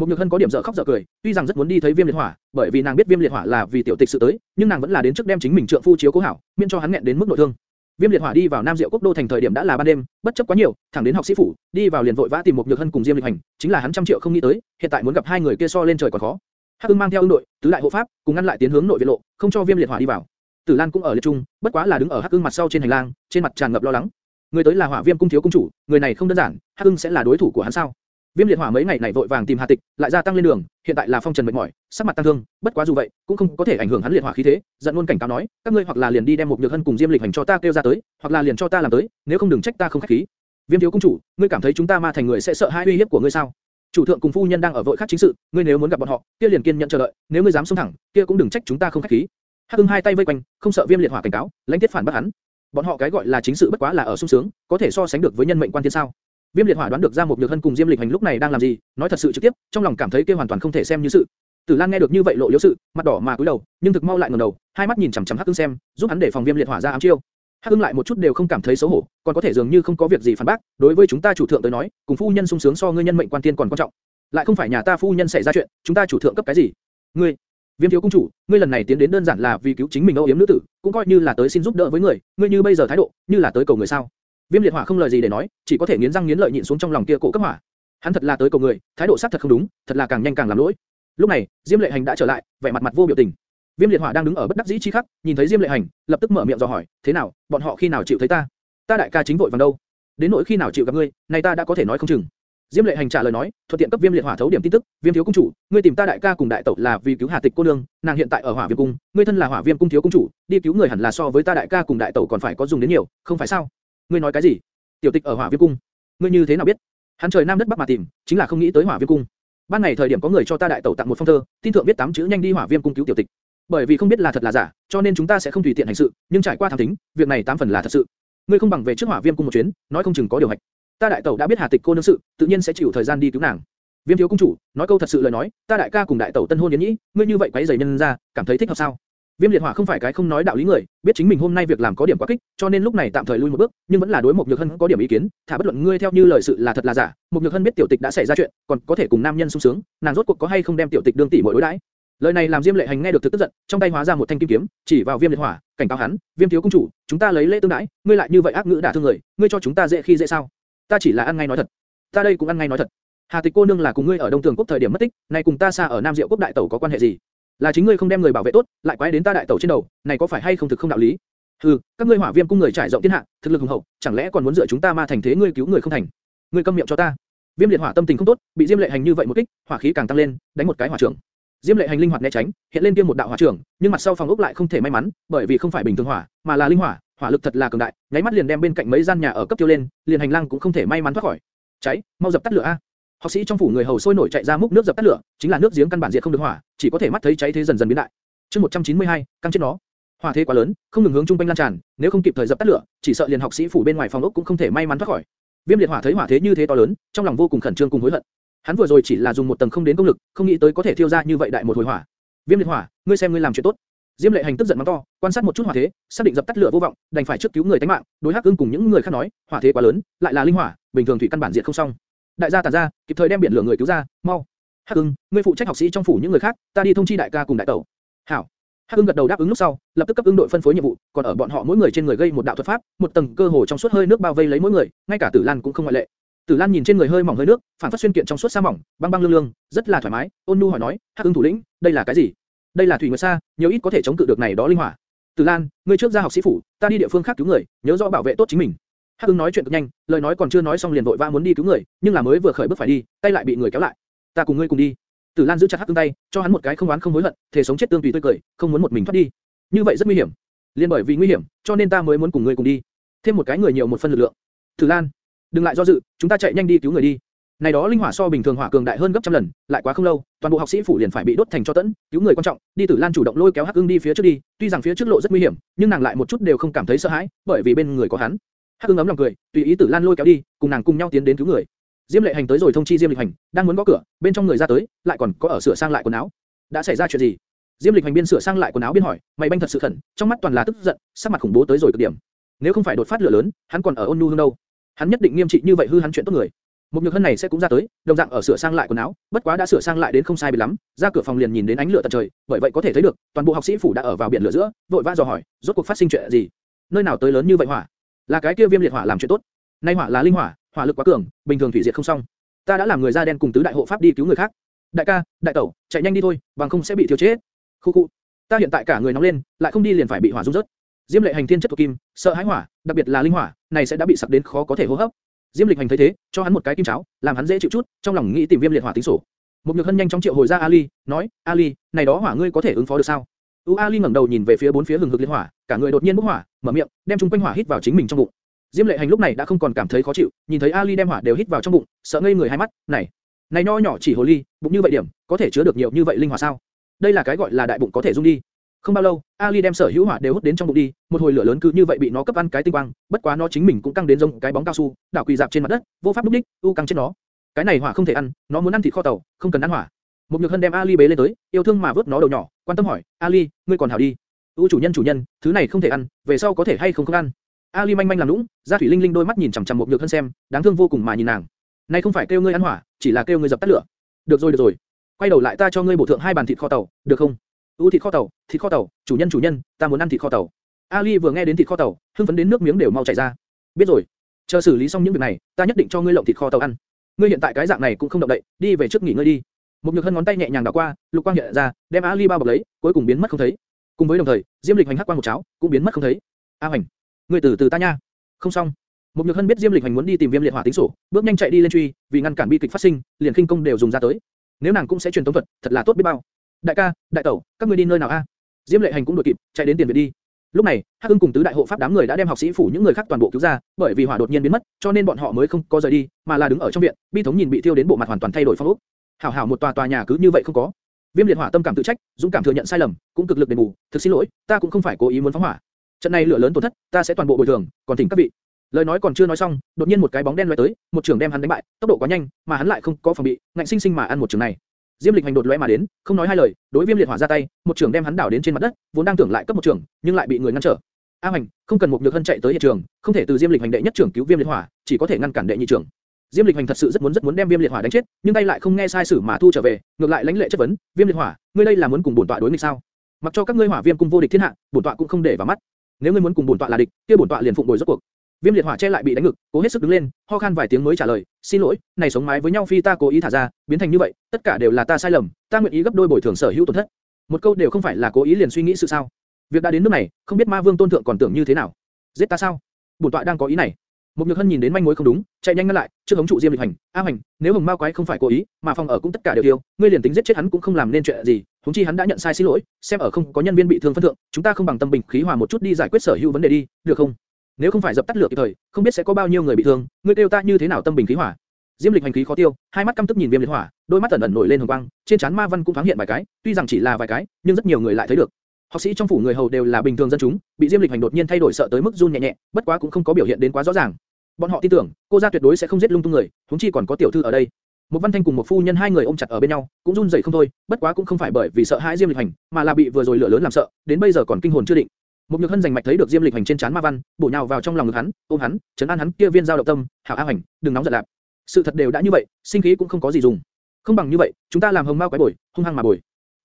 Một Nhược Hân có điểm dở khóc dở cười, tuy rằng rất muốn đi thấy Viêm Liệt Hỏa, bởi vì nàng biết Viêm Liệt Hỏa là vì tiểu tịch sự tới, nhưng nàng vẫn là đến trước đem chính mình trượng phu chiếu cố hảo, miễn cho hắn nghẹn đến mức nội thương. Viêm Liệt Hỏa đi vào Nam Diệu Quốc đô thành thời điểm đã là ban đêm, bất chấp quá nhiều, thẳng đến học sĩ phủ, đi vào liền vội vã tìm một Nhược Hân cùng Diêm Lịch Hành, chính là hắn trăm triệu không nghĩ tới, hiện tại muốn gặp hai người kia so lên trời còn khó. Hắc Ưng mang theo ưng đội, tứ đại hộ pháp, cùng ngăn lại tiến hướng nội viện lộ, không cho Viêm Liệt Hỏa đi vào. Tử Lan cũng ở liệt trung, bất quá là đứng ở Hắc Ưng mặt sau trên hành lang, trên mặt tràn ngập lo lắng. Người tới là Hỏa Viêm cung thiếu cung chủ, người này không đơn giản, Hắc Ưng sẽ là đối thủ của hắn sao? Viêm liệt hỏa mấy ngày này vội vàng tìm Hà Tịch, lại gia tăng lên đường, hiện tại là phong trần mệt mỏi, sắc mặt tăng thương, bất quá dù vậy, cũng không có thể ảnh hưởng hắn liệt hỏa khí thế, giận luôn cảnh cáo nói, các ngươi hoặc là liền đi đem một nhược hân cùng Diêm Lịch hành cho ta kêu ra tới, hoặc là liền cho ta làm tới, nếu không đừng trách ta không khách khí. Viêm thiếu cung chủ, ngươi cảm thấy chúng ta ma thành người sẽ sợ hai uy hiếp của ngươi sao? Chủ thượng cùng phu nhân đang ở vội khác chính sự, ngươi nếu muốn gặp bọn họ, kia liền kiên nhận chờ đợi, nếu ngươi dám xông thẳng, kia cũng đừng trách chúng ta không khách khí. Hắc hưng hai tay vây quanh, không sợ Viêm liệt hỏa cảnh cáo, lãnh tiết phản bắt hắn. Bọn họ cái gọi là chính sự bất quá là ở sung sướng, có thể so sánh được với nhân mệnh quan thiên sao? Viêm liệt hỏa đoán được ra một nhược hân cùng Diêm Lịch hành lúc này đang làm gì, nói thật sự trực tiếp, trong lòng cảm thấy kia hoàn toàn không thể xem như sự. Tử Lan nghe được như vậy lộ liễu sự, mặt đỏ mà cúi đầu, nhưng thực mau lại ngẩng đầu, hai mắt nhìn chằm chằm Hắc Ưng xem, giúp hắn để phòng Viêm liệt hỏa ra ám chiêu. Hắc Ưng lại một chút đều không cảm thấy xấu hổ, còn có thể dường như không có việc gì phản bác, đối với chúng ta chủ thượng tới nói, cùng phu nhân sung sướng so ngươi nhân mệnh quan tiên còn quan trọng. Lại không phải nhà ta phu nhân xảy ra chuyện, chúng ta chủ thượng cấp cái gì? Ngươi, Viêm thiếu cung chủ, ngươi lần này tiến đến đơn giản là vì cứu chính mình âu yếm nữ tử, cũng coi như là tới xin giúp đỡ với người, ngươi như bây giờ thái độ, như là tới cầu người sao? Viêm liệt hỏa không lời gì để nói, chỉ có thể nghiến răng nghiến lợi nhịn xuống trong lòng kia cổ cấp hỏa. Hắn thật là tới cầu người, thái độ sát thật không đúng, thật là càng nhanh càng làm lỗi. Lúc này, Diêm Lệ Hành đã trở lại, vẻ mặt mặt vô biểu tình. Viêm liệt hỏa đang đứng ở bất đắc dĩ chi khắc, nhìn thấy Diêm Lệ Hành, lập tức mở miệng dò hỏi, thế nào, bọn họ khi nào chịu thấy ta? Ta đại ca chính vội vàng đâu? Đến nỗi khi nào chịu gặp ngươi, này ta đã có thể nói không chừng. Diêm Lệ Hành trả lời nói, thuận tiện cấp Viêm Liệt Hỏa thấu điểm tin tức, Viêm thiếu cung chủ, ngươi tìm ta đại ca cùng đại tẩu là vì cứu Hà Tịch cô nương, nàng hiện tại ở Hỏa Viêm cung, ngươi thân là Hỏa Viêm cung thiếu cung chủ, đi cứu người hẳn là so với ta đại ca cùng đại tẩu còn phải có dùng đến nhiều, không phải sao? Ngươi nói cái gì? Tiểu Tịch ở Hỏa Viêm cung, ngươi như thế nào biết? Hắn trời nam đất bắc mà tìm, chính là không nghĩ tới Hỏa Viêm cung. Ban ngày thời điểm có người cho ta đại tẩu tặng một phong thơ, tin thượng viết tám chữ nhanh đi Hỏa Viêm cung cứu Tiểu Tịch. Bởi vì không biết là thật là giả, cho nên chúng ta sẽ không tùy tiện hành sự, nhưng trải qua thám tính, việc này tám phần là thật sự. Ngươi không bằng về trước Hỏa Viêm cung một chuyến, nói không chừng có điều hạch. Ta đại tẩu đã biết Hà Tịch cô nương sự, tự nhiên sẽ chịu thời gian đi cứu nàng. Viêm thiếu cung chủ, nói câu thật sự lời nói, ta đại ca cùng đại tẩu tân hôn yến nhĩ, ngươi như vậy quấy rầy nhân ra, cảm thấy thích hợp sao? Viêm liệt hỏa không phải cái không nói đạo lý người, biết chính mình hôm nay việc làm có điểm quá kích, cho nên lúc này tạm thời lui một bước, nhưng vẫn là đối một nhược hân có điểm ý kiến, thả bất luận ngươi theo như lời sự là thật là giả, một nhược hân biết tiểu tịch đã xảy ra chuyện, còn có thể cùng nam nhân sung sướng, nàng rốt cuộc có hay không đem tiểu tịch đương tỷ muội đối đãi. Lời này làm Diêm Lệ Hành nghe được thực tức giận, trong tay hóa ra một thanh kim kiếm, chỉ vào Viêm Liệt Hỏa, cảnh cáo hắn, Viêm thiếu cung chủ, chúng ta lấy lễ tương đãi, ngươi lại như vậy ác ngữ đả thương người, ngươi cho chúng ta dễ khi dễ sao? Ta chỉ là ăn ngay nói thật. Ta đây cũng ăn ngay nói thật. Hà Tịch cô nương là cùng ngươi ở Đông Tường quốc thời điểm mất tích, này cùng ta xa ở Nam Diệu quốc đại tẩu có quan hệ gì? Là chính ngươi không đem người bảo vệ tốt, lại quái đến ta đại tẩu trên đầu, này có phải hay không thực không đạo lý? Hừ, các ngươi hỏa viêm cung người trải rộng thiên hạ, thực lực hùng hậu, chẳng lẽ còn muốn dựa chúng ta ma thành thế ngươi cứu người không thành? Ngươi câm miệng cho ta. Viêm liệt hỏa tâm tình không tốt, bị Diêm lệ hành như vậy một kích, hỏa khí càng tăng lên, đánh một cái hỏa trưởng. Diêm lệ hành linh hoạt né tránh, hiện lên kia một đạo hỏa trưởng, nhưng mặt sau phòng ốc lại không thể may mắn, bởi vì không phải bình thường hỏa, mà là linh hỏa, hỏa lực thật là cường đại, nháy mắt liền đem bên cạnh mấy gian nhà ở cấp tiêu lên, liền hành lang cũng không thể may mắn thoát khỏi. Cháy, mau dập tắt lửa a! Học sĩ trong phủ người hầu sôi nổi chạy ra múc nước dập tắt lửa, chính là nước giếng căn bản diệt không được hỏa, chỉ có thể mắt thấy cháy thế dần dần biến đại. Chương 192, căng chết nó. Hỏa thế quá lớn, không ngừng hướng trung quanh lan tràn, nếu không kịp thời dập tắt lửa, chỉ sợ liền học sĩ phủ bên ngoài phòng ốc cũng không thể may mắn thoát khỏi. Viêm liệt hỏa thấy hỏa thế như thế to lớn, trong lòng vô cùng khẩn trương cùng hối hận. Hắn vừa rồi chỉ là dùng một tầng không đến công lực, không nghĩ tới có thể thiêu ra như vậy đại một hồi hỏa. Viêm liệt hỏa, ngươi xem ngươi làm chuyện tốt. Diêm lệ hành tức giận mắng to, quan sát một chút hỏa thế, xác định dập tắt lửa vô vọng, đành phải trước cứu người tính mạng. Đối hắc Ưng cùng những người khác nói, hỏa thế quá lớn, lại là linh hỏa, bình thường thủy căn bản diệt không xong. Đại gia tản ra, kịp thời đem biển lửa người cứu ra, mau. Hắc ương, ngươi phụ trách học sĩ trong phủ những người khác, ta đi thông chi đại ca cùng đại tẩu. Hảo. Hắc ương gật đầu đáp ứng lúc sau, lập tức cấp ứng đội phân phối nhiệm vụ, còn ở bọn họ mỗi người trên người gây một đạo thuật pháp, một tầng cơ hồ trong suốt hơi nước bao vây lấy mỗi người, ngay cả Tử Lan cũng không ngoại lệ. Tử Lan nhìn trên người hơi mỏng hơi nước, phản phát xuyên kiện trong suốt sa mỏng, băng băng lương lương, rất là thoải mái. Ôn Nhu hỏi nói, Hắc ương thủ lĩnh, đây là cái gì? Đây là thủy nguyệt sa, nhiều ít có thể chống cự được này đó linh hỏa. Tử Lan, ngươi trước ra học sĩ phủ, ta đi địa phương khác cứu người, nhớ rõ bảo vệ tốt chính mình. Hắc Ưng nói chuyện cực nhanh, lời nói còn chưa nói xong liền vội vã muốn đi cứu người, nhưng là mới vừa khởi bước phải đi, tay lại bị người kéo lại. Ta cùng ngươi cùng đi. Tử Lan giữ chặt Hắc Ưng tay, cho hắn một cái không oán không hối hận, thể sống chết tương tùy tươi cười, không muốn một mình thoát đi. Như vậy rất nguy hiểm. Liên bởi vì nguy hiểm, cho nên ta mới muốn cùng ngươi cùng đi. Thêm một cái người nhiều một phân lực lượng. Tử Lan, đừng lại do dự, chúng ta chạy nhanh đi cứu người đi. Này đó linh hỏa so bình thường hỏa cường đại hơn gấp trăm lần, lại quá không lâu, toàn bộ học sĩ phủ liền phải bị đốt thành cho tẫn, cứu người quan trọng, đi Tử Lan chủ động lôi kéo Hắc Ưng đi phía trước đi, tuy rằng phía trước lộ rất nguy hiểm, nhưng nàng lại một chút đều không cảm thấy sợ hãi, bởi vì bên người có hắn. Hắc Ưng ấm lòng cười, tùy ý Tử Lan lôi kéo đi, cùng nàng cùng nhau tiến đến cứu người. Diêm Lệ Hành tới rồi thông chi Diêm Lịch Hành, đang muốn gõ cửa, bên trong người ra tới, lại còn có ở sửa sang lại quần áo. Đã xảy ra chuyện gì? Diêm Lịch Hành biên sửa sang lại quần áo biên hỏi, mày banh thật sự khẩn, trong mắt toàn là tức giận, sắc mặt khủng bố tới rồi cực điểm. Nếu không phải đột phát lửa lớn, hắn còn ở ôn nhu hương đâu. Hắn nhất định nghiêm trị như vậy hư hắn chuyện tốt người. Một nhược hân này sẽ cũng ra tới, đồng dạng ở sửa sang lại quần áo, bất quá đã sửa sang lại đến không sai biệt lắm, ra cửa phòng liền nhìn đến ánh lửa tận trời, bởi vậy có thể thấy được, toàn bộ học sĩ phủ đã ở vào biển lửa giữa, vội vã dò hỏi, rốt cuộc phát sinh chuyện gì? Nơi nào tới lớn như vậy hỏa? Là cái kia viêm liệt hỏa làm chuyện tốt. Nay hỏa là linh hỏa, hỏa lực quá cường, bình thường thủy diệt không xong. Ta đã làm người da đen cùng tứ đại hộ pháp đi cứu người khác. Đại ca, đại tẩu, chạy nhanh đi thôi, bằng không sẽ bị thiêu chết. Khu khu. Ta hiện tại cả người nóng lên, lại không đi liền phải bị hỏa dung rớt. Diêm lệ hành thiên chất thuộc kim, sợ hãi hỏa, đặc biệt là linh hỏa, này sẽ đã bị sặc đến khó có thể hô hấp. Diêm lịch hành thấy thế, cho hắn một cái kim cháo, làm hắn dễ chịu chút, trong lòng nghĩ tìm viêm liệt hỏa tính sổ. Một nhược hân nhanh chóng triệu hồi ra Ali, nói, Ali, này đó hỏa ngươi có thể ứng phó được sao? U Ali ngẩng đầu nhìn về phía bốn phía hừng hực liên hỏa, cả người đột nhiên bốc hỏa, mở miệng, đem chung quanh hỏa hít vào chính mình trong bụng. Diêm lệ hành lúc này đã không còn cảm thấy khó chịu, nhìn thấy Ali đem hỏa đều hít vào trong bụng, sợ ngây người hai mắt, này, này nho nhỏ chỉ hồ ly, bụng như vậy điểm, có thể chứa được nhiều như vậy linh hỏa sao? Đây là cái gọi là đại bụng có thể dung đi. Không bao lâu, Ali đem sở hữu hỏa đều hút đến trong bụng đi, một hồi lửa lớn cứ như vậy bị nó cấp ăn cái tinh quang, bất quá nó chính mình cũng căng đến giống cái bóng cao su, đảo quỳ dạp trên mặt đất, vô pháp lúc đích, u căng trên nó. Cái này hỏa không thể ăn, nó muốn ăn thịt kho tàu, không cần ăn hỏa. Một nhược hân đem Ali bế lên tới, yêu thương mà vớt nó đầu nhỏ, quan tâm hỏi, Ali, ngươi còn hảo đi? U chủ nhân chủ nhân, thứ này không thể ăn, về sau có thể hay không không ăn? Ali manh manh làm nũng, ra thủy linh linh đôi mắt nhìn chằm chằm một nhược thân xem, đáng thương vô cùng mà nhìn nàng. Này không phải kêu ngươi ăn hỏa, chỉ là kêu ngươi dập tắt lửa. Được rồi được rồi, quay đầu lại ta cho ngươi bổ thượng hai bàn thịt kho tàu, được không? U thịt kho tàu, thịt kho tàu, chủ nhân chủ nhân, ta muốn ăn thịt kho tàu. Ali vừa nghe đến thịt kho tàu, hưng phấn đến nước miếng đều mau chảy ra. Biết rồi, chờ xử lý xong những việc này, ta nhất định cho ngươi lộng thịt kho tàu ăn. Ngươi hiện tại cái dạng này cũng không động đậy, đi về trước nghỉ ngơi đi. Một nhược hân ngón tay nhẹ nhàng đảo qua, lục quang hiện ra, đem Ali bao bọc lấy, cuối cùng biến mất không thấy. Cùng với đồng thời, Diêm Lịch Hành hắc quang một cháo, cũng biến mất không thấy. A Hành, ngươi từ từ ta nha. Không xong. Một nhược hân biết Diêm Lịch Hành muốn đi tìm Viêm Liệt Hỏa tính sổ, bước nhanh chạy đi lên truy, vì ngăn cản bi kịch phát sinh, liền khinh công đều dùng ra tới. Nếu nàng cũng sẽ truyền tống thuật, thật là tốt biết bao. Đại ca, đại tẩu, các ngươi đi nơi nào a? Diêm Lệ Hành cũng đuổi kịp, chạy đến tiền viện đi. Lúc này, Hắc ương cùng tứ đại hộ pháp đám người đã đem học sĩ phủ những người khác toàn bộ cứu ra, bởi vì hỏa đột nhiên biến mất, cho nên bọn họ mới không có rời đi, mà là đứng ở trong viện, bi thống nhìn bị thiêu đến bộ mặt hoàn toàn thay đổi phong ốc. Hảo hảo một tòa tòa nhà cứ như vậy không có. Viêm liệt hỏa tâm cảm tự trách, dũng cảm thừa nhận sai lầm, cũng cực lực đền bù, thực xin lỗi, ta cũng không phải cố ý muốn phóng hỏa. Trận này lửa lớn tổn thất, ta sẽ toàn bộ bồi thường, còn thỉnh các vị. Lời nói còn chưa nói xong, đột nhiên một cái bóng đen lóe tới, một trường đem hắn đánh bại, tốc độ quá nhanh, mà hắn lại không có phòng bị, ngạnh sinh sinh mà ăn một trường này. Diêm Lịch hành đột lóe mà đến, không nói hai lời, đối Viêm Liệt Hỏa ra tay, một trường đem hắn đảo đến trên mặt đất, vốn đang tưởng lại cấp một trường, nhưng lại bị người ngăn trở. A Hành, không cần một nhược hân chạy tới hiện trường, không thể từ Diêm Lịch hành đệ nhất trưởng cứu Viêm Liệt Hỏa, chỉ có thể ngăn cản đệ nhị trưởng. Diêm Lịch hành thật sự rất muốn rất muốn đem Viêm Liệt Hỏa đánh chết, nhưng tay lại không nghe sai sử mà thu trở về, ngược lại lãnh lệ chất vấn, Viêm Liệt Hỏa, ngươi đây là muốn cùng bổn tọa đối nghịch sao? Mặc cho các ngươi Hỏa Viêm cung vô địch thiên hạ, bổn tọa cũng không để vào mắt. Nếu ngươi muốn cùng bổn tọa là địch, kia bổn tọa liền phụng bồi rốt cuộc. Viêm liệt hỏa che lại bị đánh ngực, cố hết sức đứng lên, ho khan vài tiếng mới trả lời, xin lỗi, này sống mái với nhau phi ta cố ý thả ra, biến thành như vậy, tất cả đều là ta sai lầm, ta nguyện ý gấp đôi bồi thường sở hữu tổn thất. Một câu đều không phải là cố ý liền suy nghĩ sự sao? Việc đã đến nước này, không biết ma vương tôn thượng còn tưởng như thế nào? Giết ta sao? Bổn tọa đang có ý này. Một nhược hân nhìn đến manh mối không đúng, chạy nhanh ngăn lại, trước hống trụ diêm lịch hành, a hành, nếu hồng ma quái không phải cố ý, mà phòng ở cũng tất cả đều tiêu, ngươi liền tính giết chết hắn cũng không làm nên chuyện gì, huống chi hắn đã nhận sai xin lỗi, xem ở không có nhân viên bị thương phân thượng, chúng ta không bằng tâm bình khí hòa một chút đi giải quyết sở hữu vấn đề đi, được không? Nếu không phải dập tắt lửa kịp thời, không biết sẽ có bao nhiêu người bị thương, ngươi kêu ta như thế nào tâm bình khí hòa? Diêm Lịch hành khí khó tiêu, hai mắt căm tức nhìn Viêm Liệt Hỏa, đôi mắt ẩn ẩn nổi lên hồng quang, trên trán ma văn cũng thoáng hiện vài cái, tuy rằng chỉ là vài cái, nhưng rất nhiều người lại thấy được. Học sĩ trong phủ người hầu đều là bình thường dân chúng, bị Diêm Lịch hành đột nhiên thay đổi sợ tới mức run nhẹ nhẹ, bất quá cũng không có biểu hiện đến quá rõ ràng. Bọn họ tin tưởng, cô gia tuyệt đối sẽ không giết lung tung người, huống chi còn có tiểu thư ở đây. Một Văn Thanh cùng một phu nhân hai người ôm chặt ở bên nhau, cũng run rẩy không thôi, bất quá cũng không phải bởi vì sợ hãi Diêm Lịch hành, mà là bị vừa rồi lửa lớn làm sợ, đến bây giờ còn kinh hồn chưa định. Một nhược hân rành mạch thấy được Diêm Lịch hành trên chán ma văn, bổ nhào vào trong lòng ngực hắn, ôm hắn, chấn an hắn kia viên dao động tâm, hảo a hành, đừng nóng giận lạp. Sự thật đều đã như vậy, sinh khí cũng không có gì dùng. Không bằng như vậy, chúng ta làm hồng ma quái bồi, hung hăng mà bồi.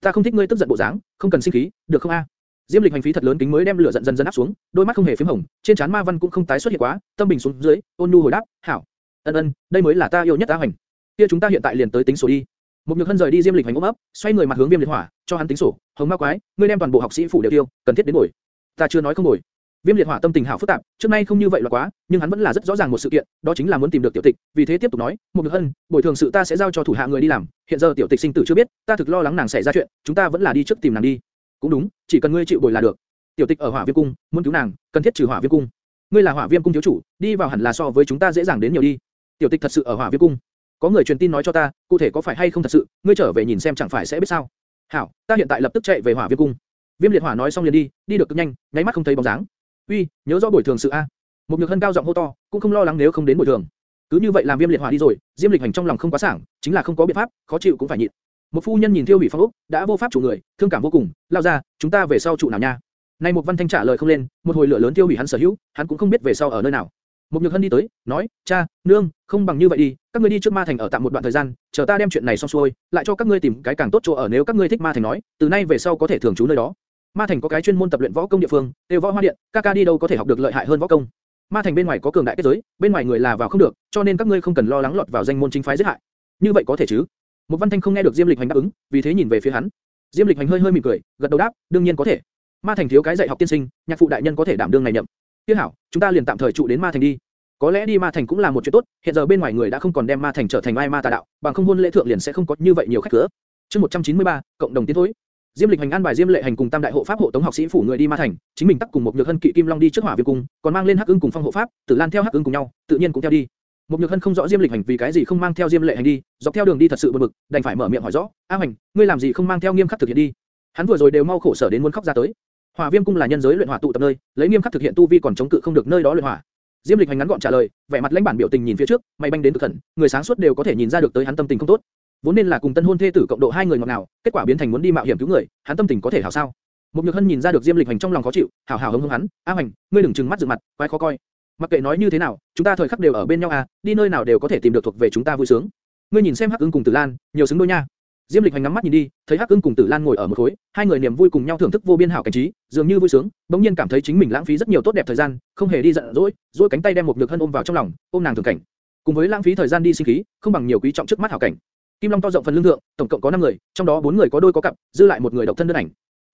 Ta không thích ngươi tức giận bộ dáng, không cần sinh khí, được không a? Diêm Lịch hành phí thật lớn kính mới đem lửa giận dần dần áp xuống, đôi mắt không hề phím hồng, trên trán ma văn cũng không tái xuất hiện quá, tâm bình xuống dưới, ôn nhu hồi đáp, hảo, ân ân, đây mới là ta yêu nhất ta hành. Kia chúng ta hiện tại liền tới tính sổ đi. Một nhược hân rời đi Diêm Lịch hành ôm ấp, xoay người mặt hướng Viêm Liệt Hỏa, cho hắn tính sổ, hồng ma quái, ngươi đem toàn bộ học sĩ phủ đều tiêu, cần thiết đến buổi, ta chưa nói không buổi. Viêm liệt hỏa tâm tình hảo phức tạp, trước nay không như vậy là quá, nhưng hắn vẫn là rất rõ ràng một sự kiện, đó chính là muốn tìm được tiểu tịch, vì thế tiếp tục nói, một được hân, bồi thường sự ta sẽ giao cho thủ hạ người đi làm, hiện giờ tiểu tịch sinh tử chưa biết, ta thực lo lắng nàng xảy ra chuyện, chúng ta vẫn là đi trước tìm nàng đi. cũng đúng, chỉ cần ngươi chịu bồi là được. tiểu tịch ở hỏa viêm cung, muốn cứu nàng, cần thiết trừ hỏa viêm cung. ngươi là hỏa viêm cung thiếu chủ, đi vào hẳn là so với chúng ta dễ dàng đến nhiều đi. tiểu tịch thật sự ở hỏa viêm cung, có người truyền tin nói cho ta, cụ thể có phải hay không thật sự, ngươi trở về nhìn xem chẳng phải sẽ biết sao. hảo, ta hiện tại lập tức chạy về hỏa viêm cung. Viêm liệt hỏa nói xong liền đi, đi được cực nhanh, nháy mắt không thấy bóng dáng. Uy, nhớ rõ bồi thường sự a. Một nhược hân cao giọng hô to, cũng không lo lắng nếu không đến bồi thường. Cứ như vậy làm viêm liệt hỏa đi rồi, Diêm lịch hành trong lòng không quá sảng, chính là không có biện pháp, khó chịu cũng phải nhịn. Một phu nhân nhìn Thiêu Hủy Phong ốc, đã vô pháp chủ người, thương cảm vô cùng, lao ra, chúng ta về sau trụ nào nha? Nay một văn thanh trả lời không lên, một hồi lửa lớn tiêu hủy hắn sở hữu, hắn cũng không biết về sau ở nơi nào. Một Nhược Hân đi tới, nói, cha, nương, không bằng như vậy đi, các ngươi đi trước Ma Thành ở tạm một đoạn thời gian, chờ ta đem chuyện này xong xuôi, lại cho các ngươi tìm cái càng tốt chỗ ở nếu các ngươi thích Ma Thành nói, từ nay về sau có thể thường trú nơi đó. Ma Thành có cái chuyên môn tập luyện võ công địa phương, đều võ hoa điện, ca ca đi đâu có thể học được lợi hại hơn võ công. Ma Thành bên ngoài có cường đại kết giới, bên ngoài người là vào không được, cho nên các ngươi không cần lo lắng lọt vào danh môn chính phái giết hại. Như vậy có thể chứ? Một Văn Thanh không nghe được Diêm Lịch Hành đáp ứng, vì thế nhìn về phía hắn. Diêm Lịch Hành hơi hơi mỉm cười, gật đầu đáp, đương nhiên có thể. Ma Thành thiếu cái dạy học tiên sinh, nhạc phụ đại nhân có thể đảm đương này nhậm. Tiếc hảo, chúng ta liền tạm thời trụ đến Ma Thành đi. Có lẽ đi Ma Thành cũng là một chuyện tốt, hiện giờ bên ngoài người đã không còn đem Ma Thành trở thành ai ma tà đạo, bằng không hôn lễ thượng liền sẽ không có như vậy nhiều khách cửa. Chương 193, cộng đồng tiến thối. Diêm Lịch hành an bài Diêm Lệ hành cùng Tam đại hộ pháp hộ tống học sĩ phủ người đi Ma Thành, chính mình tắc cùng một nhược hân kỵ kim long đi trước hỏa viêm cung, còn mang lên Hắc Ưng cùng Phong hộ pháp, Tử Lan theo Hắc Ưng cùng nhau, tự nhiên cũng theo đi. Một nhược hân không rõ Diêm Lịch hành vì cái gì không mang theo Diêm Lệ hành đi, dọc theo đường đi thật sự buồn bực, đành phải mở miệng hỏi rõ, A hành, ngươi làm gì không mang theo nghiêm khắc thực hiện đi? Hắn vừa rồi đều mau khổ sở đến muốn khóc ra tới. Hỏa Viêm cung là nhân giới luyện hỏa tụ tập nơi, lấy nghiêm khắc thực hiện tu vi còn chống cự không được nơi đó luyện hỏa. Diêm Lịch hành ngắn gọn trả lời, vẻ mặt lãnh bản biểu tình nhìn phía trước, mày banh đến cực khẩn, người sáng suốt đều có thể nhìn ra được tới hắn tâm tình không tốt. Vốn nên là cùng tân hôn thê tử cộng độ hai người ngọt ngào, kết quả biến thành muốn đi mạo hiểm cứu người, hắn tâm tình có thể hảo sao? Một Nhược Hân nhìn ra được Diêm Lịch hành trong lòng khó chịu, hảo hảo hống hống hắn, "A Hành, ngươi đừng trừng mắt dựng mặt, quái khó coi. Mặc kệ nói như thế nào, chúng ta thời khắc đều ở bên nhau à, đi nơi nào đều có thể tìm được thuộc về chúng ta vui sướng. Ngươi nhìn xem Hắc Ưng cùng Tử Lan, nhiều xứng đôi nha." Diêm Lịch hành ngắm mắt nhìn đi, thấy Hắc Ưng cùng Tử Lan ngồi ở một khối, hai người niềm vui cùng nhau thưởng thức vô biên hảo cảnh trí, dường như vui sướng, bỗng nhiên cảm thấy chính mình lãng phí rất nhiều tốt đẹp thời gian, không hề đi giận dỗi, duỗi cánh tay đem một nhược hân ôm vào trong lòng, ôm nàng thưởng cảnh. Cùng với lãng phí thời gian đi sinh khí, không bằng nhiều quý trọng trước mắt hảo cảnh. Kim Long to rộng phần lưng thượng, tổng cộng có 5 người, trong đó 4 người có đôi có cặp, dư lại một người độc thân đơn ảnh.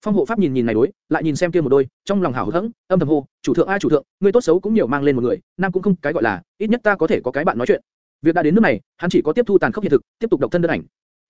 Phong hộ pháp nhìn nhìn này đối, lại nhìn xem kia một đôi, trong lòng hảo hững, âm thầm hô, chủ thượng ai chủ thượng, người tốt xấu cũng nhiều mang lên một người, nam cũng không, cái gọi là, ít nhất ta có thể có cái bạn nói chuyện. Việc đã đến nước này, hắn chỉ có tiếp thu tàn khốc hiện thực, tiếp tục độc thân đơn ảnh.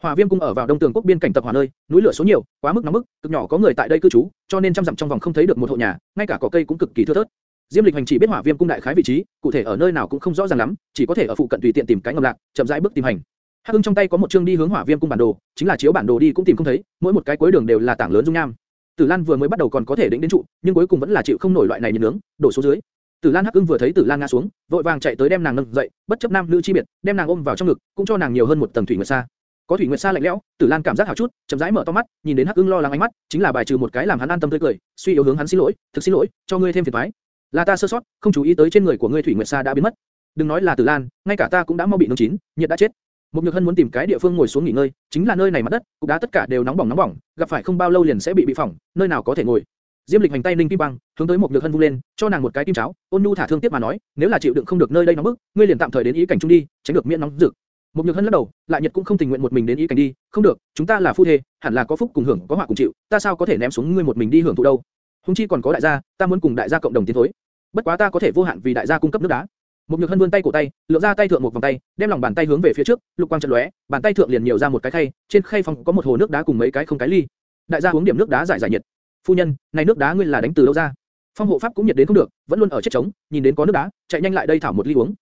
Hỏa Viêm cung ở vào Đông Tường quốc biên cảnh tập hỏa nơi, núi lửa số nhiều, quá mức nóng bức, cực nhỏ có người tại đây cư trú, cho nên trăm dặm trong vòng không thấy được một hộ nhà, ngay cả cỏ cây cũng cực kỳ thưa thớt. Diêm Lịch hành chỉ biết Hỏa Viêm cung đại khái vị trí, cụ thể ở nơi nào cũng không rõ ràng lắm, chỉ có thể ở phụ cận tùy tiện tìm cái ngầm lạc, chậm rãi bước tìm hành. Hắc Hưng trong tay có một chương đi hướng Hỏa Viêm cung bản đồ, chính là chiếu bản đồ đi cũng tìm không thấy, mỗi một cái cuối đường đều là tảng lớn dung nham. Tử Lan vừa mới bắt đầu còn có thể đỉnh đến trụ, nhưng cuối cùng vẫn là chịu không nổi loại này nhiệt nướng, đổ xuống dưới. Tử Lan Hắc Hưng vừa thấy Tử Lan ngã xuống, vội vàng chạy tới đem nàng nâng dậy, bất chấp nam nữ chi biệt, đem nàng ôm vào trong ngực, cũng cho nàng nhiều hơn một tầng thủy nguyệt sa. Có thủy nguyệt sa lạnh lẽo, Tử Lan cảm giác hảo chút, chậm rãi mở to mắt, nhìn đến Hắc Hưng lo lắng ánh mắt, chính là bài trừ một cái làm hắn an tâm tươi cười, suy yếu hướng hắn xin lỗi, thực xin lỗi, cho ngươi thêm phiền toái. Là ta sơ sót, không chú ý tới trên người của ngươi thủy nguyệt sa đã biến mất. Đừng nói là Tử Lan, ngay cả ta cũng đã mau bị nướng chín, nhiệt đã chết. Một Nhược Hân muốn tìm cái địa phương ngồi xuống nghỉ ngơi, chính là nơi này mặt đất, cục đá tất cả đều nóng bỏng nóng bỏng, gặp phải không bao lâu liền sẽ bị bị phỏng, nơi nào có thể ngồi. Diêm Lịch hành tay ninh kim băng, hướng tới một Nhược Hân vung lên, cho nàng một cái kim cháo, ôn nhu thả thương tiếp mà nói, nếu là chịu đựng không được nơi đây nóng bức, ngươi liền tạm thời đến ý cảnh trung đi, tránh được miễn nóng rực. Một Nhược Hân lắc đầu, lại nhật cũng không tình nguyện một mình đến ý cảnh đi, không được, chúng ta là phu thê, hẳn là có phúc cùng hưởng, có họa cùng chịu, ta sao có thể ném xuống ngươi một mình đi hưởng thụ đâu? Hùng chi còn có đại gia, ta muốn cùng đại gia cộng đồng tiến thối. Bất quá ta có thể vô hạn vì đại gia cung cấp nước đá. Một Nhược Hân vươn tay cổ tay, lượng ra tay thượng một vòng tay, đem lòng bàn tay hướng về phía trước, lục quang chợt lóe, bàn tay thượng liền nhiều ra một cái khay, trên khay phòng có một hồ nước đá cùng mấy cái không cái ly. Đại gia uống điểm nước đá giải giải nhiệt. Phu nhân, này nước đá ngươi là đánh từ đâu ra? Phong hộ pháp cũng nhiệt đến không được, vẫn luôn ở chết trống, nhìn đến có nước đá, chạy nhanh lại đây thảo một ly uống.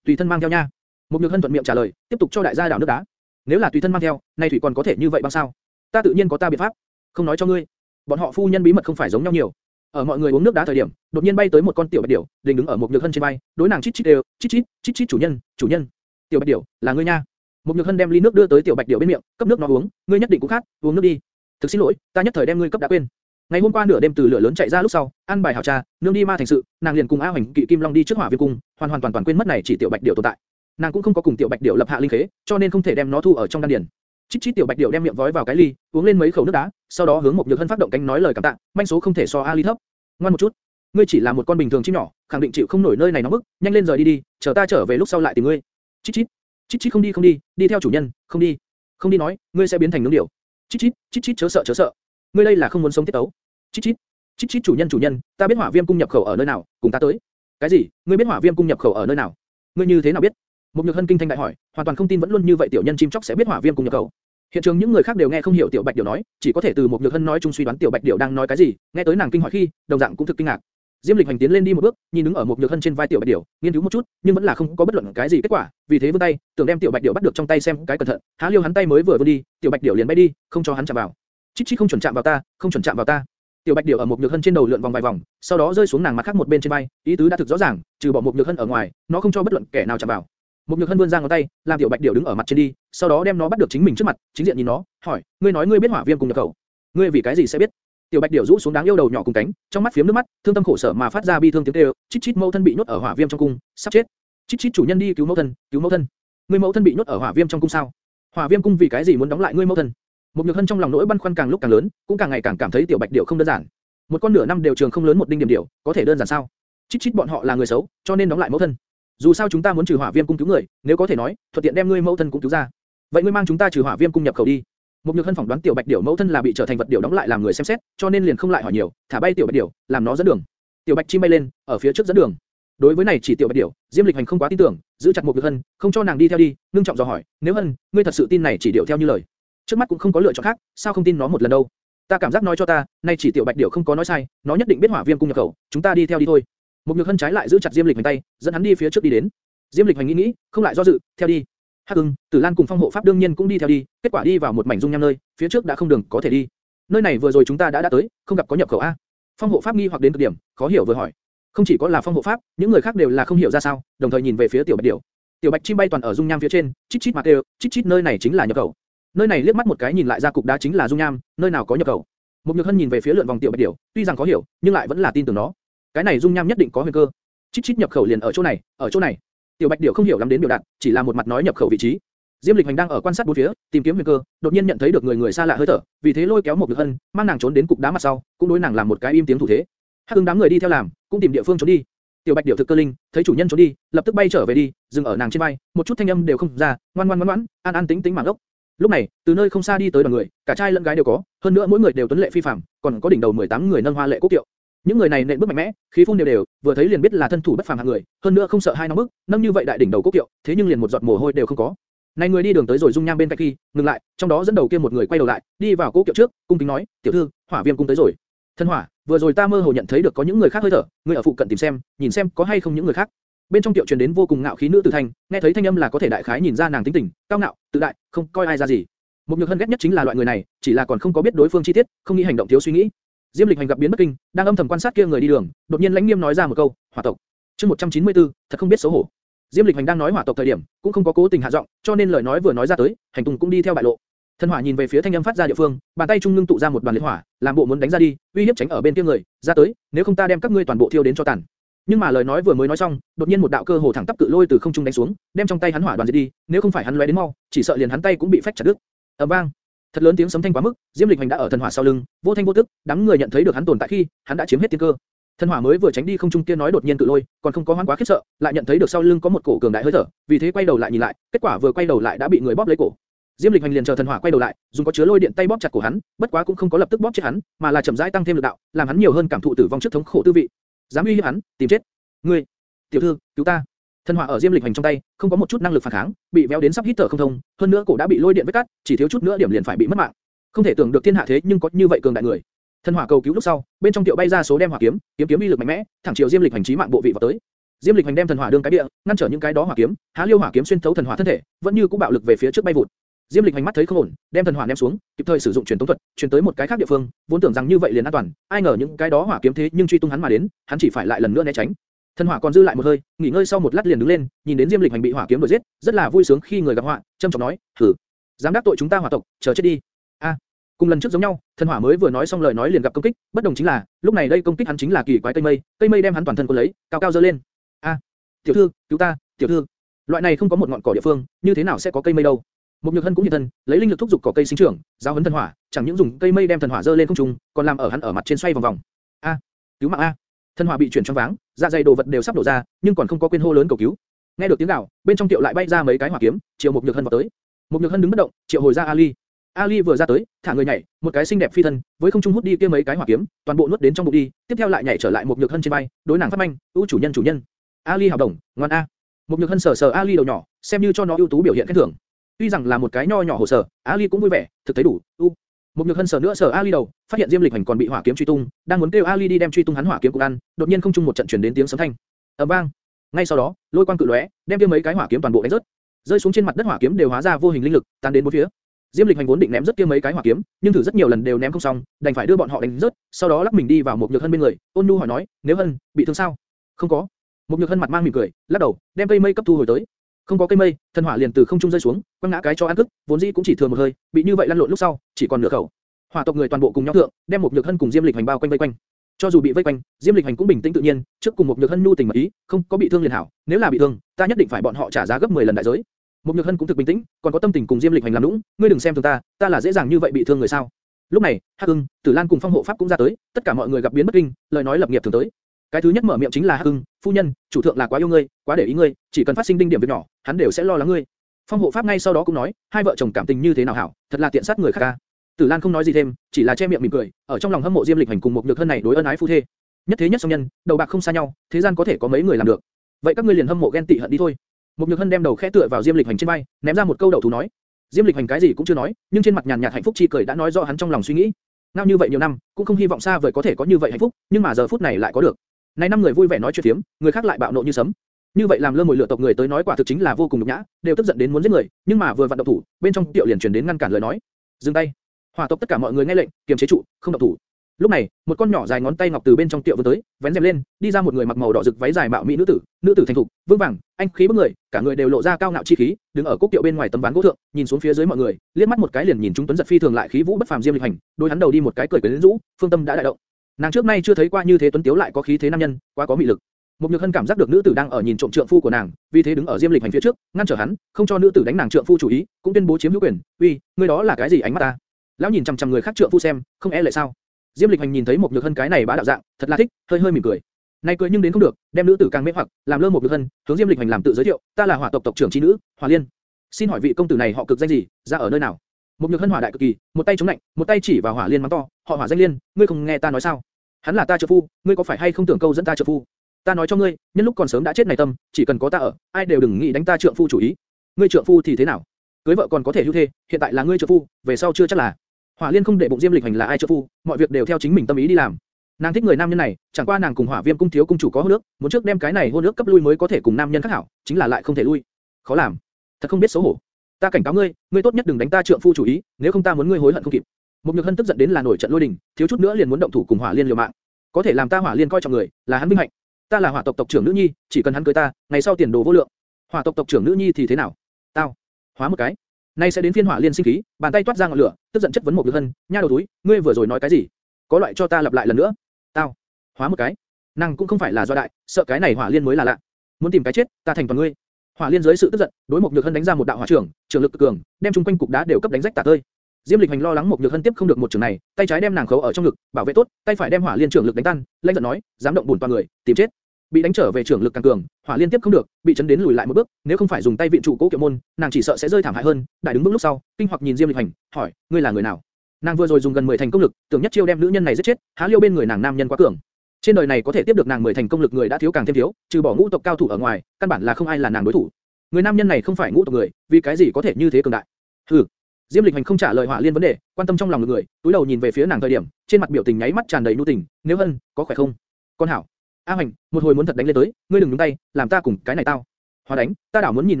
Tùy thân mang theo nha. Một Nhược Hân thuận miệng trả lời, tiếp tục cho đại gia đảo nước đá. Nếu là tùy thân mang theo, nay thủy còn có thể như vậy bằng sao? Ta tự nhiên có ta biện pháp, không nói cho ngươi. Bọn họ phu nhân bí mật không phải giống nhau nhiều. Ở mọi người uống nước đá thời điểm, đột nhiên bay tới một con tiểu bạch điểu, đình đứng ở một nhược hân trên vai, đối nàng chít chít đều, chít chít, chít chít chủ nhân, chủ nhân. Tiểu bạch điểu, là ngươi nha. Một nhược hân đem ly nước đưa tới tiểu bạch điểu bên miệng, cấp nước nó uống, ngươi nhất định cũng khát, uống nước đi. Thực xin lỗi, ta nhất thời đem ngươi cấp đã quên. Ngày hôm qua nửa đêm từ lửa lớn chạy ra lúc sau, ăn bài hảo trà, nương đi ma thành sự, nàng liền cùng A Hoành kỵ kim long đi trước hỏa viêm cung, hoàn hoàn toàn toàn quên mất này chỉ tiểu bạch điểu tồn tại. Nàng cũng không có cùng tiểu bạch điểu lập hạ linh khế, cho nên không thể đem nó thu ở trong đan điền. Chít chít tiểu bạch điểu đem miệng vói vào cái ly, uống lên mấy khẩu nước đá, sau đó hướng một nhược hân phát động cánh nói lời cảm tạ, manh số không thể so Ali thấp. Ngoan một chút, ngươi chỉ là một con bình thường chim nhỏ, khẳng định chịu không nổi nơi này nóng bức, nhanh lên rời đi đi, chờ ta trở về lúc sau lại tìm ngươi. Chít chít, chít chít không đi không đi, đi theo chủ nhân, không đi, không đi nói, ngươi sẽ biến thành nướng điểu. Chít chít, chít chít chớ sợ chớ sợ, ngươi đây là không muốn sống tiết tấu. Chít chít, chít chít chủ nhân chủ nhân, ta biết hỏa viêm cung nhập khẩu ở nơi nào, cùng ta tới. Cái gì? Ngươi biết hỏa viêm cung nhập khẩu ở nơi nào? Ngươi như thế nào biết? Một nhược hân kinh thanh đại hỏi, hoàn toàn không tin vẫn luôn như vậy tiểu nhân chim chóc sẽ biết hỏa viêm cùng nhập cầu. Hiện trường những người khác đều nghe không hiểu tiểu bạch điểu nói, chỉ có thể từ một nhược hân nói chung suy đoán tiểu bạch điểu đang nói cái gì. Nghe tới nàng kinh hỏi khi, đồng dạng cũng thực kinh ngạc. Diêm Lịch hành tiến lên đi một bước, nhìn đứng ở một nhược hân trên vai tiểu bạch điểu, nghiên cứu một chút, nhưng vẫn là không có bất luận cái gì kết quả, vì thế vươn tay, tưởng đem tiểu bạch điểu bắt được trong tay xem cái cẩn thận, há liêu hắn tay mới vừa vươn đi, tiểu bạch điểu liền bay đi, không cho hắn chạm vào. Chít chít không chuẩn chạm vào ta, không chuẩn chạm vào ta. Tiểu bạch điểu ở một nhược hân trên đầu lượn vòng vài vòng, sau đó rơi xuống nàng mặt khác một bên trên vai, ý tứ đã thực rõ ràng, trừ bỏ một nhược hân ở ngoài, nó không cho bất luận kẻ nào chạm vào. Một nhược hân vươn ra ngón tay, làm tiểu bạch điểu đứng ở mặt trên đi, sau đó đem nó bắt được chính mình trước mặt, chính diện nhìn nó, hỏi, ngươi nói ngươi biết hỏa viêm cùng nhập khẩu, ngươi vì cái gì sẽ biết? Tiểu Bạch Điểu rũ xuống đáng yêu đầu nhỏ cùng cánh, trong mắt phiếm nước mắt, thương tâm khổ sở mà phát ra bi thương tiếng kêu, chít chít mẫu thân bị nhốt ở hỏa viêm trong cung, sắp chết. Chít chít chủ nhân đi cứu mẫu thân, cứu mẫu thân. Ngươi mẫu thân bị nhốt ở hỏa viêm trong cung sao? Hỏa viêm cung vì cái gì muốn đóng lại ngươi mẫu thân? Một nhược hân trong lòng nỗi băn khoăn càng lúc càng lớn, cũng càng ngày càng cảm thấy Tiểu Bạch Điểu không đơn giản. Một con nửa năm đều trường không lớn một đinh điểm điểu, có thể đơn giản sao? Chít chít bọn họ là người xấu, cho nên đóng lại mẫu thân. Dù sao chúng ta muốn trừ hỏa viêm cung cứu người, nếu có thể nói, thuận tiện đem ngươi mẫu thân cũng cứu ra. Vậy ngươi mang chúng ta trừ hỏa viêm cung nhập khẩu đi. Một nhược hân phỏng đoán tiểu bạch điểu mẫu thân là bị trở thành vật điểu đóng lại làm người xem xét, cho nên liền không lại hỏi nhiều, thả bay tiểu bạch điểu, làm nó dẫn đường. Tiểu bạch chim bay lên, ở phía trước dẫn đường. Đối với này chỉ tiểu bạch điểu, Diêm Lịch Hành không quá tin tưởng, giữ chặt một nhược hân, không cho nàng đi theo đi, Nương trọng dò hỏi, nếu hân, ngươi thật sự tin này chỉ điểu theo như lời? Trước mắt cũng không có lựa chọn khác, sao không tin nó một lần đâu? Ta cảm giác nói cho ta, nay chỉ tiểu bạch điểu không có nói sai, nó nhất định biết hỏa viêm cung nhập khẩu, chúng ta đi theo đi thôi. Một nhược hân trái lại giữ chặt Diêm Lịch Hành tay, dẫn hắn đi phía trước đi đến. Diêm Lịch Hành nghĩ nghĩ, không lại do dự, theo đi. Hắc Ưng, Tử Lan cùng Phong Hộ Pháp đương nhiên cũng đi theo đi, kết quả đi vào một mảnh dung nham nơi, phía trước đã không đường có thể đi. Nơi này vừa rồi chúng ta đã đã tới, không gặp có nhập khẩu a. Phong Hộ Pháp nghi hoặc đến cực điểm, khó hiểu vừa hỏi. Không chỉ có là Phong Hộ Pháp, những người khác đều là không hiểu ra sao, đồng thời nhìn về phía Tiểu Bạch Điểu. Tiểu Bạch chim bay toàn ở dung nham phía trên, chít chít mà kêu, chít chít nơi này chính là nhập khẩu. Nơi này liếc mắt một cái nhìn lại ra cục đá chính là dung nham, nơi nào có nhập khẩu. Một Nhược Hân nhìn về phía lượn vòng Tiểu Bạch Điểu, tuy rằng khó hiểu, nhưng lại vẫn là tin tưởng nó. Cái này dung nham nhất định có huyền cơ. Chít chít nhập khẩu liền ở chỗ này, ở chỗ này. Tiểu Bạch Điểu không hiểu lắm đến biểu đạt, chỉ là một mặt nói nhập khẩu vị trí. Diêm Lịch Hành đang ở quan sát bốn phía, tìm kiếm huyền cơ, đột nhiên nhận thấy được người người xa lạ hơi thở, vì thế lôi kéo một lực Hân, mang nàng trốn đến cục đá mặt sau, cũng đối nàng làm một cái im tiếng thủ thế. Hắc Hưng đám người đi theo làm, cũng tìm địa phương trốn đi. Tiểu Bạch Điểu thực cơ linh, thấy chủ nhân trốn đi, lập tức bay trở về đi, dừng ở nàng trên vai, một chút thanh âm đều không ra, ngoan ngoan ngoan ngoãn, an an tính tính mảng lốc, Lúc này, từ nơi không xa đi tới đoàn người, cả trai lẫn gái đều có, hơn nữa mỗi người đều tuấn lệ phi phàm, còn có đỉnh đầu 18 người nâng hoa lệ quốc kiệu. Những người này nện bước mạnh mẽ, khí phun đều đều, vừa thấy liền biết là thân thủ bất phàm hạng người, hơn nữa không sợ hai nóng bức, nâng như vậy đại đỉnh đầu quốc kiệu, thế nhưng liền một giọt mồ hôi đều không có. Này người đi đường tới rồi dung nham bên cạnh khi, ngừng lại, trong đó dẫn đầu kia một người quay đầu lại, đi vào cố kiệu trước, cung kính nói, tiểu thư, hỏa viêm cung tới rồi. Thân hỏa, vừa rồi ta mơ hồ nhận thấy được có những người khác hơi thở, ngươi ở phụ cận tìm xem, nhìn xem có hay không những người khác. Bên trong tiệu truyền đến vô cùng ngạo khí nữ tử thanh, nghe thấy thanh âm là có thể đại khái nhìn ra nàng tính tình, cao ngạo, tự đại, không coi ai ra gì. Một nhược hân ghét nhất chính là loại người này, chỉ là còn không có biết đối phương chi tiết, không nghĩ hành động thiếu suy nghĩ. Diêm Lịch hành gặp biến bất kinh, đang âm thầm quan sát kia người đi đường, đột nhiên lãnh nghiêm nói ra một câu, hỏa tộc. Chương 194, thật không biết xấu hổ. Diêm Lịch hành đang nói hỏa tộc thời điểm, cũng không có cố tình hạ giọng, cho nên lời nói vừa nói ra tới, hành tung cũng đi theo bại lộ. Thân hỏa nhìn về phía thanh âm phát ra địa phương, bàn tay trung ngưng tụ ra một đoàn liệt hỏa, làm bộ muốn đánh ra đi, uy hiếp tránh ở bên kia người, ra tới, nếu không ta đem các ngươi toàn bộ thiêu đến cho tàn. Nhưng mà lời nói vừa mới nói xong, đột nhiên một đạo cơ hồ thẳng tắp cự lôi từ không trung đánh xuống, đem trong tay hắn hỏa đoàn diệt đi, nếu không phải hắn lóe đến mau, chỉ sợ liền hắn tay cũng bị phách chặt đứt. ầm vang, thật lớn tiếng sấm thanh quá mức, Diêm Lịch Hành đã ở thần hỏa sau lưng, vô thanh vô tức, đám người nhận thấy được hắn tồn tại khi, hắn đã chiếm hết tiên cơ. Thần hỏa mới vừa tránh đi không trung kia nói đột nhiên cự lôi, còn không có hoan quá khiếp sợ, lại nhận thấy được sau lưng có một cổ cường đại hơi thở, vì thế quay đầu lại nhìn lại, kết quả vừa quay đầu lại đã bị người bóp lấy cổ. Diêm Lịch Hành liền chờ thần hỏa quay đầu lại, dùng có chứa lôi điện tay bóp chặt cổ hắn, bất quá cũng không có lập tức bóp chết hắn, mà là chậm rãi tăng thêm lực đạo, làm hắn nhiều hơn cảm thụ tử vong trước thống khổ tư vị. Dám uy hiếp hắn, tìm chết. Ngươi, tiểu thư, cứu ta. Thần hỏa ở Diêm Lịch Hành trong tay, không có một chút năng lực phản kháng, bị véo đến sắp hít thở không thông, hơn nữa cổ đã bị lôi điện vết cắt, chỉ thiếu chút nữa điểm liền phải bị mất mạng. Không thể tưởng được thiên hạ thế nhưng có như vậy cường đại người. Thần hỏa cầu cứu lúc sau, bên trong tiệu bay ra số đem hỏa kiếm, kiếm kiếm uy lực mạnh mẽ, thẳng chiều Diêm Lịch hành chí mạng bộ vị vào tới. Diêm Lịch hành đem thần hỏa đương cái địa, ngăn trở những cái đó hỏa kiếm, há liêu hỏa kiếm xuyên thấu thần hỏa thân thể, vẫn như cũ bạo lực về phía trước bay vụt. Diêm Lịch hành mắt thấy không ổn, đem thần hỏa ném xuống, kịp thời sử dụng truyền tống thuật, truyền tới một cái khác địa phương, vốn tưởng rằng như vậy liền an toàn, ai ngờ những cái đó hỏa kiếm thế nhưng truy tung hắn mà đến, hắn chỉ phải lại lần nữa né tránh. Thần hỏa còn dư lại một hơi, nghỉ ngơi sau một lát liền đứng lên, nhìn đến Diêm Lịch hành bị hỏa kiếm đuổi giết, rất là vui sướng khi người gặp họa, trầm trọng nói, thử, dám đắc tội chúng ta hỏa tộc, chờ chết đi. A, Cùng lần trước giống nhau, thần hỏa mới vừa nói xong lời nói liền gặp công kích, bất đồng chính là, lúc này đây công kích hắn chính là kỳ quái cây mây, cây mây đem hắn toàn thân cuốn lấy, cao cao dơ lên. A, tiểu thư, cứu ta, tiểu thư. Loại này không có một ngọn cỏ địa phương, như thế nào sẽ có cây mây đâu? Một nhược hân cũng hiện thân, lấy linh lực thúc giục cỏ cây sinh trưởng, giao hấn thần hỏa, chẳng những dùng cây mây đem thần hỏa dơ lên không trung, còn làm ở hắn ở mặt trên xoay vòng vòng. A, cứu mạng a! Thần hỏa bị chuyển trong váng, dạ dày đồ vật đều sắp đổ ra, nhưng còn không có quên hô lớn cầu cứu. Nghe được tiếng gào, bên trong tiệu lại bay ra mấy cái hỏa kiếm, triệu một nhược hân vào tới. Một nhược hân đứng bất động, triệu hồi ra Ali. Ali vừa ra tới, thả người nhảy, một cái xinh đẹp phi thân, với không trung hút đi kia mấy cái hỏa kiếm, toàn bộ nuốt đến trong bụng đi, tiếp theo lại nhảy trở lại một nhược hân trên bay, đối nàng phát manh, ưu chủ nhân chủ nhân." Ali hào đồng, ngoan a. Một nhược hân sờ sờ Ali đầu nhỏ, xem như cho nó ưu tú biểu hiện khen thưởng. Tuy rằng là một cái nho nhỏ hồ sở, Ali cũng vui vẻ, thực thấy đủ. U. Một nhược hân sờ nữa sờ Ali đầu, phát hiện Diêm Lịch Hành còn bị hỏa kiếm truy tung, đang muốn kêu Ali đi đem truy tung hắn hỏa kiếm cũng ăn, đột nhiên không trung một trận truyền đến tiếng sấm thanh. ầm vang. Ngay sau đó, lôi quang cự lóe, đem kia mấy cái hỏa kiếm toàn bộ đánh rớt. Rơi xuống trên mặt đất hỏa kiếm đều hóa ra vô hình linh lực, tan đến bốn phía. Diêm Lịch Hành vốn định ném rất kia mấy cái hỏa kiếm, nhưng thử rất nhiều lần đều ném không xong, đành phải đưa bọn họ đánh rớt, sau đó lắc mình đi vào một nhược hân bên người, ôn nhu hỏi nói, nếu hân bị thương sao? Không có. Một nhược hân mặt mang mỉm cười, lắc đầu, đem cây mây cấp thu hồi tới. Không có cây mây, thần hỏa liền từ không trung rơi xuống, quăng ngã cái cho ăn cức, vốn dĩ cũng chỉ thừa một hơi, bị như vậy lăn lộn lúc sau, chỉ còn nửa khẩu. Hỏa tộc người toàn bộ cùng nhau thượng, đem một nhược hân cùng Diêm Lịch Hành bao quanh vây quanh. Cho dù bị vây quanh, Diêm Lịch Hành cũng bình tĩnh tự nhiên, trước cùng một nhược hân nhu tình mà ý, không có bị thương liền hảo, nếu là bị thương, ta nhất định phải bọn họ trả giá gấp 10 lần đại giới. Một nhược hân cũng thực bình tĩnh, còn có tâm tình cùng Diêm Lịch Hành làm nũng, ngươi đừng xem thường ta, ta là dễ dàng như vậy bị thương người sao? Lúc này, Hắc Ưng, Tử Lan cùng Phong Hộ Pháp cũng ra tới, tất cả mọi người gặp biến bất kinh, lời nói lập nghiệp thường tới. Cái thứ nhất mở miệng chính là Hắc Ưng, phu nhân, chủ thượng là quá yêu ngươi, quá để ý ngươi, chỉ cần phát sinh đinh điểm việc nhỏ, hắn đều sẽ lo lắng ngươi. Phong Hộ Pháp ngay sau đó cũng nói, hai vợ chồng cảm tình như thế nào hảo, thật là tiện sát người khác ca. Tử Lan không nói gì thêm, chỉ là che miệng mỉm cười, ở trong lòng hâm mộ Diêm Lịch Hành cùng một nhược hân này đối ân ái phu thê. Nhất thế nhất song nhân, đầu bạc không xa nhau, thế gian có thể có mấy người làm được. Vậy các ngươi liền hâm mộ ghen tị hận đi thôi. Một nhược hân đem đầu khẽ tựa vào Diêm Lịch Hành trên vai, ném ra một câu đầu thú nói. Diêm Lịch Hành cái gì cũng chưa nói, nhưng trên mặt nhàn nhạt hạnh phúc chi cười đã nói rõ hắn trong lòng suy nghĩ. Ngao như vậy nhiều năm, cũng không hy vọng xa vời có thể có như vậy hạnh phúc, nhưng mà giờ phút này lại có được. Này năm người vui vẻ nói chuyện phiếm, người khác lại bạo nộ như sấm. Như vậy làm lơ mùi lửa tộc người tới nói quả thực chính là vô cùng nhục nhã, đều tức giận đến muốn giết người, nhưng mà vừa vận động thủ, bên trong tiệu liền truyền đến ngăn cản lời nói. Dừng tay. Hỏa tộc tất cả mọi người nghe lệnh, kiềm chế trụ, không động thủ. Lúc này, một con nhỏ dài ngón tay ngọc từ bên trong tiệu vươn tới, vén rèm lên, đi ra một người mặc màu đỏ rực váy dài mạo mỹ nữ tử, nữ tử thành thục, vương vàng, anh khí bức người, cả người đều lộ ra cao ngạo chi khí, đứng ở cốc tiệu bên ngoài tấm ván gỗ thượng, nhìn xuống phía dưới mọi người, liếc mắt một cái liền nhìn chúng tuấn giật phi thường lại khí vũ bất phàm diêm lịch hành, đôi hắn đầu đi một cái cười quyến rũ, phương tâm đã đại động. Nàng trước nay chưa thấy qua như thế tuấn tiếu lại có khí thế nam nhân, quá có mị lực. Mục nhược hân cảm giác được nữ tử đang ở nhìn trộm trượng phu của nàng, vì thế đứng ở diêm lịch hành phía trước, ngăn trở hắn, không cho nữ tử đánh nàng trượng phu chủ ý, cũng tuyên bố chiếm hữu quyền. uy, ngươi đó là cái gì ánh mắt ta? Lão nhìn chăm chăm người khác trượng phu xem, không e lệ sao? Diêm Lịch Hành nhìn thấy Mục nhược hân cái này bá đạo dạng, thật là thích, hơi hơi mỉm cười. Nay cười nhưng đến không được, đem nữ tử càng mê hoặc, làm lơ Mục nhược hân, hướng Diêm Lịch Hành làm tự giới thiệu, ta là hỏa tộc tộc trưởng chi nữ, Hỏa Liên. Xin hỏi vị công tử này họ cực danh gì, ra ở nơi nào? Một nhược hân hỏa đại cực kỳ, một tay chống lạnh, một tay chỉ vào Hỏa Liên mắng to, họ Hỏa danh Liên, ngươi không nghe ta nói sao? Hắn là ta trợ phu, ngươi có phải hay không tưởng câu dẫn ta trợ phu? Ta nói cho ngươi, nhân lúc còn sớm đã chết này tâm, chỉ cần có ta ở, ai đều đừng nghĩ đánh ta trượng phu chủ ý. Ngươi trượng phu thì thế nào? Cưới vợ còn có thể hưu thê, hiện tại là ngươi trợ phu, về sau chưa chắc là. Hỏa Liên không để bụng Diêm Lịch Hành là ai trợ phu, mọi việc đều theo chính mình tâm ý đi làm. Nàng thích người nam nhân này, chẳng qua nàng cùng Hỏa Viêm cung thiếu cung chủ có hôn nước, muốn trước đem cái này hôn nước cấp lui mới có thể cùng nam nhân khác hảo, chính là lại không thể lui. Khó làm. Thật không biết xấu hổ. Ta cảnh cáo ngươi, ngươi tốt nhất đừng đánh ta trượng phu chủ ý, nếu không ta muốn ngươi hối hận không kịp. Một Nhược Hân tức giận đến là nổi trận lôi đình, thiếu chút nữa liền muốn động thủ cùng Hỏa Liên liều mạng. Có thể làm ta Hỏa Liên coi trọng người, là hắn vinh hạnh. Ta là Hỏa tộc tộc trưởng nữ nhi, chỉ cần hắn cưới ta, ngày sau tiền đồ vô lượng. Hỏa tộc tộc trưởng nữ nhi thì thế nào? Tao. Hóa một cái. Nay sẽ đến phiên hỏa liên sinh khí, bàn tay toát ra ngọn lửa, tức giận chất vấn một nhược hân, nha đầu túi, ngươi vừa rồi nói cái gì? Có loại cho ta lặp lại lần nữa. Tao, hóa một cái. Nàng cũng không phải là do đại, sợ cái này hỏa liên mới là lạ. Muốn tìm cái chết, ta thành toàn ngươi. Hỏa liên dưới sự tức giận, đối một nhược hân đánh ra một đạo hỏa trưởng, trường lực cực cường, đem chung quanh cục đá đều cấp đánh rách tả tơi. Diêm Lịch Hành lo lắng một nhược hân tiếp không được một trường này, tay trái đem nàng khấu ở trong ngực, bảo vệ tốt, tay phải đem hỏa liên trưởng lực đánh tan, lanh giận nói, dám động bổn toàn người, tìm chết bị đánh trở về trưởng lực càng cường, hỏa liên tiếp không được, bị chấn đến lùi lại một bước, nếu không phải dùng tay viện trụ cố kiệu môn, nàng chỉ sợ sẽ rơi thảm hại hơn. đại đứng bước lúc sau, kinh hoặc nhìn diêm lịch hành, hỏi, ngươi là người nào? nàng vừa rồi dùng gần 10 thành công lực, tưởng nhất chiêu đem nữ nhân này giết chết, há liêu bên người nàng nam nhân quá cường trên đời này có thể tiếp được nàng 10 thành công lực người đã thiếu càng thêm thiếu, trừ bỏ ngũ tộc cao thủ ở ngoài, căn bản là không ai là nàng đối thủ. người nam nhân này không phải ngũ tộc người, vì cái gì có thể như thế cường đại? hừ. Diêm Lịch Hành không trả lời Hỏa Liên vấn đề, quan tâm trong lòng người, túi đầu nhìn về phía nàng thời điểm, trên mặt biểu tình nháy mắt tràn đầy nhu tình, nếu hân, có khỏe không? Con hảo, A Hành, một hồi muốn thật đánh lên tới, ngươi đừng nhúng tay, làm ta cùng cái này tao. Hóa đánh, ta đảo muốn nhìn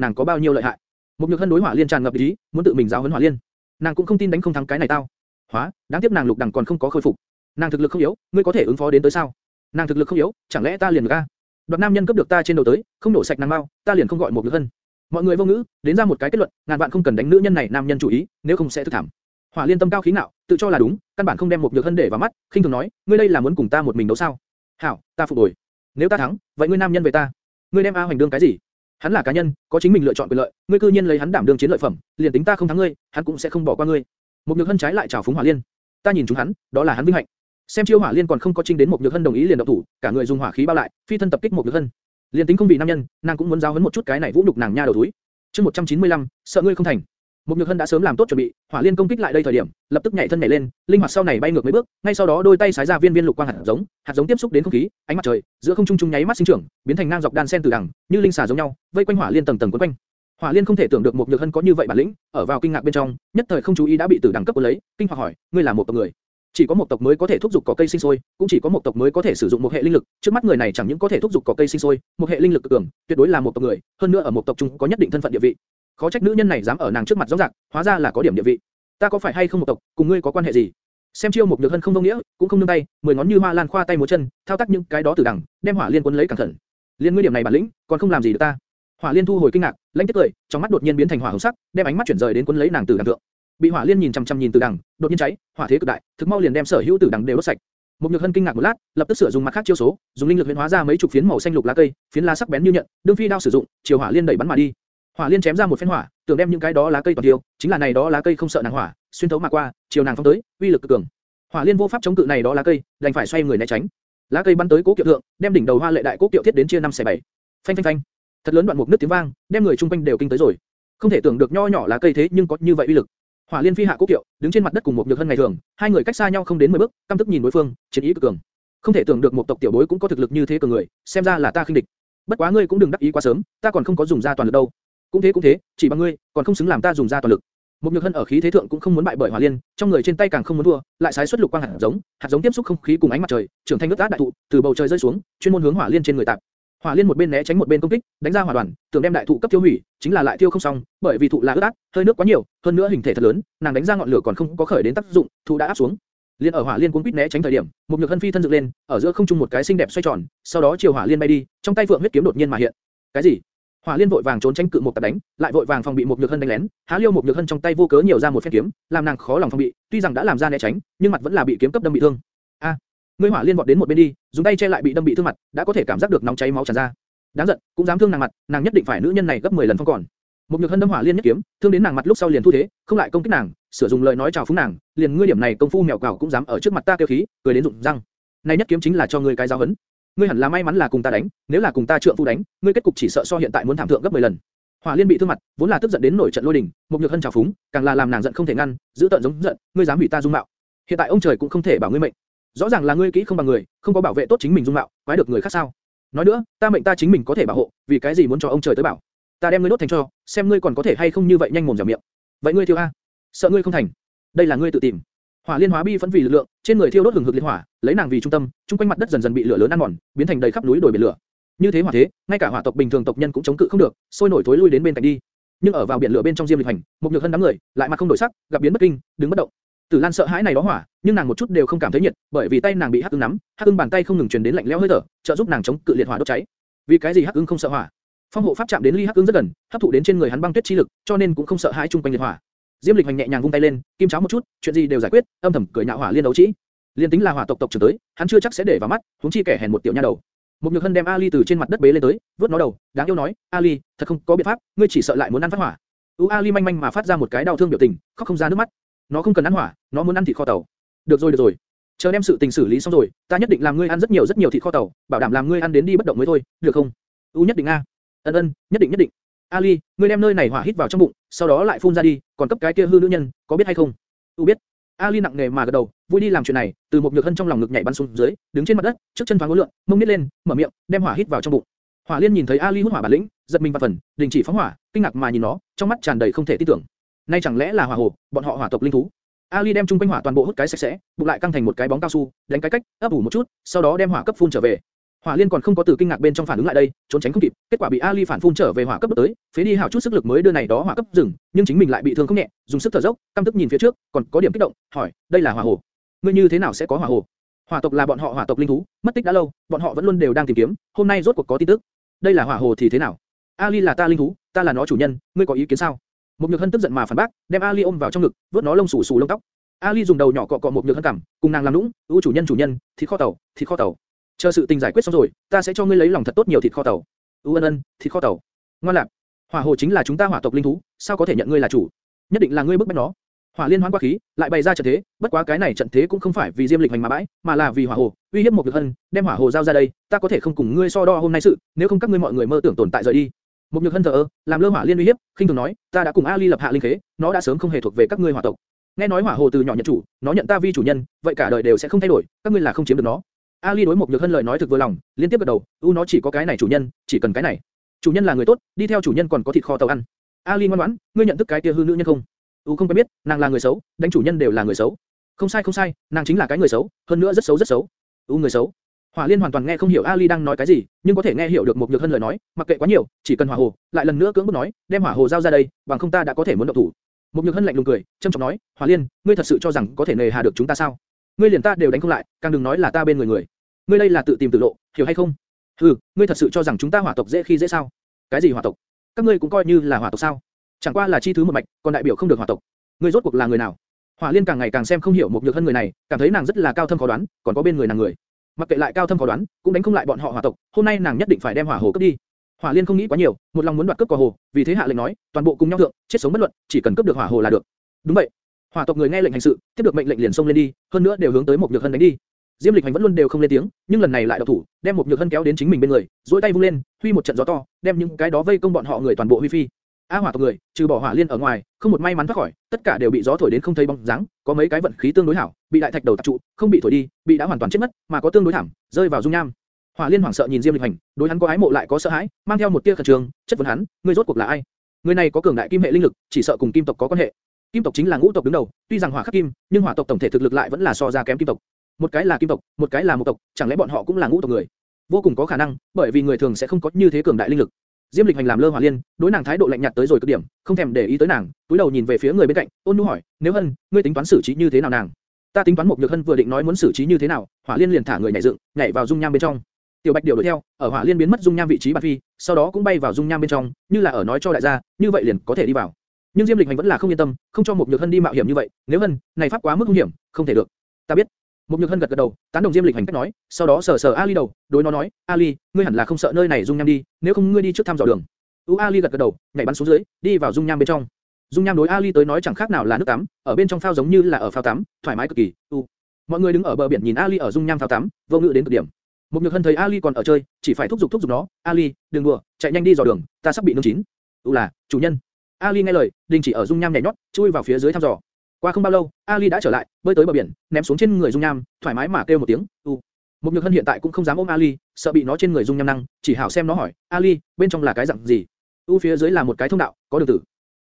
nàng có bao nhiêu lợi hại. Một nhược hân đối hỏa liên tràn ngập ý, muốn tự mình giáo huấn hỏa liên. Nàng cũng không tin đánh không thắng cái này tao. Hóa, đáng tiếc nàng lục đẳng còn không có khôi phục. Nàng thực lực không yếu, ngươi có thể ứng phó đến tới sao? Nàng thực lực không yếu, chẳng lẽ ta liền ga? Đoạt nam nhân cấp được ta trên đầu tới, không nổ sạch nàng mau, ta liền không gọi một nhược hân. Mọi người vô ngữ, đến ra một cái kết luận, ngàn vạn không cần đánh nữ nhân này nam nhân chủ ý, nếu không sẽ thực thảm. Hỏa liên tâm cao khí ngạo, tự cho là đúng, căn bản không đem một nhược hân để vào mắt, khinh thường nói, ngươi đây là muốn cùng ta một mình đấu sao? Hảo, ta phục rồi. Nếu ta thắng, vậy ngươi nam nhân về ta, ngươi đem A Hoành đương cái gì? Hắn là cá nhân, có chính mình lựa chọn quyền lợi, ngươi cư nhiên lấy hắn đảm đương chiến lợi phẩm, liền tính ta không thắng ngươi, hắn cũng sẽ không bỏ qua ngươi. Một nhược hân trái lại chào phúng hỏa liên, ta nhìn chúng hắn, đó là hắn vinh hạnh. Xem chiêu hỏa liên còn không có trinh đến một nhược hân đồng ý liền động thủ, cả người dùng hỏa khí bao lại, phi thân tập kích một nhược hân. Liên tính không vì nam nhân, nàng cũng muốn giáo huấn một chút cái này vũ đục nàng nha đầu túi. Chương 195, sợ ngươi không thành. Một Nhược Hân đã sớm làm tốt chuẩn bị, Hỏa Liên công kích lại đây thời điểm, lập tức nhảy thân nhảy lên, linh hoạt sau này bay ngược mấy bước, ngay sau đó đôi tay sái ra viên viên lục quang hạt giống, hạt giống tiếp xúc đến không khí, ánh mặt trời, giữa không trung trung nháy mắt sinh trưởng, biến thành ngang dọc đan sen từ đằng, như linh xà giống nhau, vây quanh Hỏa Liên tầng tầng quấn quanh. Hỏa Liên không thể tưởng được một Nhược Hân có như vậy bản lĩnh, ở vào kinh ngạc bên trong, nhất thời không chú ý đã bị tử đẳng cấp cuốn lấy, kinh hoặc hỏi, ngươi là một tộc người, chỉ có một tộc mới có thể thúc giục cỏ cây sinh sôi, cũng chỉ có một tộc mới có thể sử dụng một hệ linh lực. Trước mắt người này chẳng những có thể thúc giục cỏ cây sinh sôi, một hệ linh lực cực cường, tuyệt đối là một tộc người, hơn nữa ở một tộc chúng có nhất định thân phận địa vị. Khó trách nữ nhân này dám ở nàng trước mặt rõ ràng, hóa ra là có điểm địa vị. Ta có phải hay không một tộc, cùng ngươi có quan hệ gì? Xem chiêu một nhược hân không vô nghĩa, cũng không nương tay, mười ngón như hoa lan khoa tay múa chân, thao tác những cái đó từ đằng, đem hỏa liên cuốn lấy cẩn thận. Liên ngươi điểm này bản lĩnh, còn không làm gì được ta. Hỏa liên thu hồi kinh ngạc, lãnh tiếc cười, trong mắt đột nhiên biến thành hỏa hồng sắc, đem ánh mắt chuyển rời đến cuốn lấy nàng từ đằng tượng. Bị hỏa liên nhìn chăm chăm nhìn từ đằng, đột nhiên cháy, hỏa thế cực đại, thực mau liền đem sở hữu từ đằng đều đốt sạch. Một nhược hân kinh ngạc một lát, lập tức sửa dùng mặt khác chiêu số, dùng linh lực huyễn hóa ra mấy chục phiến màu xanh lục lá cây, phiến lá sắc bén như nhận, đương phi đao sử dụng, chiều hỏa liên đẩy bắn mà đi. Hỏa liên chém ra một phen hỏa, tưởng đem những cái đó lá cây toàn tiêu, chính là này đó lá cây không sợ nàng hỏa, xuyên thấu mà qua, chiều nàng phóng tới, uy lực cực cường. Hỏa liên vô pháp chống cự này đó lá cây, đành phải xoay người né tránh. Lá cây bắn tới cố kiệu thượng, đem đỉnh đầu hoa lệ đại cố kiệu thiết đến chia năm xẻ bảy. Phanh phanh phanh. Thật lớn đoạn mục nước tiếng vang, đem người chung quanh đều kinh tới rồi. Không thể tưởng được nho nhỏ lá cây thế nhưng có như vậy uy lực. Hỏa Liên Phi hạ cố kiệu, đứng trên mặt đất cùng một nhược hân ngày thường, hai người cách xa nhau không đến 10 bước, căm tức nhìn đối phương, chiến ý cực cường. Không thể tưởng được một tộc tiểu bối cũng có thực lực như thế cường người, xem ra là ta khinh địch. Bất quá ngươi cũng đừng đắc ý quá sớm, ta còn không có dùng ra toàn lực đâu. Cũng thế cũng thế, chỉ bằng ngươi, còn không xứng làm ta dùng ra toàn lực. Một nhược hân ở khí thế thượng cũng không muốn bại bởi Hỏa Liên, trong người trên tay càng không muốn thua, lại sái xuất lục quang hạt giống, hạt giống tiếp xúc không khí cùng ánh mặt trời, trưởng thành nước át đại thụ, từ bầu trời rơi xuống, chuyên môn hướng Hỏa Liên trên người tạp. Hỏa Liên một bên né tránh một bên công kích, đánh ra hỏa đoàn, tưởng đem đại thụ cấp tiêu hủy, chính là lại tiêu không xong, bởi vì thụ là ướt át, hơi nước quá nhiều, hơn nữa hình thể thật lớn, nàng đánh ra ngọn lửa còn không có khởi đến tác dụng, thụ đã áp xuống. Liên ở Hỏa Liên cuốn quýt né tránh thời điểm, một nhược hân phi thân dựng lên, ở giữa không trung một cái xinh đẹp xoay tròn, sau đó chiều Hỏa Liên bay đi, trong tay phượng huyết kiếm đột nhiên mà hiện. Cái gì? Hỏa Liên vội vàng trốn tránh cự một tập đánh, lại vội vàng phòng bị một nhược hân đánh lén, há liêu một nhược hân trong tay vô cớ nhiều ra một phen kiếm, làm nàng khó lòng phòng bị, tuy rằng đã làm ra né tránh, nhưng mặt vẫn là bị kiếm cấp đâm bị thương. A, ngươi Hỏa Liên vọt đến một bên đi, dùng tay che lại bị đâm bị thương mặt, đã có thể cảm giác được nóng cháy máu tràn ra. Đáng giận, cũng dám thương nàng mặt, nàng nhất định phải nữ nhân này gấp 10 lần phong còn. Một nhược hân đâm hỏa liên nhất kiếm, thương đến nàng mặt lúc sau liền thu thế, không lại công kích nàng, sử dụng lời nói chào phúng nàng, liền ngươi điểm này công phu mèo cào cũng dám ở trước mặt ta kêu khí, cười đến rụng răng. Này nhất kiếm chính là cho ngươi cái giáo hấn. Ngươi hẳn là may mắn là cùng ta đánh, nếu là cùng ta trượng phu đánh, ngươi kết cục chỉ sợ so hiện tại muốn thảm thượng gấp 10 lần. Hỏa Liên bị thương mặt, vốn là tức giận đến nổi trận lôi đình, một nhược hân chào phúng, càng là làm nàng giận không thể ngăn, giữ tận giống giận, ngươi dám hủy ta dung mạo. Hiện tại ông trời cũng không thể bảo ngươi mệnh. Rõ ràng là ngươi kỹ không bằng người, không có bảo vệ tốt chính mình dung mạo, quái được người khác sao? Nói nữa, ta mệnh ta chính mình có thể bảo hộ, vì cái gì muốn cho ông trời tới bảo? Ta đem ngươi đốt thành cho, xem ngươi còn có thể hay không như vậy nhanh mồm dẻo miệng. Vậy ngươi thiêu a? Sợ ngươi không thành? Đây là ngươi tự tìm. Hỏa liên hóa bi phấn vì lực lượng, trên người thiêu đốt hừng hực liên hỏa, lấy nàng vì trung tâm, trung quanh mặt đất dần dần bị lửa lớn ăn mòn, biến thành đầy khắp núi đồi biển lửa. Như thế hỏa thế, ngay cả hỏa tộc bình thường tộc nhân cũng chống cự không được, sôi nổi thối lui đến bên cạnh đi. Nhưng ở vào biển lửa bên trong diêm lịch hành, một nhược hân đám người, lại mặt không đổi sắc, gặp biến bất kinh, đứng bất động. Tử Lan sợ hãi này đó hỏa, nhưng nàng một chút đều không cảm thấy nhiệt, bởi vì tay nàng bị hắc ưng nắm, hắc ưng bàn tay không ngừng truyền đến lạnh lẽo hơi thở, trợ giúp nàng chống cự liệt hỏa đốt cháy. Vì cái gì hắc ưng không sợ hỏa? Phong hộ pháp chạm đến ly hắc ưng rất gần, hấp thụ đến trên người hắn băng tuyết chi lực, cho nên cũng không sợ hãi chung quanh liệt hỏa. Diêm Lịch hành nhẹ nhàng vung tay lên, kim cháo một chút, chuyện gì đều giải quyết, âm thầm cười nhạo hỏa liên đấu trí. Liên tính là hỏa tộc tộc trưởng tới, hắn chưa chắc sẽ để vào mắt, huống chi kẻ hèn một tiểu nha đầu. Một nhược hân đem Ali từ trên mặt đất bế lên tới, vớt nó đầu, đáng yêu nói, Ali, thật không có biện pháp, ngươi chỉ sợ lại muốn ăn phát hỏa. U Ali manh manh mà phát ra một cái đau thương biểu tình, khóc không ra nước mắt. Nó không cần ăn hỏa, nó muốn ăn thịt kho tàu. Được rồi được rồi, chờ đem sự tình xử lý xong rồi, ta nhất định làm ngươi ăn rất nhiều rất nhiều thịt kho tàu, bảo đảm làm ngươi ăn đến đi bất động mới thôi, được không? U nhất định a. Ân ân, nhất định nhất định. Ali, ngươi đem nơi này hỏa hít vào trong bụng, sau đó lại phun ra đi, còn cấp cái kia hư nữ nhân, có biết hay không? U biết. Ali nặng nề mà gật đầu, vui đi làm chuyện này, từ một nhược hân trong lòng ngực nhảy bắn xuống dưới, đứng trên mặt đất, trước chân thoáng ngốn lượn, mông nít lên, mở miệng, đem hỏa hít vào trong bụng. Hỏa Liên nhìn thấy Ali hút hỏa bản lĩnh, giật mình và phần, đình chỉ phóng hỏa, kinh ngạc mà nhìn nó, trong mắt tràn đầy không thể tin tưởng. Nay chẳng lẽ là hỏa hồ, bọn họ hỏa tộc linh thú? Ali đem trung quanh hỏa toàn bộ hút cái sạch sẽ, bụng lại căng thành một cái bóng cao su, đánh cái cách, ấp ủ một chút, sau đó đem hỏa cấp phun trở về. Hỏa Liên còn không có từ kinh ngạc bên trong phản ứng lại đây, trốn tránh không kịp, kết quả bị Ali phản phun trở về hỏa cấp đốt tới, phế đi hảo chút sức lực mới đưa này đó hỏa cấp dừng, nhưng chính mình lại bị thương không nhẹ, dùng sức thở dốc, căm tức nhìn phía trước, còn có điểm kích động, hỏi, đây là hỏa hồ, ngươi như thế nào sẽ có hỏa hồ? Hỏa tộc là bọn họ hỏa tộc linh thú, mất tích đã lâu, bọn họ vẫn luôn đều đang tìm kiếm, hôm nay rốt cuộc có tin tức. Đây là hỏa hồ thì thế nào? Ali là ta linh thú, ta là nó chủ nhân, ngươi có ý kiến sao? Một nhược hân tức giận mà phản bác, đem Ali ôm vào trong ngực, vuốt nó lông xù xù lông tóc. Ali dùng đầu nhỏ cọ cọ một nhược hân cằm, cùng nàng làm nũng, ưu chủ nhân chủ nhân, thịt kho tàu, thịt kho tàu. Chờ sự tình giải quyết xong rồi, ta sẽ cho ngươi lấy lòng thật tốt nhiều thịt kho tàu. ưu ân ân, thịt kho tàu. Ngoan lạc, hỏa hồ chính là chúng ta hỏa tộc linh thú, sao có thể nhận ngươi là chủ? Nhất định là ngươi bức bách nó. Hỏa liên hoán qua khí, lại bày ra trận thế, bất quá cái này trận thế cũng không phải vì diêm lịch hành mà bãi, mà là vì hỏa hồ, uy hiếp một nhược hân, đem hỏa hồ giao ra đây, ta có thể không cùng ngươi so đo hôm nay sự, nếu không các ngươi mọi người mơ tưởng tồn tại rời đi. Một nhược hân thờ ơ, làm lơ hỏa liên uy hiếp, khinh thường nói, ta đã cùng Ali lập hạ linh khế, nó đã sớm không hề thuộc về các ngươi hỏa tộc. Nghe nói hỏa hồ từ nhỏ nhận chủ, nó nhận ta vi chủ nhân, vậy cả đời đều sẽ không thay đổi, các ngươi là không chiếm được nó. Ali đối một nhược hân lời nói thực vừa lòng, liên tiếp gật đầu, u nó chỉ có cái này chủ nhân, chỉ cần cái này. Chủ nhân là người tốt, đi theo chủ nhân còn có thịt kho tàu ăn. Ali ngoan ngoãn, ngươi nhận thức cái kia hư nữ nhân không? U không quen biết, nàng là người xấu, đánh chủ nhân đều là người xấu. Không sai không sai, nàng chính là cái người xấu, hơn nữa rất xấu rất xấu. U người xấu. Hỏa Liên hoàn toàn nghe không hiểu Ali đang nói cái gì, nhưng có thể nghe hiểu được một nhược hân lời nói, mặc kệ quá nhiều, chỉ cần hỏa hồ, lại lần nữa cưỡng bức nói, đem hỏa hồ giao ra đây, bằng không ta đã có thể muốn động thủ. Một nhược hân lạnh lùng cười, trâm trọng nói, Hỏa Liên, ngươi thật sự cho rằng có thể nề hà được chúng ta sao? Ngươi liền ta đều đánh không lại, càng đừng nói là ta bên người người. Ngươi đây là tự tìm tự lộ, hiểu hay không? Hừ, ngươi thật sự cho rằng chúng ta hỏa tộc dễ khi dễ sao? Cái gì hỏa tộc? Các ngươi cũng coi như là hỏa tộc sao? Chẳng qua là chi thứ một mạch, còn đại biểu không được hỏa tộc. Ngươi rốt cuộc là người nào? Hỏa Liên càng ngày càng xem không hiểu một nhược hân người này, cảm thấy nàng rất là cao thâm khó đoán, còn có bên người nàng người. Mặc kệ lại cao thâm khó đoán, cũng đánh không lại bọn họ hỏa tộc, hôm nay nàng nhất định phải đem hỏa hồ cướp đi. Hỏa Liên không nghĩ quá nhiều, một lòng muốn đoạt cướp cỏ hồ, vì thế hạ lệnh nói, toàn bộ cùng nhau thượng, chết sống bất luận, chỉ cần cướp được hỏa hồ là được. Đúng vậy. Hỏa tộc người nghe lệnh hành sự, tiếp được mệnh lệnh liền xông lên đi, hơn nữa đều hướng tới một nhược hân đánh đi. Diêm Lịch Hành vẫn luôn đều không lên tiếng, nhưng lần này lại độc thủ, đem một nhược hân kéo đến chính mình bên người, duỗi tay vung lên, huy một trận gió to, đem những cái đó vây công bọn họ người toàn bộ huy phi. A hỏa tộc người, trừ bỏ hỏa liên ở ngoài, không một may mắn thoát khỏi, tất cả đều bị gió thổi đến không thấy bóng dáng, có mấy cái vận khí tương đối hảo, bị đại thạch đầu tập trụ, không bị thổi đi, bị đã hoàn toàn chết mất, mà có tương đối thảm, rơi vào dung nham. Hỏa liên hoảng sợ nhìn Diêm Lịch Hành, đối hắn có ái mộ lại có sợ hãi, mang theo một tia khẩn trương, chất vấn hắn, ngươi rốt cuộc là ai? Người này có cường đại kim hệ linh lực, chỉ sợ cùng kim tộc có quan hệ. Kim tộc chính là ngũ tộc đứng đầu, tuy rằng hỏa khắc kim, nhưng hỏa tộc tổng thể thực lực lại vẫn là so ra kém kim tộc. Một cái là kim tộc, một cái là một tộc, chẳng lẽ bọn họ cũng là ngũ tộc người? Vô cùng có khả năng, bởi vì người thường sẽ không có như thế cường đại linh lực. Diêm Lịch Hành làm lơ Hỏa Liên, đối nàng thái độ lạnh nhạt tới rồi cực điểm, không thèm để ý tới nàng, túi đầu nhìn về phía người bên cạnh, ôn nhu hỏi, nếu hân, ngươi tính toán xử trí như thế nào nàng? Ta tính toán một nhược hân vừa định nói muốn xử trí như thế nào, Hỏa Liên liền thả người nhảy dựng, nhảy vào dung nham bên trong. Tiểu Bạch điều đuổi theo, ở Hỏa Liên biến mất dung nham vị trí bản phi, sau đó cũng bay vào dung nham bên trong, như là ở nói cho đại gia, như vậy liền có thể đi vào. Nhưng Diêm Lịch Hành vẫn là không yên tâm, không cho một nhược hân đi mạo hiểm như vậy, nếu hân, này pháp quá mức nguy hiểm, không thể được. Ta biết. Một nhược hân gật gật đầu, tán đồng Diêm Lịch Hành cách nói, sau đó sờ sờ Ali đầu, đối nó nói, Ali, ngươi hẳn là không sợ nơi này dung nham đi, nếu không ngươi đi trước thăm dò đường. U Ali gật gật đầu, nhảy bắn xuống dưới, đi vào dung nham bên trong. Dung nham đối Ali tới nói chẳng khác nào là nước tắm, ở bên trong phao giống như là ở phao tắm, thoải mái cực kỳ. U. Mọi người đứng ở bờ biển nhìn Ali ở dung nham phao tắm, vô ngữ đến cực điểm. Một nhược hân thấy Ali còn ở chơi, chỉ phải thúc giục thúc giục nó, Ali, đừng đùa, chạy nhanh đi dò đường, ta sắp bị nướng chín. U là, chủ nhân. Ali nghe lời, đình chỉ ở dung nham nhảy nhót, chui vào phía dưới thăm dò. Qua không bao lâu, Ali đã trở lại, bơi tới bờ biển, ném xuống trên người dung nham, thoải mái mà kêu một tiếng, u. Mục nhược hân hiện tại cũng không dám ôm Ali, sợ bị nó trên người dung nham năng, chỉ hảo xem nó hỏi, Ali, bên trong là cái dạng gì? U phía dưới là một cái thông đạo, có đường tử.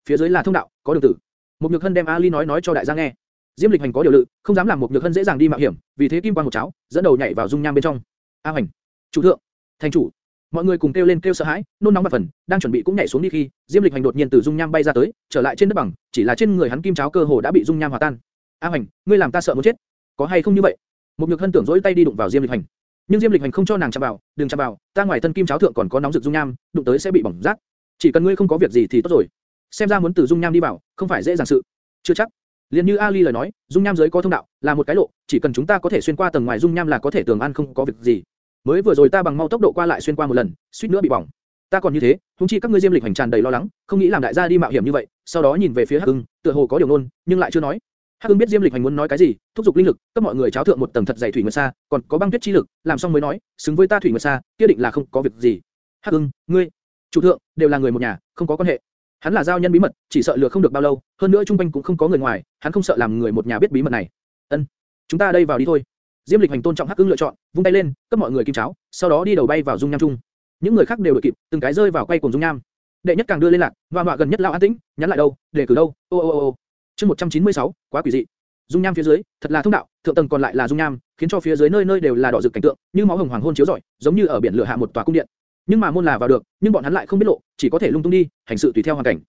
Phía dưới là thông đạo, có đường tử. Mục nhược hân đem Ali nói nói cho đại gia nghe. Diêm Lịch Hành có điều lự, không dám làm Mục nhược hân dễ dàng đi mạo hiểm, vì thế kim quang một cháo, dẫn đầu nhảy vào dung nham bên trong. A Hành, chủ thượng, thành chủ, mọi người cùng kêu lên kêu sợ hãi, nôn nóng và phần, đang chuẩn bị cũng nhảy xuống đi khi, Diêm Lịch Hành đột nhiên từ dung nham bay ra tới, trở lại trên đất bằng, chỉ là trên người hắn kim cháo cơ hồ đã bị dung nham hòa tan. A Hành, ngươi làm ta sợ muốn chết, có hay không như vậy? Một nhược hân tưởng dỗi tay đi đụng vào Diêm Lịch Hành, nhưng Diêm Lịch Hành không cho nàng chạm vào, đừng chạm vào, ta ngoài thân kim cháo thượng còn có nóng rực dung nham, đụng tới sẽ bị bỏng rát. Chỉ cần ngươi không có việc gì thì tốt rồi. Xem ra muốn từ dung nham đi vào, không phải dễ dàng sự. Chưa chắc. Liên như Ali lời nói, dung nham dưới có thông đạo, là một cái lộ, chỉ cần chúng ta có thể xuyên qua tầng ngoài dung nham là có thể tường an không có việc gì. Mới vừa rồi ta bằng mau tốc độ qua lại xuyên qua một lần, suýt nữa bị bỏng. Ta còn như thế, huống chi các ngươi Diêm Lịch hành tràn đầy lo lắng, không nghĩ làm đại gia đi mạo hiểm như vậy. Sau đó nhìn về phía Hắc Hưng, tựa hồ có điều nôn, nhưng lại chưa nói. Hắc Hưng biết Diêm Lịch hành muốn nói cái gì, thúc giục linh lực, cấp mọi người cháo thượng một tầng thật dày thủy nguyệt sa, còn có băng tuyết chi lực, làm xong mới nói, xứng với ta thủy nguyệt sa, kia định là không có việc gì. Hắc Hưng, ngươi, chủ thượng, đều là người một nhà, không có quan hệ. Hắn là giao nhân bí mật, chỉ sợ lừa không được bao lâu, hơn nữa trung quanh cũng không có người ngoài, hắn không sợ làm người một nhà biết bí mật này. Ân, chúng ta đây vào đi thôi. Diêm Lịch hành tôn trọng Hắc Ưng lựa chọn, vung tay lên, cấp mọi người kim cháo, sau đó đi đầu bay vào dung nham trung. Những người khác đều đuổi kịp, từng cái rơi vào quay cuồng dung nham. Đệ nhất càng đưa lên lạc, và ngọa gần nhất lao an tĩnh, nhắn lại đâu, để cử đâu, ô ô ô ô. Chương 196, quá quỷ dị. Dung nham phía dưới, thật là thông đạo, thượng tầng còn lại là dung nham, khiến cho phía dưới nơi nơi đều là đỏ rực cảnh tượng, như máu hồng hoàng hôn chiếu rọi, giống như ở biển lửa hạ một tòa cung điện. Nhưng mà môn là vào được, nhưng bọn hắn lại không biết lộ, chỉ có thể lung tung đi, hành sự tùy theo hoàn cảnh.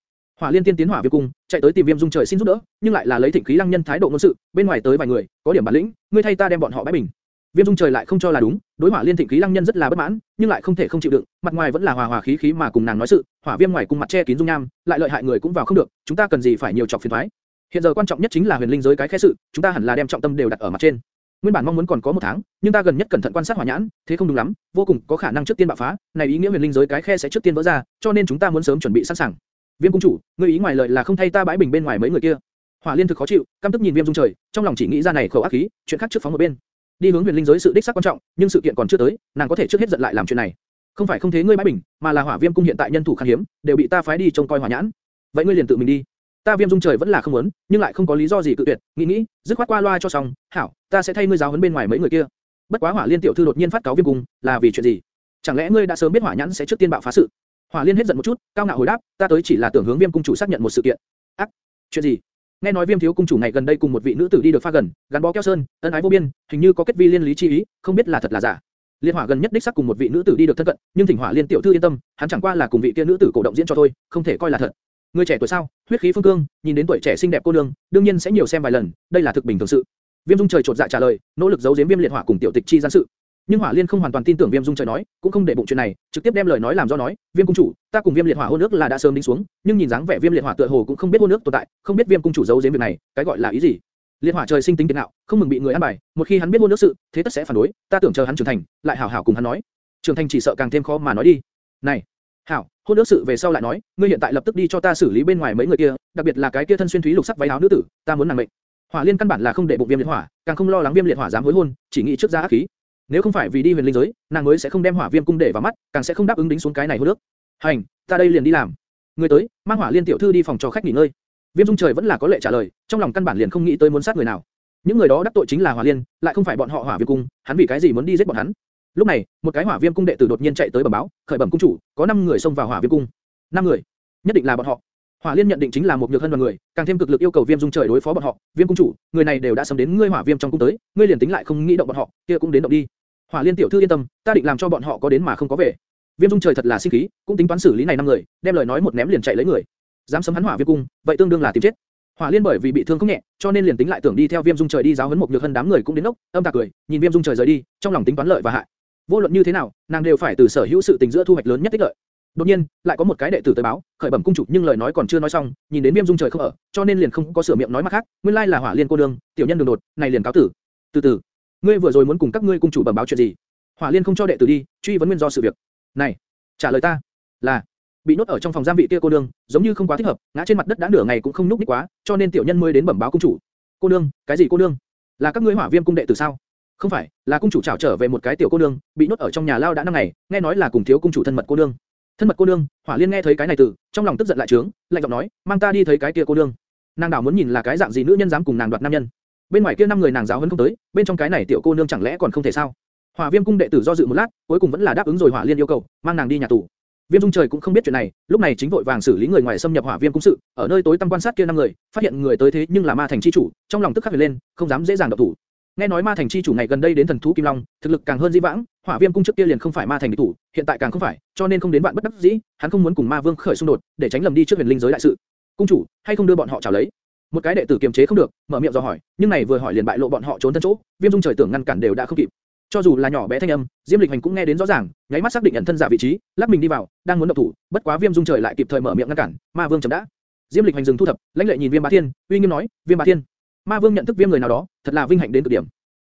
Hỏa Liên Tiên tiến hỏa viêm cung, chạy tới tìm Viêm Dung Trời xin giúp đỡ, nhưng lại là lấy thịnh khí lăng nhân thái độ ngôn sự, bên ngoài tới vài người, có điểm bản lĩnh, ngươi thay ta đem bọn họ bãi bình. Viêm Dung Trời lại không cho là đúng, đối Hỏa Liên thịnh khí lăng nhân rất là bất mãn, nhưng lại không thể không chịu đựng, mặt ngoài vẫn là hòa hòa khí khí mà cùng nàng nói sự, Hỏa Viêm ngoài cùng mặt che kín dung nham, lại lợi hại người cũng vào không được, chúng ta cần gì phải nhiều chọc phiền toái. Hiện giờ quan trọng nhất chính là huyền linh giới cái khe sự, chúng ta hẳn là đem trọng tâm đều đặt ở mặt trên. Nguyên bản mong muốn còn có một tháng, nhưng ta gần nhất cẩn thận quan sát hỏa nhãn, thế không đúng lắm, vô cùng có khả năng trước tiên bạo phá, này ý nghĩa huyền linh giới cái khe sẽ trước tiên vỡ ra, cho nên chúng ta muốn sớm chuẩn bị sẵn sàng. Viêm cung chủ, ngươi ý ngoài lời là không thay ta bãi bình bên ngoài mấy người kia. Hỏa Liên thực khó chịu, căm tức nhìn Viêm Dung Trời, trong lòng chỉ nghĩ ra này khẩu ác khí, chuyện khác trước phóng một bên. Đi hướng huyền linh giới sự đích xác quan trọng, nhưng sự kiện còn chưa tới, nàng có thể trước hết giận lại làm chuyện này. Không phải không thế ngươi bãi bình, mà là Hỏa Viêm cung hiện tại nhân thủ khan hiếm, đều bị ta phái đi trông coi hỏa nhãn. Vậy ngươi liền tự mình đi. Ta Viêm Dung Trời vẫn là không muốn, nhưng lại không có lý do gì cự tuyệt, nghĩ nghĩ, dứt khoát qua loa cho xong, hảo, ta sẽ thay ngươi giáo huấn bên ngoài mấy người kia. Bất quá Hỏa Liên tiểu thư đột nhiên phát cáo Viêm cung, là vì chuyện gì? Chẳng lẽ ngươi đã sớm biết hỏa nhãn sẽ trước tiên bạo phá sự? Hỏa Liên hết giận một chút, cao ngạo hồi đáp, ta tới chỉ là tưởng hướng Viêm cung chủ xác nhận một sự kiện. Ác, chuyện gì? Nghe nói Viêm thiếu cung chủ ngày gần đây cùng một vị nữ tử đi được pha gần, gắn bó keo sơn, ân ái vô biên, hình như có kết vi liên lý chi ý, không biết là thật là giả. Liên Hỏa gần nhất đích xác cùng một vị nữ tử đi được thân cận, nhưng Thỉnh Hỏa Liên tiểu thư yên tâm, hắn chẳng qua là cùng vị kia nữ tử cổ động diễn cho thôi, không thể coi là thật. Người trẻ tuổi sao, huyết khí phương cương, nhìn đến tuổi trẻ xinh đẹp cô nương, đương nhiên sẽ nhiều xem vài lần, đây là thực bình thường sự. Viêm Dung trời trột dạ trả lời, nỗ lực giấu giếm Viêm Liệt Hỏa cùng tiểu tịch chi gian sự nhưng Hỏa Liên không hoàn toàn tin tưởng Viêm Dung Trời nói, cũng không để bụng chuyện này, trực tiếp đem lời nói làm do nói, Viêm cung chủ, ta cùng Viêm Liệt Hỏa hôn nước là đã sớm đính xuống, nhưng nhìn dáng vẻ Viêm Liệt Hỏa tựa hồ cũng không biết hôn nước tồn tại, không biết Viêm cung chủ giấu giếm việc này, cái gọi là ý gì? Liệt Hỏa trời sinh tính kiệt ngạo, không mừng bị người ăn bài, một khi hắn biết hôn nước sự, thế tất sẽ phản đối, ta tưởng chờ hắn trưởng thành, lại hảo hảo cùng hắn nói. Trưởng thành chỉ sợ càng thêm khó mà nói đi. Này, hảo, hôn ước sự về sau lại nói, ngươi hiện tại lập tức đi cho ta xử lý bên ngoài mấy người kia, đặc biệt là cái kia thân xuyên thúy lục sắc váy áo nữ tử, ta muốn nàng mệnh. Hỏa Liên căn bản là không để bụng Viêm Liệt Hỏa, càng không lo lắng Viêm Liệt Hỏa dám hối hôn, chỉ nghĩ trước ra ác khí. Nếu không phải vì đi huyền linh giới, nàng mới sẽ không đem Hỏa Viêm cung để vào mắt, càng sẽ không đáp ứng đính xuống cái này hôn nước. Hành, ta đây liền đi làm. Người tới, mang Hỏa Liên tiểu thư đi phòng cho khách nghỉ ngơi. Viêm Dung Trời vẫn là có lệ trả lời, trong lòng căn bản liền không nghĩ tới muốn sát người nào. Những người đó đắc tội chính là Hỏa Liên, lại không phải bọn họ Hỏa Viêm cung, hắn vì cái gì muốn đi giết bọn hắn? Lúc này, một cái Hỏa Viêm cung đệ tử đột nhiên chạy tới bẩm báo, khởi bẩm cung chủ, có 5 người xông vào Hỏa Viêm cung. 5 người, nhất định là bọn họ. Hỏa Liên nhận định chính là một nhược thân đoàn người, càng thêm cực lực yêu cầu Viêm Dung Trời đối phó bọn họ. Viêm cung chủ, người này đều đã sớm đến ngươi Hỏa Viêm trong cung tới, ngươi liền tính lại không nghĩ động bọn họ, kia cũng đến động đi. Hỏa Liên tiểu thư yên tâm, ta định làm cho bọn họ có đến mà không có về. Viêm Dung Trời thật là sinh khí, cũng tính toán xử lý này năm người, đem lời nói một ném liền chạy lấy người. Dám sớm hắn Hỏa Viêm cung, vậy tương đương là tìm chết. Hỏa Liên bởi vì bị thương không nhẹ, cho nên liền tính lại tưởng đi theo Viêm Dung Trời đi giáo huấn một nhược thân đám người cũng đến ốc, âm tạc cười, nhìn Viêm Dung Trời rời đi, trong lòng tính toán lợi và hại. Vô luận như thế nào, nàng đều phải từ sở hữu sự tình giữa thu hoạch lớn nhất tích lợi. Đột nhiên, lại có một cái đệ tử tới báo, khởi bẩm cung chủ nhưng lời nói còn chưa nói xong, nhìn đến Viêm Dung trời không ở, cho nên liền không có sửa miệng nói mà khác, nguyên lai là Hỏa Liên cô đương, tiểu nhân đường đột, này liền cáo tử. Từ từ, ngươi vừa rồi muốn cùng các ngươi cung chủ bẩm báo chuyện gì? Hỏa Liên không cho đệ tử đi, truy vấn nguyên do sự việc. Này, trả lời ta, là bị nhốt ở trong phòng giam vị kia cô nương, giống như không quá thích hợp, ngã trên mặt đất đã nửa ngày cũng không núc ních quá, cho nên tiểu nhân mới đến bẩm báo cung chủ. Cô nương, cái gì cô nương? Là các ngươi Hỏa Viêm cung đệ tử sao? Không phải, là cung chủ trảo trở về một cái tiểu cô nương, bị nhốt ở trong nhà lao đã năm ngày, nghe nói là cùng thiếu cung chủ thân mật cô nương. Thân mật cô nương, Hỏa Liên nghe thấy cái này từ, trong lòng tức giận lại trướng, lạnh giọng nói, mang ta đi thấy cái kia cô nương. Nàng đảo muốn nhìn là cái dạng gì nữ nhân dám cùng nàng đoạt nam nhân. Bên ngoài kia năm người nàng giáo huấn không tới, bên trong cái này tiểu cô nương chẳng lẽ còn không thể sao? Hỏa Viêm cung đệ tử do dự một lát, cuối cùng vẫn là đáp ứng rồi Hỏa Liên yêu cầu, mang nàng đi nhà tù. Viêm Dung Trời cũng không biết chuyện này, lúc này chính vội vàng xử lý người ngoài xâm nhập Hỏa Viêm cung sự, ở nơi tối tăm quan sát kia năm người, phát hiện người tới thế nhưng là Ma Thành chi chủ, trong lòng tức khắc lên, không dám dễ dàng động thủ. Nghe nói Ma Thành chi chủ ngày gần đây đến thần thú Kim Long, thực lực càng hơn Di Vãng, Hỏa Viêm cung trước kia liền không phải Ma Thành địch thủ, hiện tại càng không phải, cho nên không đến vạn bất đắc dĩ, hắn không muốn cùng Ma Vương khởi xung đột, để tránh lầm đi trước huyền linh giới đại sự. Cung chủ, hay không đưa bọn họ chào lấy? Một cái đệ tử kiềm chế không được, mở miệng dò hỏi, nhưng này vừa hỏi liền bại lộ bọn họ trốn thân chỗ, Viêm Dung trời tưởng ngăn cản đều đã không kịp. Cho dù là nhỏ bé thanh âm, Diêm Lịch Hành cũng nghe đến rõ ràng, nháy mắt xác định nhận thân giả vị trí, lắc mình đi vào, đang muốn động thủ, bất quá Viêm Dung trời lại kịp thời mở miệng ngăn cản, Ma Vương chấm đã. Diêm Lịch Hành dừng thu thập, lãnh lệ nhìn Viêm Bá Thiên, uy nghiêm nói, Viêm Bá Thiên. Ma Vương nhận thức Viêm người nào đó, thật là vinh hạnh đến cực điểm.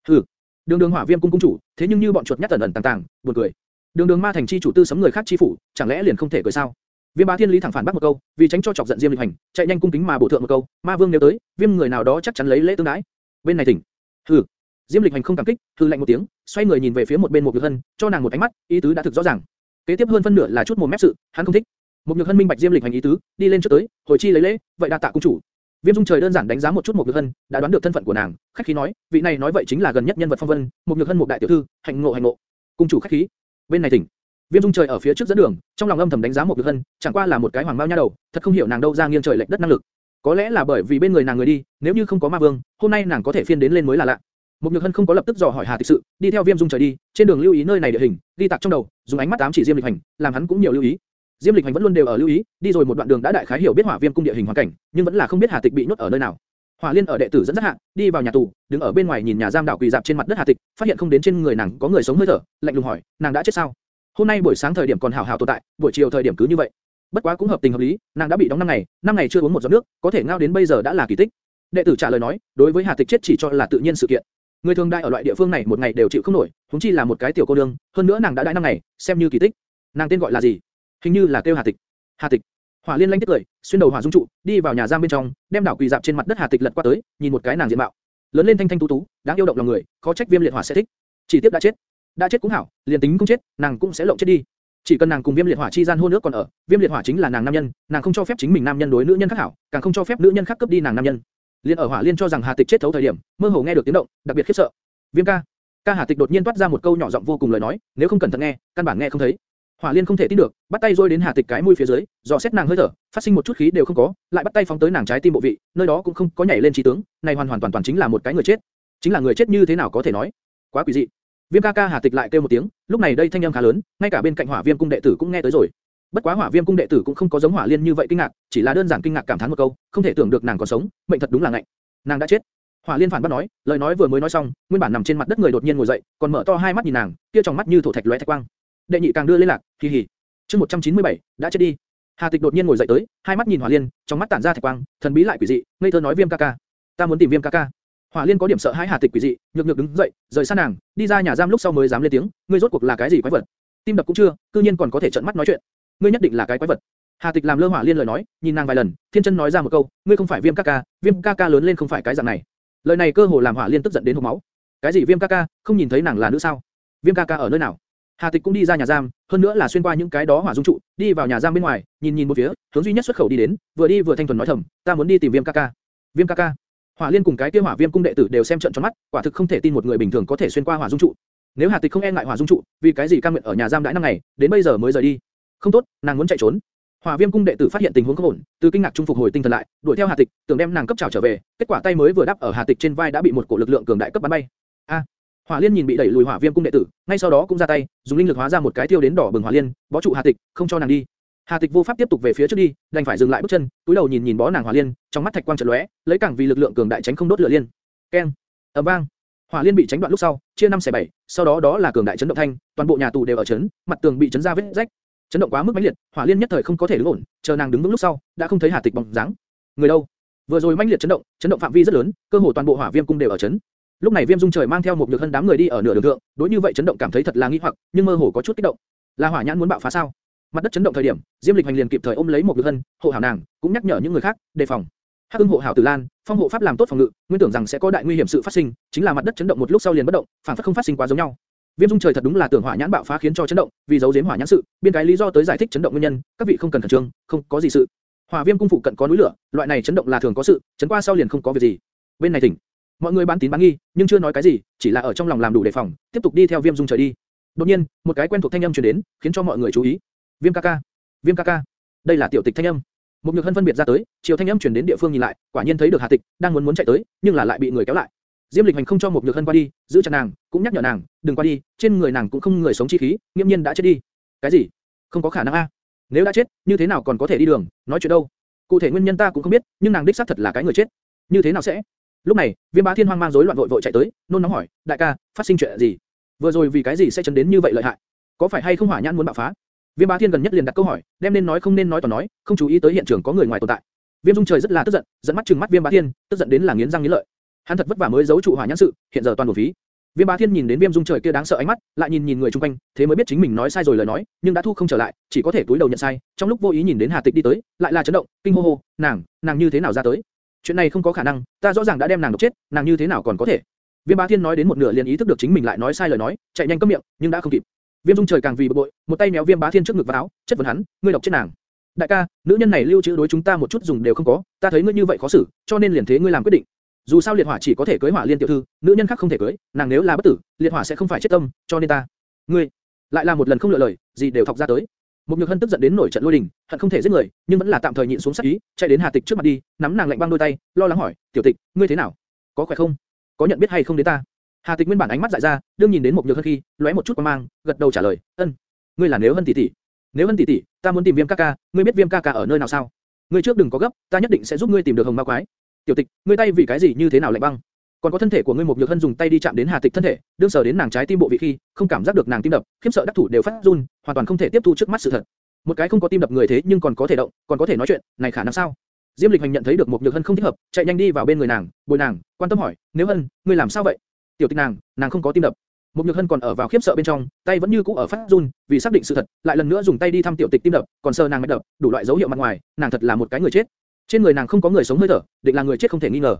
Hừ, đường đường hỏa Viêm cung cung chủ, thế nhưng như bọn chuột nhắt ẩn ẩn tàng tàng, buồn cười. Đường đường ma thành chi chủ tư sấm người khác chi phủ, chẳng lẽ liền không thể cười sao? Viêm Bá Thiên lý thẳng phản bác một câu, vì tránh cho chọc giận Diêm Lịch Hành, chạy nhanh cung kính mà bổ thượng một câu, Ma Vương nếu tới, Viêm người nào đó chắc chắn lấy lễ tương đái. Bên này tỉnh. Hừ. Diêm Lịch Hành không cảm kích, hừ lạnh một tiếng, xoay người nhìn về phía một bên một Nhược Hân, cho nàng một ánh mắt, ý tứ đã thực rõ ràng. Kế tiếp hơn phân nửa là chút mồm mép sự, hắn không thích. Một Nhược Hân minh bạch Diêm Lịch Hành ý tứ, đi lên trước tới, hồi chi lấy lễ, vậy đa tạ cung chủ. Viêm Dung trời đơn giản đánh giá một chút một Nhược Hân, đã đoán được thân phận của nàng, khách khí nói, vị này nói vậy chính là gần nhất nhân vật phong vân, một Nhược Hân một đại tiểu thư, hạnh ngộ hạnh ngộ. Cung chủ khách khí. Bên này tỉnh. Viêm Dung trời ở phía trước dẫn đường, trong lòng âm thầm đánh giá một Nhược Hân, chẳng qua là một cái hoàng bao nha đầu, thật không hiểu nàng đâu ra nghiêng trời lệch đất năng lực. Có lẽ là bởi vì bên người nàng người đi, nếu như không có ma vương, hôm nay nàng có thể phiên đến lên mới là lạ. Một Nhược Hân không có lập tức dò hỏi Hà Tịch sự, đi theo Viêm Dung trời đi, trên đường lưu ý nơi này địa hình, đi tạc trong đầu, dùng ánh mắt ám chỉ Diêm Lịch Hành, làm hắn cũng nhiều lưu ý. Diêm Lịch Hành vẫn luôn đều ở lưu ý, đi rồi một đoạn đường đã đại khái hiểu biết Hỏa Viêm cung địa hình hoàn cảnh, nhưng vẫn là không biết Hà Tịch bị nhốt ở nơi nào. Hỏa Liên ở đệ tử dẫn dắt hạ, đi vào nhà tù, đứng ở bên ngoài nhìn nhà giam đảo quỳ dạp trên mặt đất Hà Tịch, phát hiện không đến trên người nàng có người sống hơi thở, lạnh lùng hỏi, nàng đã chết sao? Hôm nay buổi sáng thời điểm còn hảo hảo tồn tại, buổi chiều thời điểm cứ như vậy. Bất quá cũng hợp tình hợp lý, nàng đã bị đóng năm ngày, năm ngày chưa uống một giọt nước, có thể ngao đến bây giờ đã là kỳ tích. Đệ tử trả lời nói, đối với Hà Tịch chết chỉ cho là tự nhiên sự kiện. Người thường đại ở loại địa phương này một ngày đều chịu không nổi, chúng chi là một cái tiểu cô nương, hơn nữa nàng đã đại năm ngày, xem như kỳ tích. Nàng tên gọi là gì? Hình như là kêu Hà Tịch. Hà Tịch. Hỏa Liên lanh tiếp cười, xuyên đầu hỏa dung trụ, đi vào nhà giam bên trong, đem đảo quỳ dạp trên mặt đất Hà Tịch lật qua tới, nhìn một cái nàng diện mạo, lớn lên thanh thanh tú tú, đáng yêu động lòng người, khó trách Viêm Liệt Hỏa sẽ thích. Chỉ tiếp đã chết, đã chết cũng hảo, liền tính cũng chết, nàng cũng sẽ lộng chết đi. Chỉ cần nàng cùng Viêm Liệt Hỏa chi gian hôn nước còn ở, Viêm Liệt Hỏa chính là nàng nam nhân, nàng không cho phép chính mình nam nhân đối nữ nhân khác hảo, càng không cho phép nữ nhân khác cướp đi nàng nam nhân. Liên ở Hỏa Liên cho rằng Hà Tịch chết thấu thời điểm, mơ hồ nghe được tiếng động, đặc biệt khiếp sợ. Viêm ca, ca Hà Tịch đột nhiên toát ra một câu nhỏ giọng vô cùng lời nói, nếu không cẩn thận nghe, căn bản nghe không thấy. Hỏa Liên không thể tin được, bắt tay rôi đến Hà Tịch cái mũi phía dưới, dò xét nàng hơi thở, phát sinh một chút khí đều không có, lại bắt tay phóng tới nàng trái tim bộ vị, nơi đó cũng không có nhảy lên trí tướng, này hoàn hoàn toàn toàn chính là một cái người chết. Chính là người chết như thế nào có thể nói? Quá quỷ dị. Viêm ca ca Hà Tịch lại kêu một tiếng, lúc này đây thanh âm khá lớn, ngay cả bên cạnh Hỏa Viêm cung đệ tử cũng nghe tới rồi. Bất quá Hỏa Viêm cung đệ tử cũng không có giống Hỏa Liên như vậy kinh ngạc, chỉ là đơn giản kinh ngạc cảm thán một câu, không thể tưởng được nàng còn sống, mệnh thật đúng là ngạnh. Nàng đã chết. Hỏa Liên phản bác nói, lời nói vừa mới nói xong, nguyên bản nằm trên mặt đất người đột nhiên ngồi dậy, còn mở to hai mắt nhìn nàng, kia trong mắt như thổ thạch lóe thạch quang. Đệ nhị càng đưa lên lạc, kỳ hỉ. Chương 197, đã chết đi. Hà Tịch đột nhiên ngồi dậy tới, hai mắt nhìn Hỏa Liên, trong mắt tản ra thạch quang, thần bí lại quỷ dị, ngây thơ nói Viêm ca ca, ta muốn tìm Viêm ca ca. Hỏa Liên có điểm sợ hãi Hà Tịch quỷ dị, nhược nhược đứng dậy, rời xa nàng, đi ra nhà giam lúc sau mới dám lên tiếng, ngươi rốt cuộc là cái gì quái vật? Tim đập cũng chưa, cư nhiên còn có thể trợn mắt nói chuyện. Ngươi nhất định là cái quái vật. Hà Tịch làm lơ Hỏa Liên lời nói, nhìn nàng vài lần, Thiên Chân nói ra một câu, ngươi không phải Viêm ca ca, Viêm ca ca lớn lên không phải cái dạng này. Lời này cơ hồ làm Hỏa Liên tức giận đến hộc máu. Cái gì Viêm ca ca, không nhìn thấy nàng là nữ sao? Viêm ca ca ở nơi nào? Hà Tịch cũng đi ra nhà giam, hơn nữa là xuyên qua những cái đó hỏa dung trụ, đi vào nhà giam bên ngoài, nhìn nhìn một phía, hướng duy nhất xuất khẩu đi đến, vừa đi vừa thanh thuần nói thầm, ta muốn đi tìm Viêm ca ca. Viêm ca ca. Hỏa Liên cùng cái kia Hỏa Viêm cung đệ tử đều xem trợn tròn mắt, quả thực không thể tin một người bình thường có thể xuyên qua hỏa dung trụ. Nếu Hà Tịch không e ngại hỏa dung trụ, vì cái gì cam nguyện ở nhà giam đãi năm ngày, đến bây giờ mới rời đi? Không tốt, nàng muốn chạy trốn. Hỏa Viêm cung đệ tử phát hiện tình huống không ổn, từ kinh ngạc trung phục hồi tinh thần lại, đuổi theo Hà Tịch, tưởng đem nàng cấp trảo trở về, kết quả tay mới vừa đáp ở Hà Tịch trên vai đã bị một cổ lực lượng cường đại cấp bắn bay. A! Hỏa Liên nhìn bị đẩy lùi Hỏa Viêm cung đệ tử, ngay sau đó cũng ra tay, dùng linh lực hóa ra một cái tiêu đến đỏ bừng Hỏa Liên, bó trụ Hà Tịch, không cho nàng đi. Hà Tịch vô pháp tiếp tục về phía trước đi, đành phải dừng lại bước chân, cúi đầu nhìn nhìn bó nàng Hỏa Liên, trong mắt thạch quang chợt lóe, lấy càng vì lực lượng cường đại tránh không đốt lửa liên. Keng! ầm vang! Hỏa Liên bị tránh đoạn lúc sau, chia năm xẻ bảy, sau đó đó là cường đại chấn động thanh, toàn bộ nhà tù đều ở chấn, mặt tường bị chấn ra vết rách. Chấn động quá mức mãnh liệt, Hỏa Liên nhất thời không có thể đứng ổn, chờ nàng đứng vững lúc sau, đã không thấy Hà Tịch bóng dáng. Người đâu? Vừa rồi mãnh liệt chấn động, chấn động phạm vi rất lớn, cơ hồ toàn bộ Hỏa Viêm cung đều ở chấn. Lúc này Viêm Dung Trời mang theo một nhược hân đám người đi ở nửa đường thượng, đối như vậy chấn động cảm thấy thật là nghi hoặc, nhưng mơ hồ có chút kích động. Là hỏa nhãn muốn bạo phá sao? Mặt đất chấn động thời điểm, Diêm Lịch Hành liền kịp thời ôm lấy một nhược hân, hộ hảo nàng, cũng nhắc nhở những người khác đề phòng. Hắc Ưng hộ hảo Tử Lan, phong hộ pháp làm tốt phòng ngự, nguyên tưởng rằng sẽ có đại nguy hiểm sự phát sinh, chính là mặt đất chấn động một lúc sau liền bất động, phản phất không phát sinh quá giống nhau. Viêm Dung Trời thật đúng là tưởng hỏa nhãn bạo phá khiến cho chấn động, vì giấu giếm hỏa nhãn sự, biên cái lý do tới giải thích chấn động nguyên nhân, các vị không cần khẩn trương, không có gì sự. Hỏa Viêm cung phụ cận có núi lửa, loại này chấn động là thường có sự, chấn qua sau liền không có việc gì. Bên này thỉnh Mọi người bán tín bán nghi, nhưng chưa nói cái gì, chỉ là ở trong lòng làm đủ đề phòng, tiếp tục đi theo Viêm Dung Trời đi. Đột nhiên, một cái quen thuộc thanh âm truyền đến, khiến cho mọi người chú ý. Viêm ca ca, Viêm ca ca, đây là tiểu tịch thanh âm. Một nhược hân phân biệt ra tới, chiều thanh âm truyền đến địa phương nhìn lại, quả nhiên thấy được Hà Tịch đang muốn muốn chạy tới, nhưng là lại bị người kéo lại. Diêm Lịch Hành không cho một nhược hân qua đi, giữ chặt nàng, cũng nhắc nhở nàng, đừng qua đi, trên người nàng cũng không người sống chi khí, nghiêm nhiên đã chết đi. Cái gì? Không có khả năng a. Nếu đã chết, như thế nào còn có thể đi đường, nói chuyện đâu? Cụ thể nguyên nhân ta cũng không biết, nhưng nàng đích xác thật là cái người chết. Như thế nào sẽ? Lúc này, Viêm Bá Thiên hoang mang rối loạn vội vội chạy tới, nôn nóng hỏi, đại ca, phát sinh chuyện gì? Vừa rồi vì cái gì sẽ chấn đến như vậy lợi hại? Có phải hay không hỏa nhãn muốn bạo phá? Viêm Bá Thiên gần nhất liền đặt câu hỏi, đem nên nói không nên nói toàn nói, không chú ý tới hiện trường có người ngoài tồn tại. Viêm Dung Trời rất là tức giận, dẫn mắt trừng mắt Viêm Bá Thiên, tức giận đến là nghiến răng nghiến lợi. Hắn thật vất vả mới giấu trụ hỏa nhãn sự, hiện giờ toàn đổ phí. Viêm Bá Thiên nhìn đến Viêm Dung Trời kia đáng sợ ánh mắt, lại nhìn nhìn người chung quanh, thế mới biết chính mình nói sai rồi lời nói, nhưng đã thu không trở lại, chỉ có thể cúi đầu nhận sai. Trong lúc vô ý nhìn đến Hà Tịch đi tới, lại là chấn động, kinh hô hô, nàng, nàng như thế nào ra tới? Chuyện này không có khả năng, ta rõ ràng đã đem nàng độc chết, nàng như thế nào còn có thể? Viêm Bá Thiên nói đến một nửa liền ý thức được chính mình lại nói sai lời nói, chạy nhanh câm miệng, nhưng đã không kịp. Viêm Dung Trời càng vì bực bội, một tay méo Viêm Bá Thiên trước ngực vào áo, chất vấn hắn, ngươi độc chết nàng. Đại ca, nữ nhân này lưu trữ đối chúng ta một chút dùng đều không có, ta thấy ngươi như vậy khó xử, cho nên liền thế ngươi làm quyết định. Dù sao liệt hỏa chỉ có thể cưới hỏa liên tiểu thư, nữ nhân khác không thể cưới, nàng nếu là bất tử, liệt hỏa sẽ không phải chết tâm, cho nên ta, ngươi, lại là một lần không lựa lời, gì đều thọc ra tới. Một nhược hân tức giận đến nổi trận lôi đình, hận không thể giết người, nhưng vẫn là tạm thời nhịn xuống sát ý, chạy đến Hà Tịch trước mặt đi, nắm nàng lạnh băng đôi tay, lo lắng hỏi, tiểu Tịch, ngươi thế nào? Có khỏe không? Có nhận biết hay không đến ta? Hà Tịch nguyên bản ánh mắt dại ra, đương nhìn đến một nhược hân khi, lóe một chút quan mang, gật đầu trả lời, ân, ngươi là nếu hân tỷ tỷ. Nếu hân tỷ tỷ, ta muốn tìm viêm ca ca, ngươi biết viêm ca ca ở nơi nào sao? Ngươi trước đừng có gấp, ta nhất định sẽ giúp ngươi tìm được hồng ma quái. Tiểu Tịch, ngươi tay vì cái gì như thế nào lạnh băng? Còn có thân thể của ngươi một nhược hân dùng tay đi chạm đến Hà Tịch thân thể, đương sờ đến nàng trái tim bộ vị khi, không cảm giác được nàng tim đập, khiếp sợ đắc thủ đều phát run, hoàn toàn không thể tiếp thu trước mắt sự thật. Một cái không có tim đập người thế nhưng còn có thể động, còn có thể nói chuyện, này khả năng sao? Diêm Lịch Hành nhận thấy được một nhược hân không thích hợp, chạy nhanh đi vào bên người nàng, bồi nàng, quan tâm hỏi, nếu hân, ngươi làm sao vậy? Tiểu Tịch nàng, nàng không có tim đập. Một nhược hân còn ở vào khiếp sợ bên trong, tay vẫn như cũ ở phát run, vì xác định sự thật, lại lần nữa dùng tay đi thăm tiểu tịch tim đập, còn sờ nàng mạch đập, đủ loại dấu hiệu mặt ngoài, nàng thật là một cái người chết. Trên người nàng không có người sống hơi thở, định là người chết không thể nghi ngờ.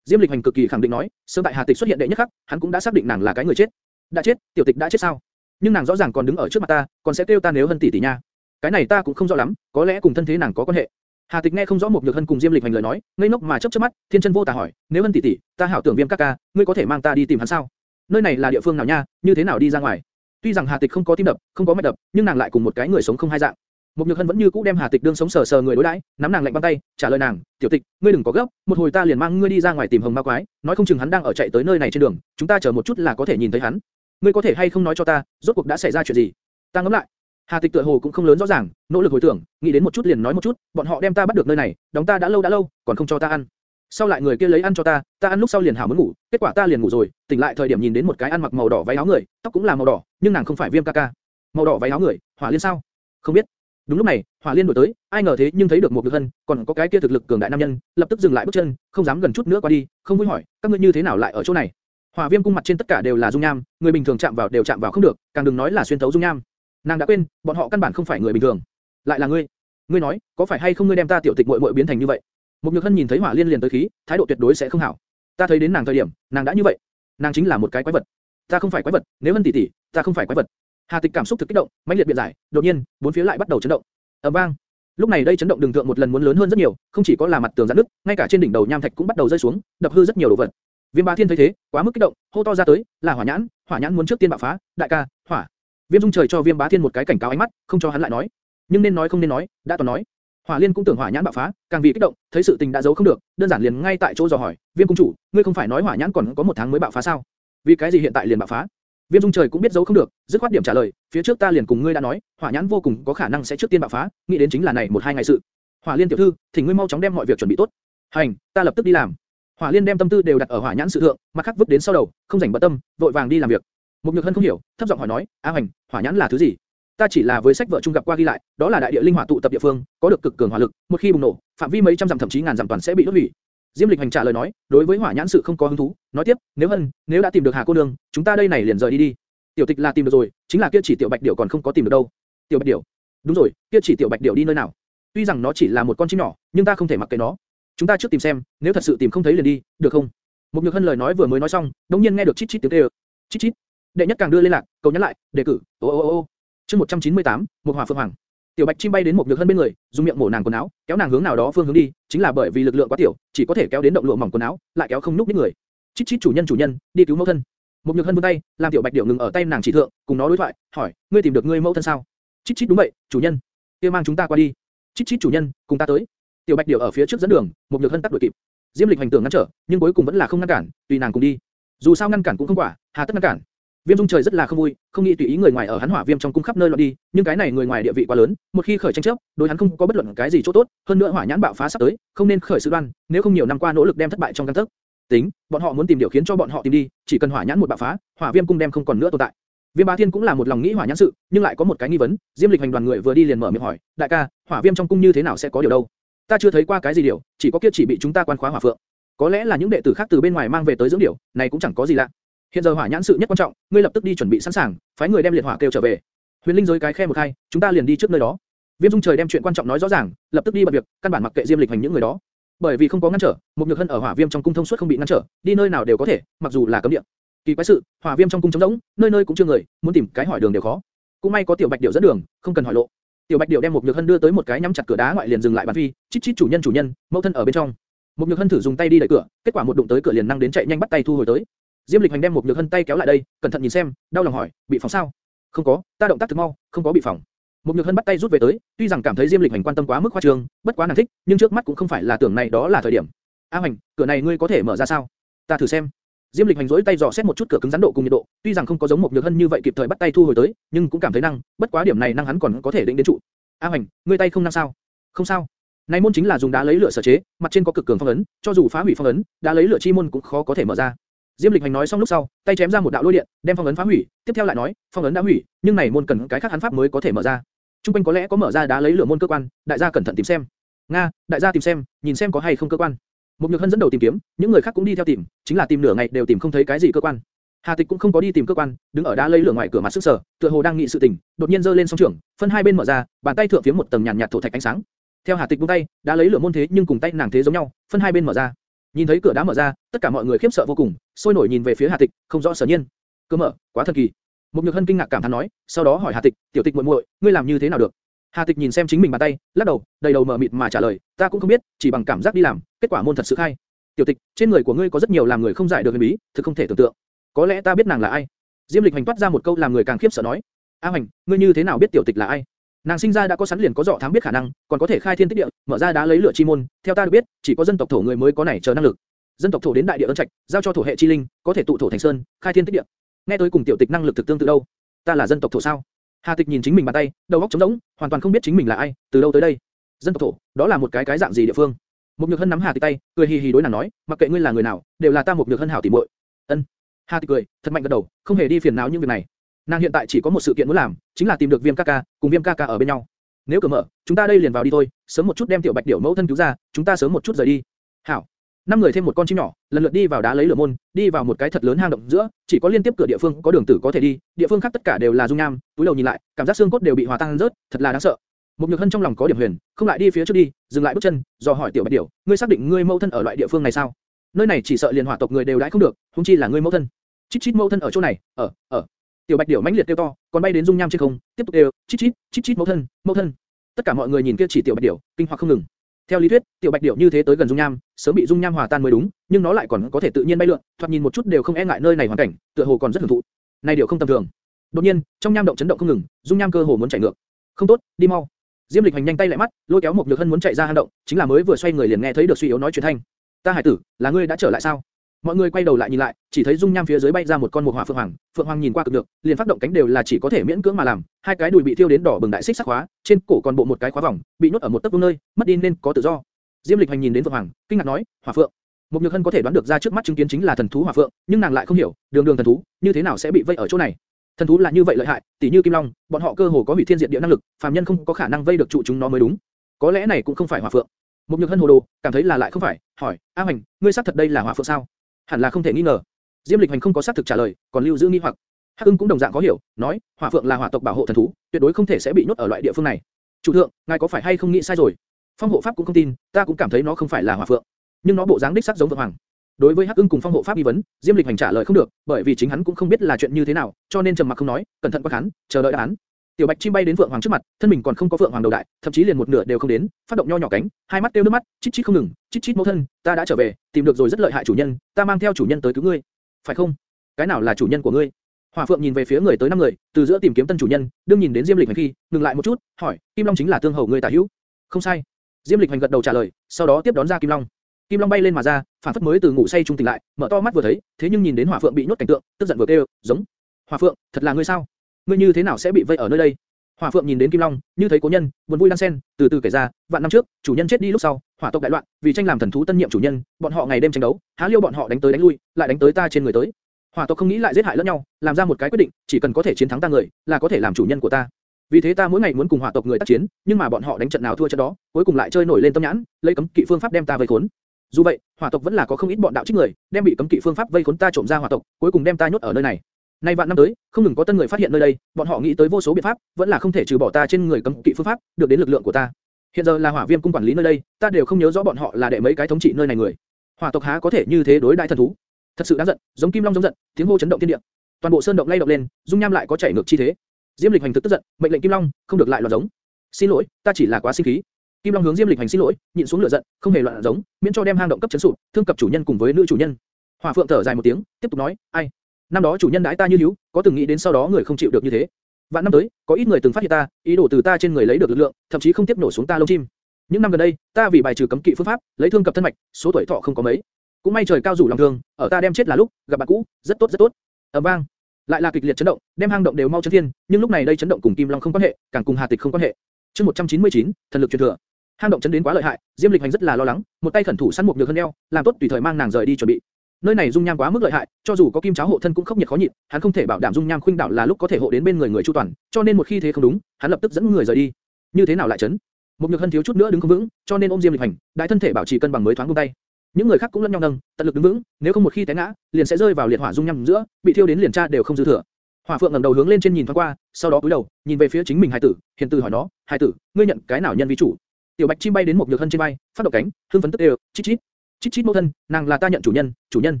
Diêm Lịch Hành cực kỳ khẳng định nói, sớm tại Hà Tịch xuất hiện đệ nhất khắc, hắn cũng đã xác định nàng là cái người chết. Đã chết, tiểu tịch đã chết sao? Nhưng nàng rõ ràng còn đứng ở trước mặt ta, còn sẽ kêu ta nếu hân tỷ tỷ nha. Cái này ta cũng không rõ lắm, có lẽ cùng thân thế nàng có quan hệ. Hà Tịch nghe không rõ một nhược hân cùng Diêm Lịch Hành lời nói, ngây ngốc mà chớp chớp mắt, thiên chân vô tà hỏi, nếu hân tỷ tỷ, ta hảo tưởng viêm ca ca, ngươi có thể mang ta đi tìm hắn sao? Nơi này là địa phương nào nha, như thế nào đi ra ngoài? Tuy rằng Hà Tịch không có tim đập, không có mạch đập, nhưng nàng lại cùng một cái người sống không hai dạng. Một Nhược Hân vẫn như cũ đem Hà Tịch đương sống sờ sờ người đối đãi, nắm nàng lạnh băng tay, trả lời nàng, "Tiểu Tịch, ngươi đừng có gấp, một hồi ta liền mang ngươi đi ra ngoài tìm Hồng Ma Quái, nói không chừng hắn đang ở chạy tới nơi này trên đường, chúng ta chờ một chút là có thể nhìn thấy hắn. Ngươi có thể hay không nói cho ta, rốt cuộc đã xảy ra chuyện gì?" Ta ngẫm lại. Hà Tịch tựa hồ cũng không lớn rõ ràng, nỗ lực hồi tưởng, nghĩ đến một chút liền nói một chút, bọn họ đem ta bắt được nơi này, đóng ta đã lâu đã lâu, còn không cho ta ăn. Sau lại người kia lấy ăn cho ta, ta ăn lúc sau liền hảo muốn ngủ, kết quả ta liền ngủ rồi, tỉnh lại thời điểm nhìn đến một cái ăn mặc màu đỏ váy áo người, tóc cũng là màu đỏ, nhưng nàng không phải Viêm ca ca. Màu đỏ váy áo người, Hỏa Liên sao? Không biết. Đúng lúc này, Hỏa Liên đuổi tới, ai ngờ thế nhưng thấy được một Nhược Hân, còn có cái kia thực lực cường đại nam nhân, lập tức dừng lại bước chân, không dám gần chút nữa qua đi, không vui hỏi, các ngươi như thế nào lại ở chỗ này? Hỏa Viêm cung mặt trên tất cả đều là dung nham, người bình thường chạm vào đều chạm vào không được, càng đừng nói là xuyên thấu dung nham. Nàng đã quên, bọn họ căn bản không phải người bình thường. Lại là ngươi. Ngươi nói, có phải hay không ngươi đem ta tiểu tịch muội muội biến thành như vậy? Một Nhược Hân nhìn thấy Hỏa Liên liền tới khí, thái độ tuyệt đối sẽ không hảo. Ta thấy đến nàng thời điểm, nàng đã như vậy. Nàng chính là một cái quái vật. Ta không phải quái vật, nếu Hân tỷ tỷ, ta không phải quái vật. Hà Tịch cảm xúc thực kích động, mãnh liệt biện giải, đột nhiên, bốn phía lại bắt đầu chấn động. ầm vang. Lúc này đây chấn động đường thượng một lần muốn lớn hơn rất nhiều, không chỉ có là mặt tường rạn nứt, ngay cả trên đỉnh đầu nham thạch cũng bắt đầu rơi xuống, đập hư rất nhiều đồ vật. Viêm Bá Thiên thấy thế, quá mức kích động, hô to ra tới, là hỏa nhãn, hỏa nhãn muốn trước tiên bạo phá, đại ca, hỏa. Viêm Dung trời cho Viêm Bá Thiên một cái cảnh cáo ánh mắt, không cho hắn lại nói, nhưng nên nói không nên nói, đã toàn nói. Hỏa Liên cũng tưởng hỏa nhãn bạo phá, càng vì kích động, thấy sự tình đã giấu không được, đơn giản liền ngay tại chỗ dò hỏi, Viêm cung chủ, ngươi không phải nói hỏa nhãn còn có một tháng mới bạo phá sao? Vì cái gì hiện tại liền bạo phá? Viêm Dung trời cũng biết giấu không được, dứt khoát điểm trả lời, phía trước ta liền cùng ngươi đã nói, hỏa nhãn vô cùng có khả năng sẽ trước tiên bạo phá, nghĩ đến chính là này một hai ngày sự. Hỏa Liên tiểu thư, thỉnh ngươi mau chóng đem mọi việc chuẩn bị tốt. Hành, ta lập tức đi làm. Hỏa Liên đem tâm tư đều đặt ở hỏa nhãn sự thượng, mặt khắc vứt đến sau đầu, không rảnh bận tâm, vội vàng đi làm việc. Một Nhược Hân không hiểu, thấp giọng hỏi nói, A Hành, hỏa nhãn là thứ gì? Ta chỉ là với sách vợ chung gặp qua ghi lại, đó là đại địa linh hỏa tụ tập địa phương, có được cực cường hỏa lực, một khi bùng nổ, phạm vi mấy trăm dặm thậm chí ngàn dặm toàn sẽ bị đốt hủy. Diêm Lịch Hành trả lời nói, đối với hỏa nhãn sự không có hứng thú, nói tiếp, nếu Hân, nếu đã tìm được Hà cô nương, chúng ta đây này liền rời đi đi. Tiểu Tịch là tìm được rồi, chính là kia chỉ tiểu bạch điểu còn không có tìm được đâu. Tiểu bạch điểu? Đúng rồi, kia chỉ tiểu bạch điểu đi nơi nào? Tuy rằng nó chỉ là một con chim nhỏ, nhưng ta không thể mặc kệ nó. Chúng ta trước tìm xem, nếu thật sự tìm không thấy liền đi, được không? Một nhược hân lời nói vừa mới nói xong, đống nhiên nghe được chít chít tiếng kêu. Chít chít. Đệ nhất càng đưa lên lạc, cầu nhắn lại, đề cử. Ô ô ô ô. Chương 198, một hỏa phượng hoàng. Tiểu bạch chim bay đến một nhược hân bên người, dùng miệng mổ nàng quần áo, kéo nàng hướng nào đó phương hướng đi, chính là bởi vì lực lượng quá tiểu, chỉ có thể kéo đến động lụa mỏng quần áo, lại kéo không núc nít người. Chít chít chủ nhân chủ nhân, đi cứu mẫu thân. Một nhược hân vươn tay, làm tiểu bạch điểu ngừng ở tay nàng chỉ thượng, cùng nó đối thoại, hỏi, ngươi tìm được ngươi mẫu thân sao? Chít chít đúng vậy, chủ nhân. kia mang chúng ta qua đi. Chít chít chủ nhân, cùng ta tới. Tiểu Bạch Điểu ở phía trước dẫn đường, một nhược hân tắt đuổi kịp. Diêm Lịch hành tưởng ngăn trở, nhưng cuối cùng vẫn là không ngăn cản, tùy nàng cùng đi. Dù sao ngăn cản cũng không quả, hà tất ngăn cản. Viêm Dung trời rất là không vui, không nghĩ tùy ý người ngoài ở hắn hỏa viêm trong cung khắp nơi loạn đi, nhưng cái này người ngoài địa vị quá lớn, một khi khởi tranh chấp, đối hắn không có bất luận cái gì chỗ tốt, hơn nữa hỏa nhãn bạo phá sắp tới, không nên khởi sự đoan, nếu không nhiều năm qua nỗ lực đem thất bại trong căn thức. Tính, bọn họ muốn tìm điều khiến cho bọn họ tìm đi, chỉ cần hỏa nhãn một bạo phá, hỏa viêm cung đem không còn nữa tồn tại. Viêm Bá Thiên cũng là một lòng nghĩ hỏa nhãn sự, nhưng lại có một cái nghi vấn, Diêm Lịch hành đoàn người vừa đi liền mở miệng hỏi, đại ca, hỏa viêm trong cung như thế nào sẽ có điều đâu? Ta chưa thấy qua cái gì điều, chỉ có kia chỉ bị chúng ta quan khóa hỏa phượng. Có lẽ là những đệ tử khác từ bên ngoài mang về tới dưỡng điều, này cũng chẳng có gì lạ. Hiện giờ hỏa nhãn sự nhất quan trọng, ngươi lập tức đi chuẩn bị sẵn sàng, phái người đem liệt hỏa kêu trở về. Huyền linh giới cái khe một khai, chúng ta liền đi trước nơi đó. Viêm Dung trời đem chuyện quan trọng nói rõ ràng, lập tức đi bận việc, căn bản mặc kệ Diêm Lịch hành những người đó. Bởi vì không có ngăn trở, một nhược hân ở hỏa viêm trong cung thông suốt không bị ngăn trở, đi nơi nào đều có thể, mặc dù là cấm địa. Kỳ quái sự, hỏa viêm trong cung trống rỗng, nơi nơi cũng chưa người, muốn tìm cái hỏi đường đều khó. Cũng may có tiểu bạch điểu dẫn đường, không cần hỏi lộ. Tiểu bạch điểu đem một nhược hân đưa tới một cái nhắm chặt cửa đá ngoại liền dừng lại bàn phi, chít chít chủ nhân chủ nhân, mẫu thân ở bên trong. Một nhược hân thử dùng tay đi đẩy cửa, kết quả một đụng tới cửa liền năng đến chạy nhanh bắt tay thu hồi tới. Diêm lịch hành đem một nhược hân tay kéo lại đây, cẩn thận nhìn xem, đau lòng hỏi, bị phòng sao? Không có, ta động tác thực mau, không có bị phòng. Một nhược hân bắt tay rút về tới, tuy rằng cảm thấy Diêm lịch hành quan tâm quá mức khoa trương, bất quá nàng thích, nhưng trước mắt cũng không phải là tưởng này đó là thời điểm. A hành, cửa này ngươi có thể mở ra sao? Ta thử xem. Diêm Lịch hành rỗi tay dò xét một chút cửa cứng rắn độ cùng nhiệt độ, tuy rằng không có giống một nhược hân như vậy kịp thời bắt tay thu hồi tới, nhưng cũng cảm thấy năng, bất quá điểm này năng hắn còn có thể định đến trụ. A hành, ngươi tay không năng sao? Không sao. Này môn chính là dùng đá lấy lửa sở chế, mặt trên có cực cường phong ấn, cho dù phá hủy phong ấn, đá lấy lửa chi môn cũng khó có thể mở ra. Diêm Lịch hành nói xong lúc sau, tay chém ra một đạo lôi điện, đem phong ấn phá hủy, tiếp theo lại nói, phong ấn đã hủy, nhưng này môn cần cái khác hắn pháp mới có thể mở ra. Trung quanh có lẽ có mở ra đá lấy lửa môn cơ quan, đại gia cẩn thận tìm xem. Nga, đại gia tìm xem, nhìn xem có hay không cơ quan. Một nhược hân dẫn đầu tìm kiếm, những người khác cũng đi theo tìm, chính là tìm nửa ngày đều tìm không thấy cái gì cơ quan. Hà Tịch cũng không có đi tìm cơ quan, đứng ở đá lấy lửa ngoài cửa mặt sức sở, tựa hồ đang nghĩ sự tình, đột nhiên giơ lên song trưởng, phân hai bên mở ra, bàn tay thượng phía một tầng nhàn nhạt thổ thạch ánh sáng. Theo Hà Tịch buông tay, đá lấy lửa môn thế nhưng cùng tay nàng thế giống nhau, phân hai bên mở ra. Nhìn thấy cửa đá mở ra, tất cả mọi người khiếp sợ vô cùng, sôi nổi nhìn về phía Hà Tịch, không rõ sở nhiên. Cơ mở, quá thần kỳ. Một nhược hân kinh ngạc cảm thán nói, sau đó hỏi Hà Tịch, tiểu Tịch muội muội, ngươi làm như thế nào được? Hà Tịch nhìn xem chính mình bàn tay, lắc đầu, đầy đầu mờ mịt mà trả lời, ta cũng không biết, chỉ bằng cảm giác đi làm, kết quả môn thật sự khai. Tiểu Tịch, trên người của ngươi có rất nhiều làm người không giải được huyền bí, thực không thể tưởng tượng. Có lẽ ta biết nàng là ai. Diêm Lịch hành toát ra một câu làm người càng khiếp sợ nói, A Hành, ngươi như thế nào biết Tiểu Tịch là ai? Nàng sinh ra đã có sẵn liền có dọ thám biết khả năng, còn có thể khai thiên tích địa, mở ra đá lấy lửa chi môn. Theo ta được biết, chỉ có dân tộc thổ người mới có này chờ năng lực. Dân tộc thổ đến đại địa ấn trạch, giao cho thổ hệ chi linh, có thể tụ thổ thành sơn, khai thiên tích địa. Nghe tôi cùng tiểu tịch năng lực thực tương tự đâu? Ta là dân tộc thổ sao? Hà Tịch nhìn chính mình bàn tay, đầu óc trống rỗng, hoàn toàn không biết chính mình là ai, từ đâu tới đây. Dân tộc thổ, đó là một cái cái dạng gì địa phương? Một Nhược Hân nắm Hà Tịch tay, cười hì hì đối nàng nói, mặc kệ ngươi là người nào, đều là ta một Nhược Hân hảo tỉ muội. Ân. Hà Tịch cười, thật mạnh gật đầu, không hề đi phiền não những việc này. Nàng hiện tại chỉ có một sự kiện muốn làm, chính là tìm được Viêm ca ca, cùng Viêm ca ca ở bên nhau. Nếu cửa mở, chúng ta đây liền vào đi thôi, sớm một chút đem tiểu Bạch Điểu mẫu thân cứu ra, chúng ta sớm một chút rời đi. Hảo. Năm người thêm một con chim nhỏ, lần lượt đi vào đá lấy lửa môn, đi vào một cái thật lớn hang động giữa, chỉ có liên tiếp cửa địa phương có đường tử có thể đi, địa phương khác tất cả đều là dung nham, túi đầu nhìn lại, cảm giác xương cốt đều bị hòa tan rớt, thật là đáng sợ. Một nhược hân trong lòng có điểm huyền, không lại đi phía trước đi, dừng lại bước chân, dò hỏi tiểu bạch điểu, ngươi xác định ngươi mẫu thân ở loại địa phương này sao? Nơi này chỉ sợ liền hỏa tộc người đều đãi không được, huống chi là ngươi mẫu thân. Chít chít mẫu thân ở chỗ này, ở, ở. Tiểu bạch điểu mãnh liệt kêu to, còn bay đến dung nham trên không, tiếp tục kêu, chít chít, chít chít mẫu thân, mẫu thân. Tất cả mọi người nhìn kia chỉ tiểu bạch điểu, kinh hoặc không ngừng. Theo lý thuyết, tiểu bạch điểu như thế tới gần dung nham, sớm bị dung nham hòa tan mới đúng, nhưng nó lại còn có thể tự nhiên bay lượn, thoạt nhìn một chút đều không e ngại nơi này hoàn cảnh, tựa hồ còn rất hưởng thụ. Này điều không tầm thường. Đột nhiên, trong nham động chấn động không ngừng, dung nham cơ hồ muốn chảy ngược. Không tốt, đi mau. Diêm Lịch hành nhanh tay lại mắt, lôi kéo một Nhược Hân muốn chạy ra hang động, chính là mới vừa xoay người liền nghe thấy được suy yếu nói chuyện thanh. Ta hải tử, là ngươi đã trở lại sao? Mọi người quay đầu lại nhìn lại, chỉ thấy dung nham phía dưới bay ra một con một hỏa phượng hoàng, phượng hoàng nhìn qua cực được, liền phát động cánh đều là chỉ có thể miễn cưỡng mà làm, hai cái đùi bị thiêu đến đỏ bừng đại xích sắc khóa, trên cổ còn bộ một cái khóa vòng, bị nhốt ở một tấc vuông nơi, mất đi nên có tự do. Diêm Lịch hành nhìn đến phượng hoàng, kinh ngạc nói, hỏa phượng. Một Nhược Hân có thể đoán được ra trước mắt chứng kiến chính là thần thú hỏa phượng, nhưng nàng lại không hiểu, đường đường thần thú, như thế nào sẽ bị vây ở chỗ này? Thần thú là như vậy lợi hại, tỷ như kim long, bọn họ cơ hồ có hủy thiên diệt địa năng lực, phàm nhân không có khả năng vây được trụ chúng nó mới đúng. Có lẽ này cũng không phải hỏa phượng. Một nhược hân hồ đồ, cảm thấy là lại không phải, hỏi, A Hoành, ngươi xác thật đây là hỏa phượng sao? Hẳn là không thể nghi ngờ. Diêm Lịch Hành không có xác thực trả lời, còn lưu giữ nghi hoặc. Hắc Ưng cũng đồng dạng có hiểu, nói, hỏa phượng là hỏa tộc bảo hộ thần thú, tuyệt đối không thể sẽ bị nhốt ở loại địa phương này. Chủ thượng, ngài có phải hay không nghĩ sai rồi? Phong hộ pháp cũng không tin, ta cũng cảm thấy nó không phải là hỏa phượng, nhưng nó bộ dáng đích xác giống vượng hoàng. Đối với Hắc Ưng cùng Phong Hộ Pháp nghi vấn, Diêm Lịch Hành trả lời không được, bởi vì chính hắn cũng không biết là chuyện như thế nào, cho nên trầm mặc không nói, cẩn thận quan hắn, chờ đợi đáp án. Tiểu Bạch chim bay đến vượng Hoàng trước mặt, thân mình còn không có vượng Hoàng đầu đại, thậm chí liền một nửa đều không đến, phát động nho nhỏ cánh, hai mắt tiêu nước mắt, chít chít không ngừng, chít chít mẫu thân, ta đã trở về, tìm được rồi rất lợi hại chủ nhân, ta mang theo chủ nhân tới cứu ngươi, phải không? Cái nào là chủ nhân của ngươi? Hỏa Phượng nhìn về phía người tới năm người, từ giữa tìm kiếm tân chủ nhân, đương nhìn đến Diêm Lịch Hành khi, ngừng lại một chút, hỏi, Kim Long chính là tương hầu ngươi tả hữu? Không sai. Diêm Lịch Hành gật đầu trả lời, sau đó tiếp đón ra Kim Long. Kim Long bay lên mà ra, phản phất mới từ ngủ say trung tỉnh lại, mở to mắt vừa thấy, thế nhưng nhìn đến Hỏa Phượng bị nhốt cảnh tượng, tức giận vừa kêu, giống. Hỏa Phượng, thật là ngươi sao? Ngươi như thế nào sẽ bị vây ở nơi đây? Hỏa Phượng nhìn đến Kim Long, như thấy cố nhân, buồn vui đan sen, từ từ kể ra, vạn năm trước, chủ nhân chết đi lúc sau, hỏa tộc đại loạn, vì tranh làm thần thú tân nhiệm chủ nhân, bọn họ ngày đêm tranh đấu, há liêu bọn họ đánh tới đánh lui, lại đánh tới ta trên người tới. Hỏa tộc không nghĩ lại giết hại lẫn nhau, làm ra một cái quyết định, chỉ cần có thể chiến thắng ta người, là có thể làm chủ nhân của ta. Vì thế ta mỗi ngày muốn cùng hỏa tộc người tác chiến, nhưng mà bọn họ đánh trận nào thua trận đó, cuối cùng lại chơi nổi lên tâm nhãn, lấy cấm kỵ phương pháp đem ta vây khốn. Dù vậy, hỏa tộc vẫn là có không ít bọn đạo trích người, đem bị cấm kỵ phương pháp vây khốn ta trộm ra hỏa tộc, cuối cùng đem ta nhốt ở nơi này. Nay vạn năm tới, không ngừng có tân người phát hiện nơi đây, bọn họ nghĩ tới vô số biện pháp, vẫn là không thể trừ bỏ ta trên người cấm kỵ phương pháp, được đến lực lượng của ta. Hiện giờ là hỏa viêm cung quản lý nơi đây, ta đều không nhớ rõ bọn họ là đệ mấy cái thống trị nơi này người. Hỏa tộc há có thể như thế đối đại thần thú? Thật sự đáng giận, giống kim long giống giận, tiếng hô chấn động thiên địa. Toàn bộ sơn động lay động lên, dung nham lại có chảy ngược chi thế. Diêm Lịch hành thực tức giận, mệnh lệnh kim long, không được lại loạn giống. Xin lỗi, ta chỉ là quá sinh khí. Kim Long hướng Diêm Lịch Hành xin lỗi, nhịn xuống lửa giận, không hề loạn giống, miễn cho đem hang động cấp chấn sụp, thương cập chủ nhân cùng với nữ chủ nhân. Hỏa Phượng thở dài một tiếng, tiếp tục nói, ai, năm đó chủ nhân đãi ta như hiếu, có từng nghĩ đến sau đó người không chịu được như thế. Vạn năm tới, có ít người từng phát hiện ta, ý đồ từ ta trên người lấy được lực lượng, thậm chí không tiếp nổ xuống ta lông chim. Những năm gần đây, ta vì bài trừ cấm kỵ phương pháp, lấy thương cập thân mạch, số tuổi thọ không có mấy. Cũng may trời cao rủ lòng thương, ở ta đem chết là lúc, gặp bạn cũ, rất tốt rất tốt. ầm vang, lại là kịch liệt chấn động, đem hang động đều mau chấn thiên, nhưng lúc này đây chấn động cùng Kim Long không quan hệ, càng cùng Hà Tịch không quan hệ. Chương 199, thần lực truyền thừa. Hang động chấn đến quá lợi hại, Diêm Lịch Hành rất là lo lắng, một tay khẩn thủ săn một nhược hơn eo, làm tốt tùy thời mang nàng rời đi chuẩn bị. Nơi này dung nham quá mức lợi hại, cho dù có kim cháo hộ thân cũng không nhiệt khó nhịn, hắn không thể bảo đảm dung nham khuynh đảo là lúc có thể hộ đến bên người người chu toàn, cho nên một khi thế không đúng, hắn lập tức dẫn người rời đi. Như thế nào lại chấn? Một nhược hân thiếu chút nữa đứng không vững, cho nên ôm Diêm Lịch Hành, đại thân thể bảo trì cân bằng mới thoáng buông tay. Những người khác cũng lẫn nhau nâng, tận lực đứng vững, nếu không một khi té ngã, liền sẽ rơi vào liệt hỏa dung nham giữa, bị thiêu đến liền tra đều không dư thừa. Hỏa Phượng ngẩng đầu hướng lên trên nhìn thoáng qua, sau đó cúi đầu, nhìn về phía chính mình Hải tử, hiền tử hỏi nó, Hải tử, ngươi nhận cái nào nhân vi chủ? Tiểu Bạch chim bay đến một nhược hân trên bay, phát động cánh, hương phấn tức đều, chít chít, chít chít mẫu thân, nàng là ta nhận chủ nhân, chủ nhân,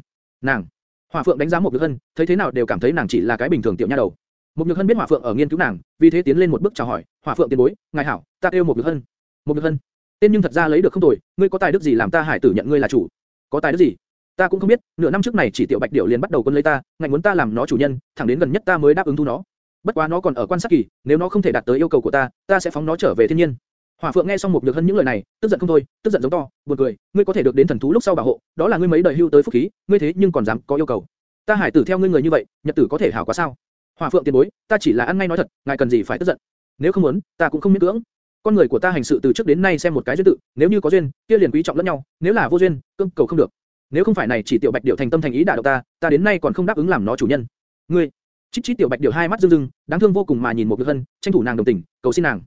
nàng. Hỏa Phượng đánh giá một nhược hân, thấy thế nào đều cảm thấy nàng chỉ là cái bình thường tiểu nha đầu. Một nhược hân biết Hỏa Phượng ở nghiên cứu nàng, vì thế tiến lên một bước chào hỏi, Hỏa Phượng tiền bối, ngài hảo, ta kêu một nhược hân. Một nhược hân, tên nhưng thật ra lấy được không tồi, ngươi có tài đức gì làm ta hải tử nhận ngươi là chủ? Có tài đức gì? Ta cũng không biết, nửa năm trước này chỉ tiểu bạch điểu liền bắt đầu quân lấy ta, ngạnh muốn ta làm nó chủ nhân, thẳng đến gần nhất ta mới đáp ứng thu nó. Bất quá nó còn ở quan sát kỳ, nếu nó không thể đạt tới yêu cầu của ta, ta sẽ phóng nó trở về thiên nhiên. Hỏa Phượng nghe xong một nhược hân những lời này, tức giận không thôi, tức giận giống to, buồn cười, ngươi có thể được đến thần thú lúc sau bảo hộ, đó là ngươi mấy đời hưu tới phúc khí, ngươi thế nhưng còn dám có yêu cầu. Ta hải tử theo ngươi người như vậy, nhật tử có thể hảo quá sao? Hỏa Phượng tiền bối, ta chỉ là ăn ngay nói thật, ngài cần gì phải tức giận? Nếu không muốn, ta cũng không miễn cưỡng. Con người của ta hành sự từ trước đến nay xem một cái duyên tự, nếu như có duyên, kia liền quý trọng lẫn nhau, nếu là vô duyên, cương cầu không được. Nếu không phải này chỉ tiểu bạch điểu thành tâm thành ý đả động ta, ta đến nay còn không đáp ứng làm nó chủ nhân. Ngươi, chít chít tiểu bạch điểu hai mắt rưng rưng, đáng thương vô cùng mà nhìn một nhược hân, tranh thủ nàng đồng tình, cầu xin nàng.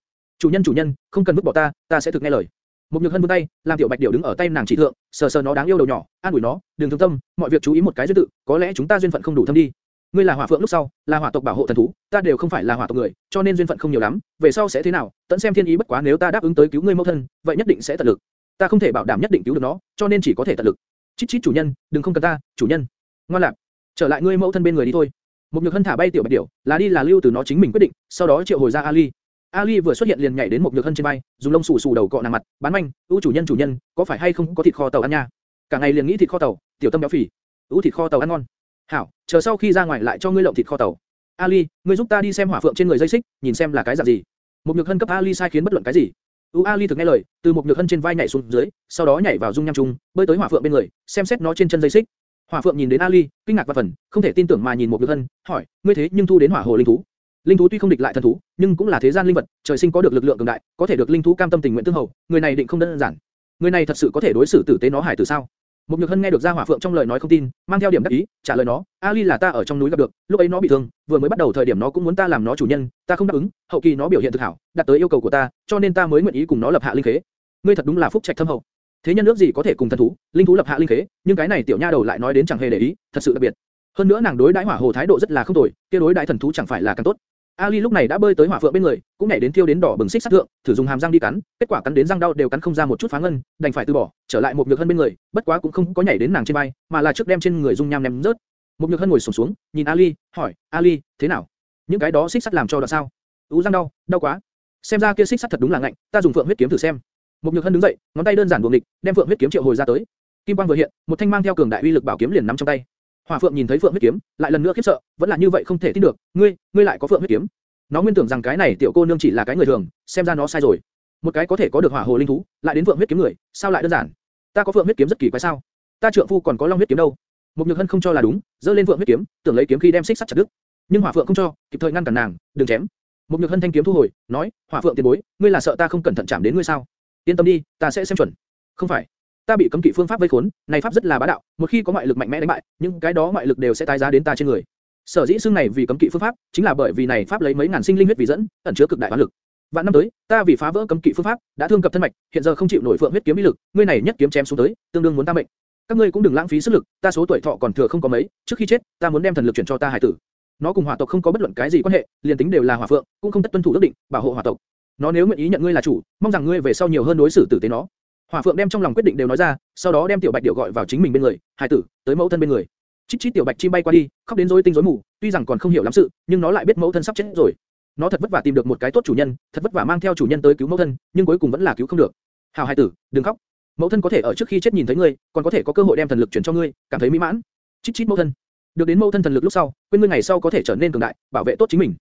Chủ nhân chủ nhân, không cần vứt bỏ ta, ta sẽ thực nghe lời. Một nhược hân vươn tay, làm tiểu bạch điểu đứng ở tay nàng chỉ thượng, sờ sờ nó đáng yêu đầu nhỏ, an ủi nó, đừng thương tâm, mọi việc chú ý một cái duyên tự, có lẽ chúng ta duyên phận không đủ thâm đi. Ngươi là hỏa phượng lúc sau, là hỏa tộc bảo hộ thần thú, ta đều không phải là hỏa tộc người, cho nên duyên phận không nhiều lắm, về sau sẽ thế nào, tận xem thiên ý bất quá nếu ta đáp ứng tới cứu ngươi mẫu thân, vậy nhất định sẽ tận lực. Ta không thể bảo đảm nhất định cứu được nó, cho nên chỉ có thể tận lực. Chít chít chủ nhân, đừng không cần ta, chủ nhân. Ngoan lạc, trở lại ngươi mẫu thân bên người đi thôi. Một nhược hân thả bay tiểu bạch điểu, là đi là lưu từ nó chính mình quyết định, sau đó triệu hồi ra Ali. Ali vừa xuất hiện liền nhảy đến một nhược hân trên vai, dùng lông xù xù đầu cọ nàng mặt, bán manh, ưu chủ nhân chủ nhân, có phải hay không có thịt kho tàu ăn nha? Cả ngày liền nghĩ thịt kho tàu, tiểu tâm béo phì. ưu thịt kho tàu ăn ngon. Hảo, chờ sau khi ra ngoài lại cho ngươi lộng thịt kho tàu. Ali, ngươi giúp ta đi xem hỏa phượng trên người dây xích, nhìn xem là cái dạng gì. Một nhược hân cấp Ali sai khiến bất luận cái gì. U Ali thực nghe lời, từ một nhược hân trên vai nhảy xuống dưới, sau đó nhảy vào dung nham trung, bơi tới hỏa phượng bên người, xem xét nó trên chân dây xích. Hỏa phượng nhìn đến Ali, kinh ngạc và phần, không thể tin tưởng mà nhìn một nhược hân, hỏi, ngươi thế nhưng thu đến hỏa hồ linh thú? Linh thú tuy không địch lại thần thú, nhưng cũng là thế gian linh vật, trời sinh có được lực lượng cường đại, có thể được linh thú cam tâm tình nguyện tương hầu, người này định không đơn giản. Người này thật sự có thể đối xử tử tế nó hải tử sao? Một Nhược Hân nghe được Gia Hỏa Phượng trong lời nói không tin, mang theo điểm đắc ý, trả lời nó, Ali là ta ở trong núi gặp được, lúc ấy nó bị thương, vừa mới bắt đầu thời điểm nó cũng muốn ta làm nó chủ nhân, ta không đáp ứng, hậu kỳ nó biểu hiện thực hảo, đạt tới yêu cầu của ta, cho nên ta mới nguyện ý cùng nó lập hạ linh khế. Ngươi thật đúng là phúc trạch thâm hậu. Thế nhân nước gì có thể cùng thần thú, linh thú lập hạ linh khế, nhưng cái này tiểu nha đầu lại nói đến chẳng hề để ý, thật sự đặc biệt. Hơn nữa nàng đối đãi hỏa hồ thái độ rất là không tồi, kia đối đãi thần thú chẳng phải là càng tốt. Ali lúc này đã bơi tới hỏa phượng bên người, cũng nhảy đến thiêu đến đỏ bừng xích sắt thượng, thử dùng hàm răng đi cắn, kết quả cắn đến răng đau đều cắn không ra một chút phá ngân, đành phải từ bỏ, trở lại một nhược hân bên người, bất quá cũng không có nhảy đến nàng trên vai, mà là trước đem trên người dung nham ném rớt. Một nhược hân ngồi xuống xuống, nhìn Ali, hỏi, Ali, thế nào? Những cái đó xích sắt làm cho đoạn sao? Ú răng đau, đau quá. Xem ra kia xích sắt thật đúng là ngạnh, ta dùng phượng huyết kiếm thử xem. Một nhược hân đứng dậy, ngón tay đơn giản buông địch, đem phượng huyết kiếm triệu hồi ra tới. Kim quang vừa hiện, một thanh mang theo cường đại uy lực bảo kiếm liền nắm trong tay. Hỏa Phượng nhìn thấy Phượng huyết kiếm, lại lần nữa khiếp sợ, vẫn là như vậy không thể tin được, ngươi, ngươi lại có Phượng huyết kiếm. Nó nguyên tưởng rằng cái này tiểu cô nương chỉ là cái người thường, xem ra nó sai rồi. Một cái có thể có được hỏa hồ linh thú, lại đến Phượng huyết kiếm người, sao lại đơn giản? Ta có Phượng huyết kiếm rất kỳ quái sao? Ta trượng phu còn có Long huyết kiếm đâu? Một Nhược Hân không cho là đúng, giơ lên Phượng huyết kiếm, tưởng lấy kiếm khi đem xích sắt chặt đứt. Nhưng Hỏa Phượng không cho, kịp thời ngăn cản nàng, đừng chém. Một Nhược Hân thanh kiếm thu hồi, nói, Hỏa Phượng tiền bối, ngươi là sợ ta không cẩn thận chạm đến ngươi sao? Yên tâm đi, ta sẽ xem chuẩn. Không phải, ta bị cấm kỵ phương pháp vây khốn, này pháp rất là bá đạo, một khi có ngoại lực mạnh mẽ đánh bại, những cái đó ngoại lực đều sẽ tái giá đến ta trên người. Sở dĩ xương này vì cấm kỵ phương pháp, chính là bởi vì này pháp lấy mấy ngàn sinh linh huyết vì dẫn, ẩn chứa cực đại toán lực. Vạn năm tới, ta vì phá vỡ cấm kỵ phương pháp, đã thương cập thân mạch, hiện giờ không chịu nổi phượng huyết kiếm ý lực, ngươi này nhất kiếm chém xuống tới, tương đương muốn ta mệnh. Các ngươi cũng đừng lãng phí sức lực, ta số tuổi thọ còn thừa không có mấy, trước khi chết, ta muốn đem thần lực chuyển cho ta hải tử. Nó cùng hỏa tộc không có bất luận cái gì quan hệ, liền tính đều là hỏa phượng, cũng không tất tuân thủ ước định, bảo hộ hỏa tộc. Nó nếu nguyện ý nhận ngươi là chủ, mong rằng ngươi về sau nhiều hơn đối xử tử tế nó. Hỏa phượng đem trong lòng quyết định đều nói ra, sau đó đem tiểu bạch điệu gọi vào chính mình bên người, hải tử, tới mẫu thân bên người. Chít chít tiểu bạch chim bay qua đi, khóc đến rối tinh rối mù, tuy rằng còn không hiểu lắm sự, nhưng nó lại biết mẫu thân sắp chết rồi. Nó thật vất vả tìm được một cái tốt chủ nhân, thật vất vả mang theo chủ nhân tới cứu mẫu thân, nhưng cuối cùng vẫn là cứu không được. Hảo Hải tử, đừng khóc. Mẫu thân có thể ở trước khi chết nhìn thấy ngươi, còn có thể có cơ hội đem thần lực chuyển cho ngươi, cảm thấy mỹ mãn. Chít chít mẫu thân. Được đến mẫu thân thần lực lúc sau, quên ngươi ngày sau có thể trở nên cường đại, bảo vệ tốt chính mình.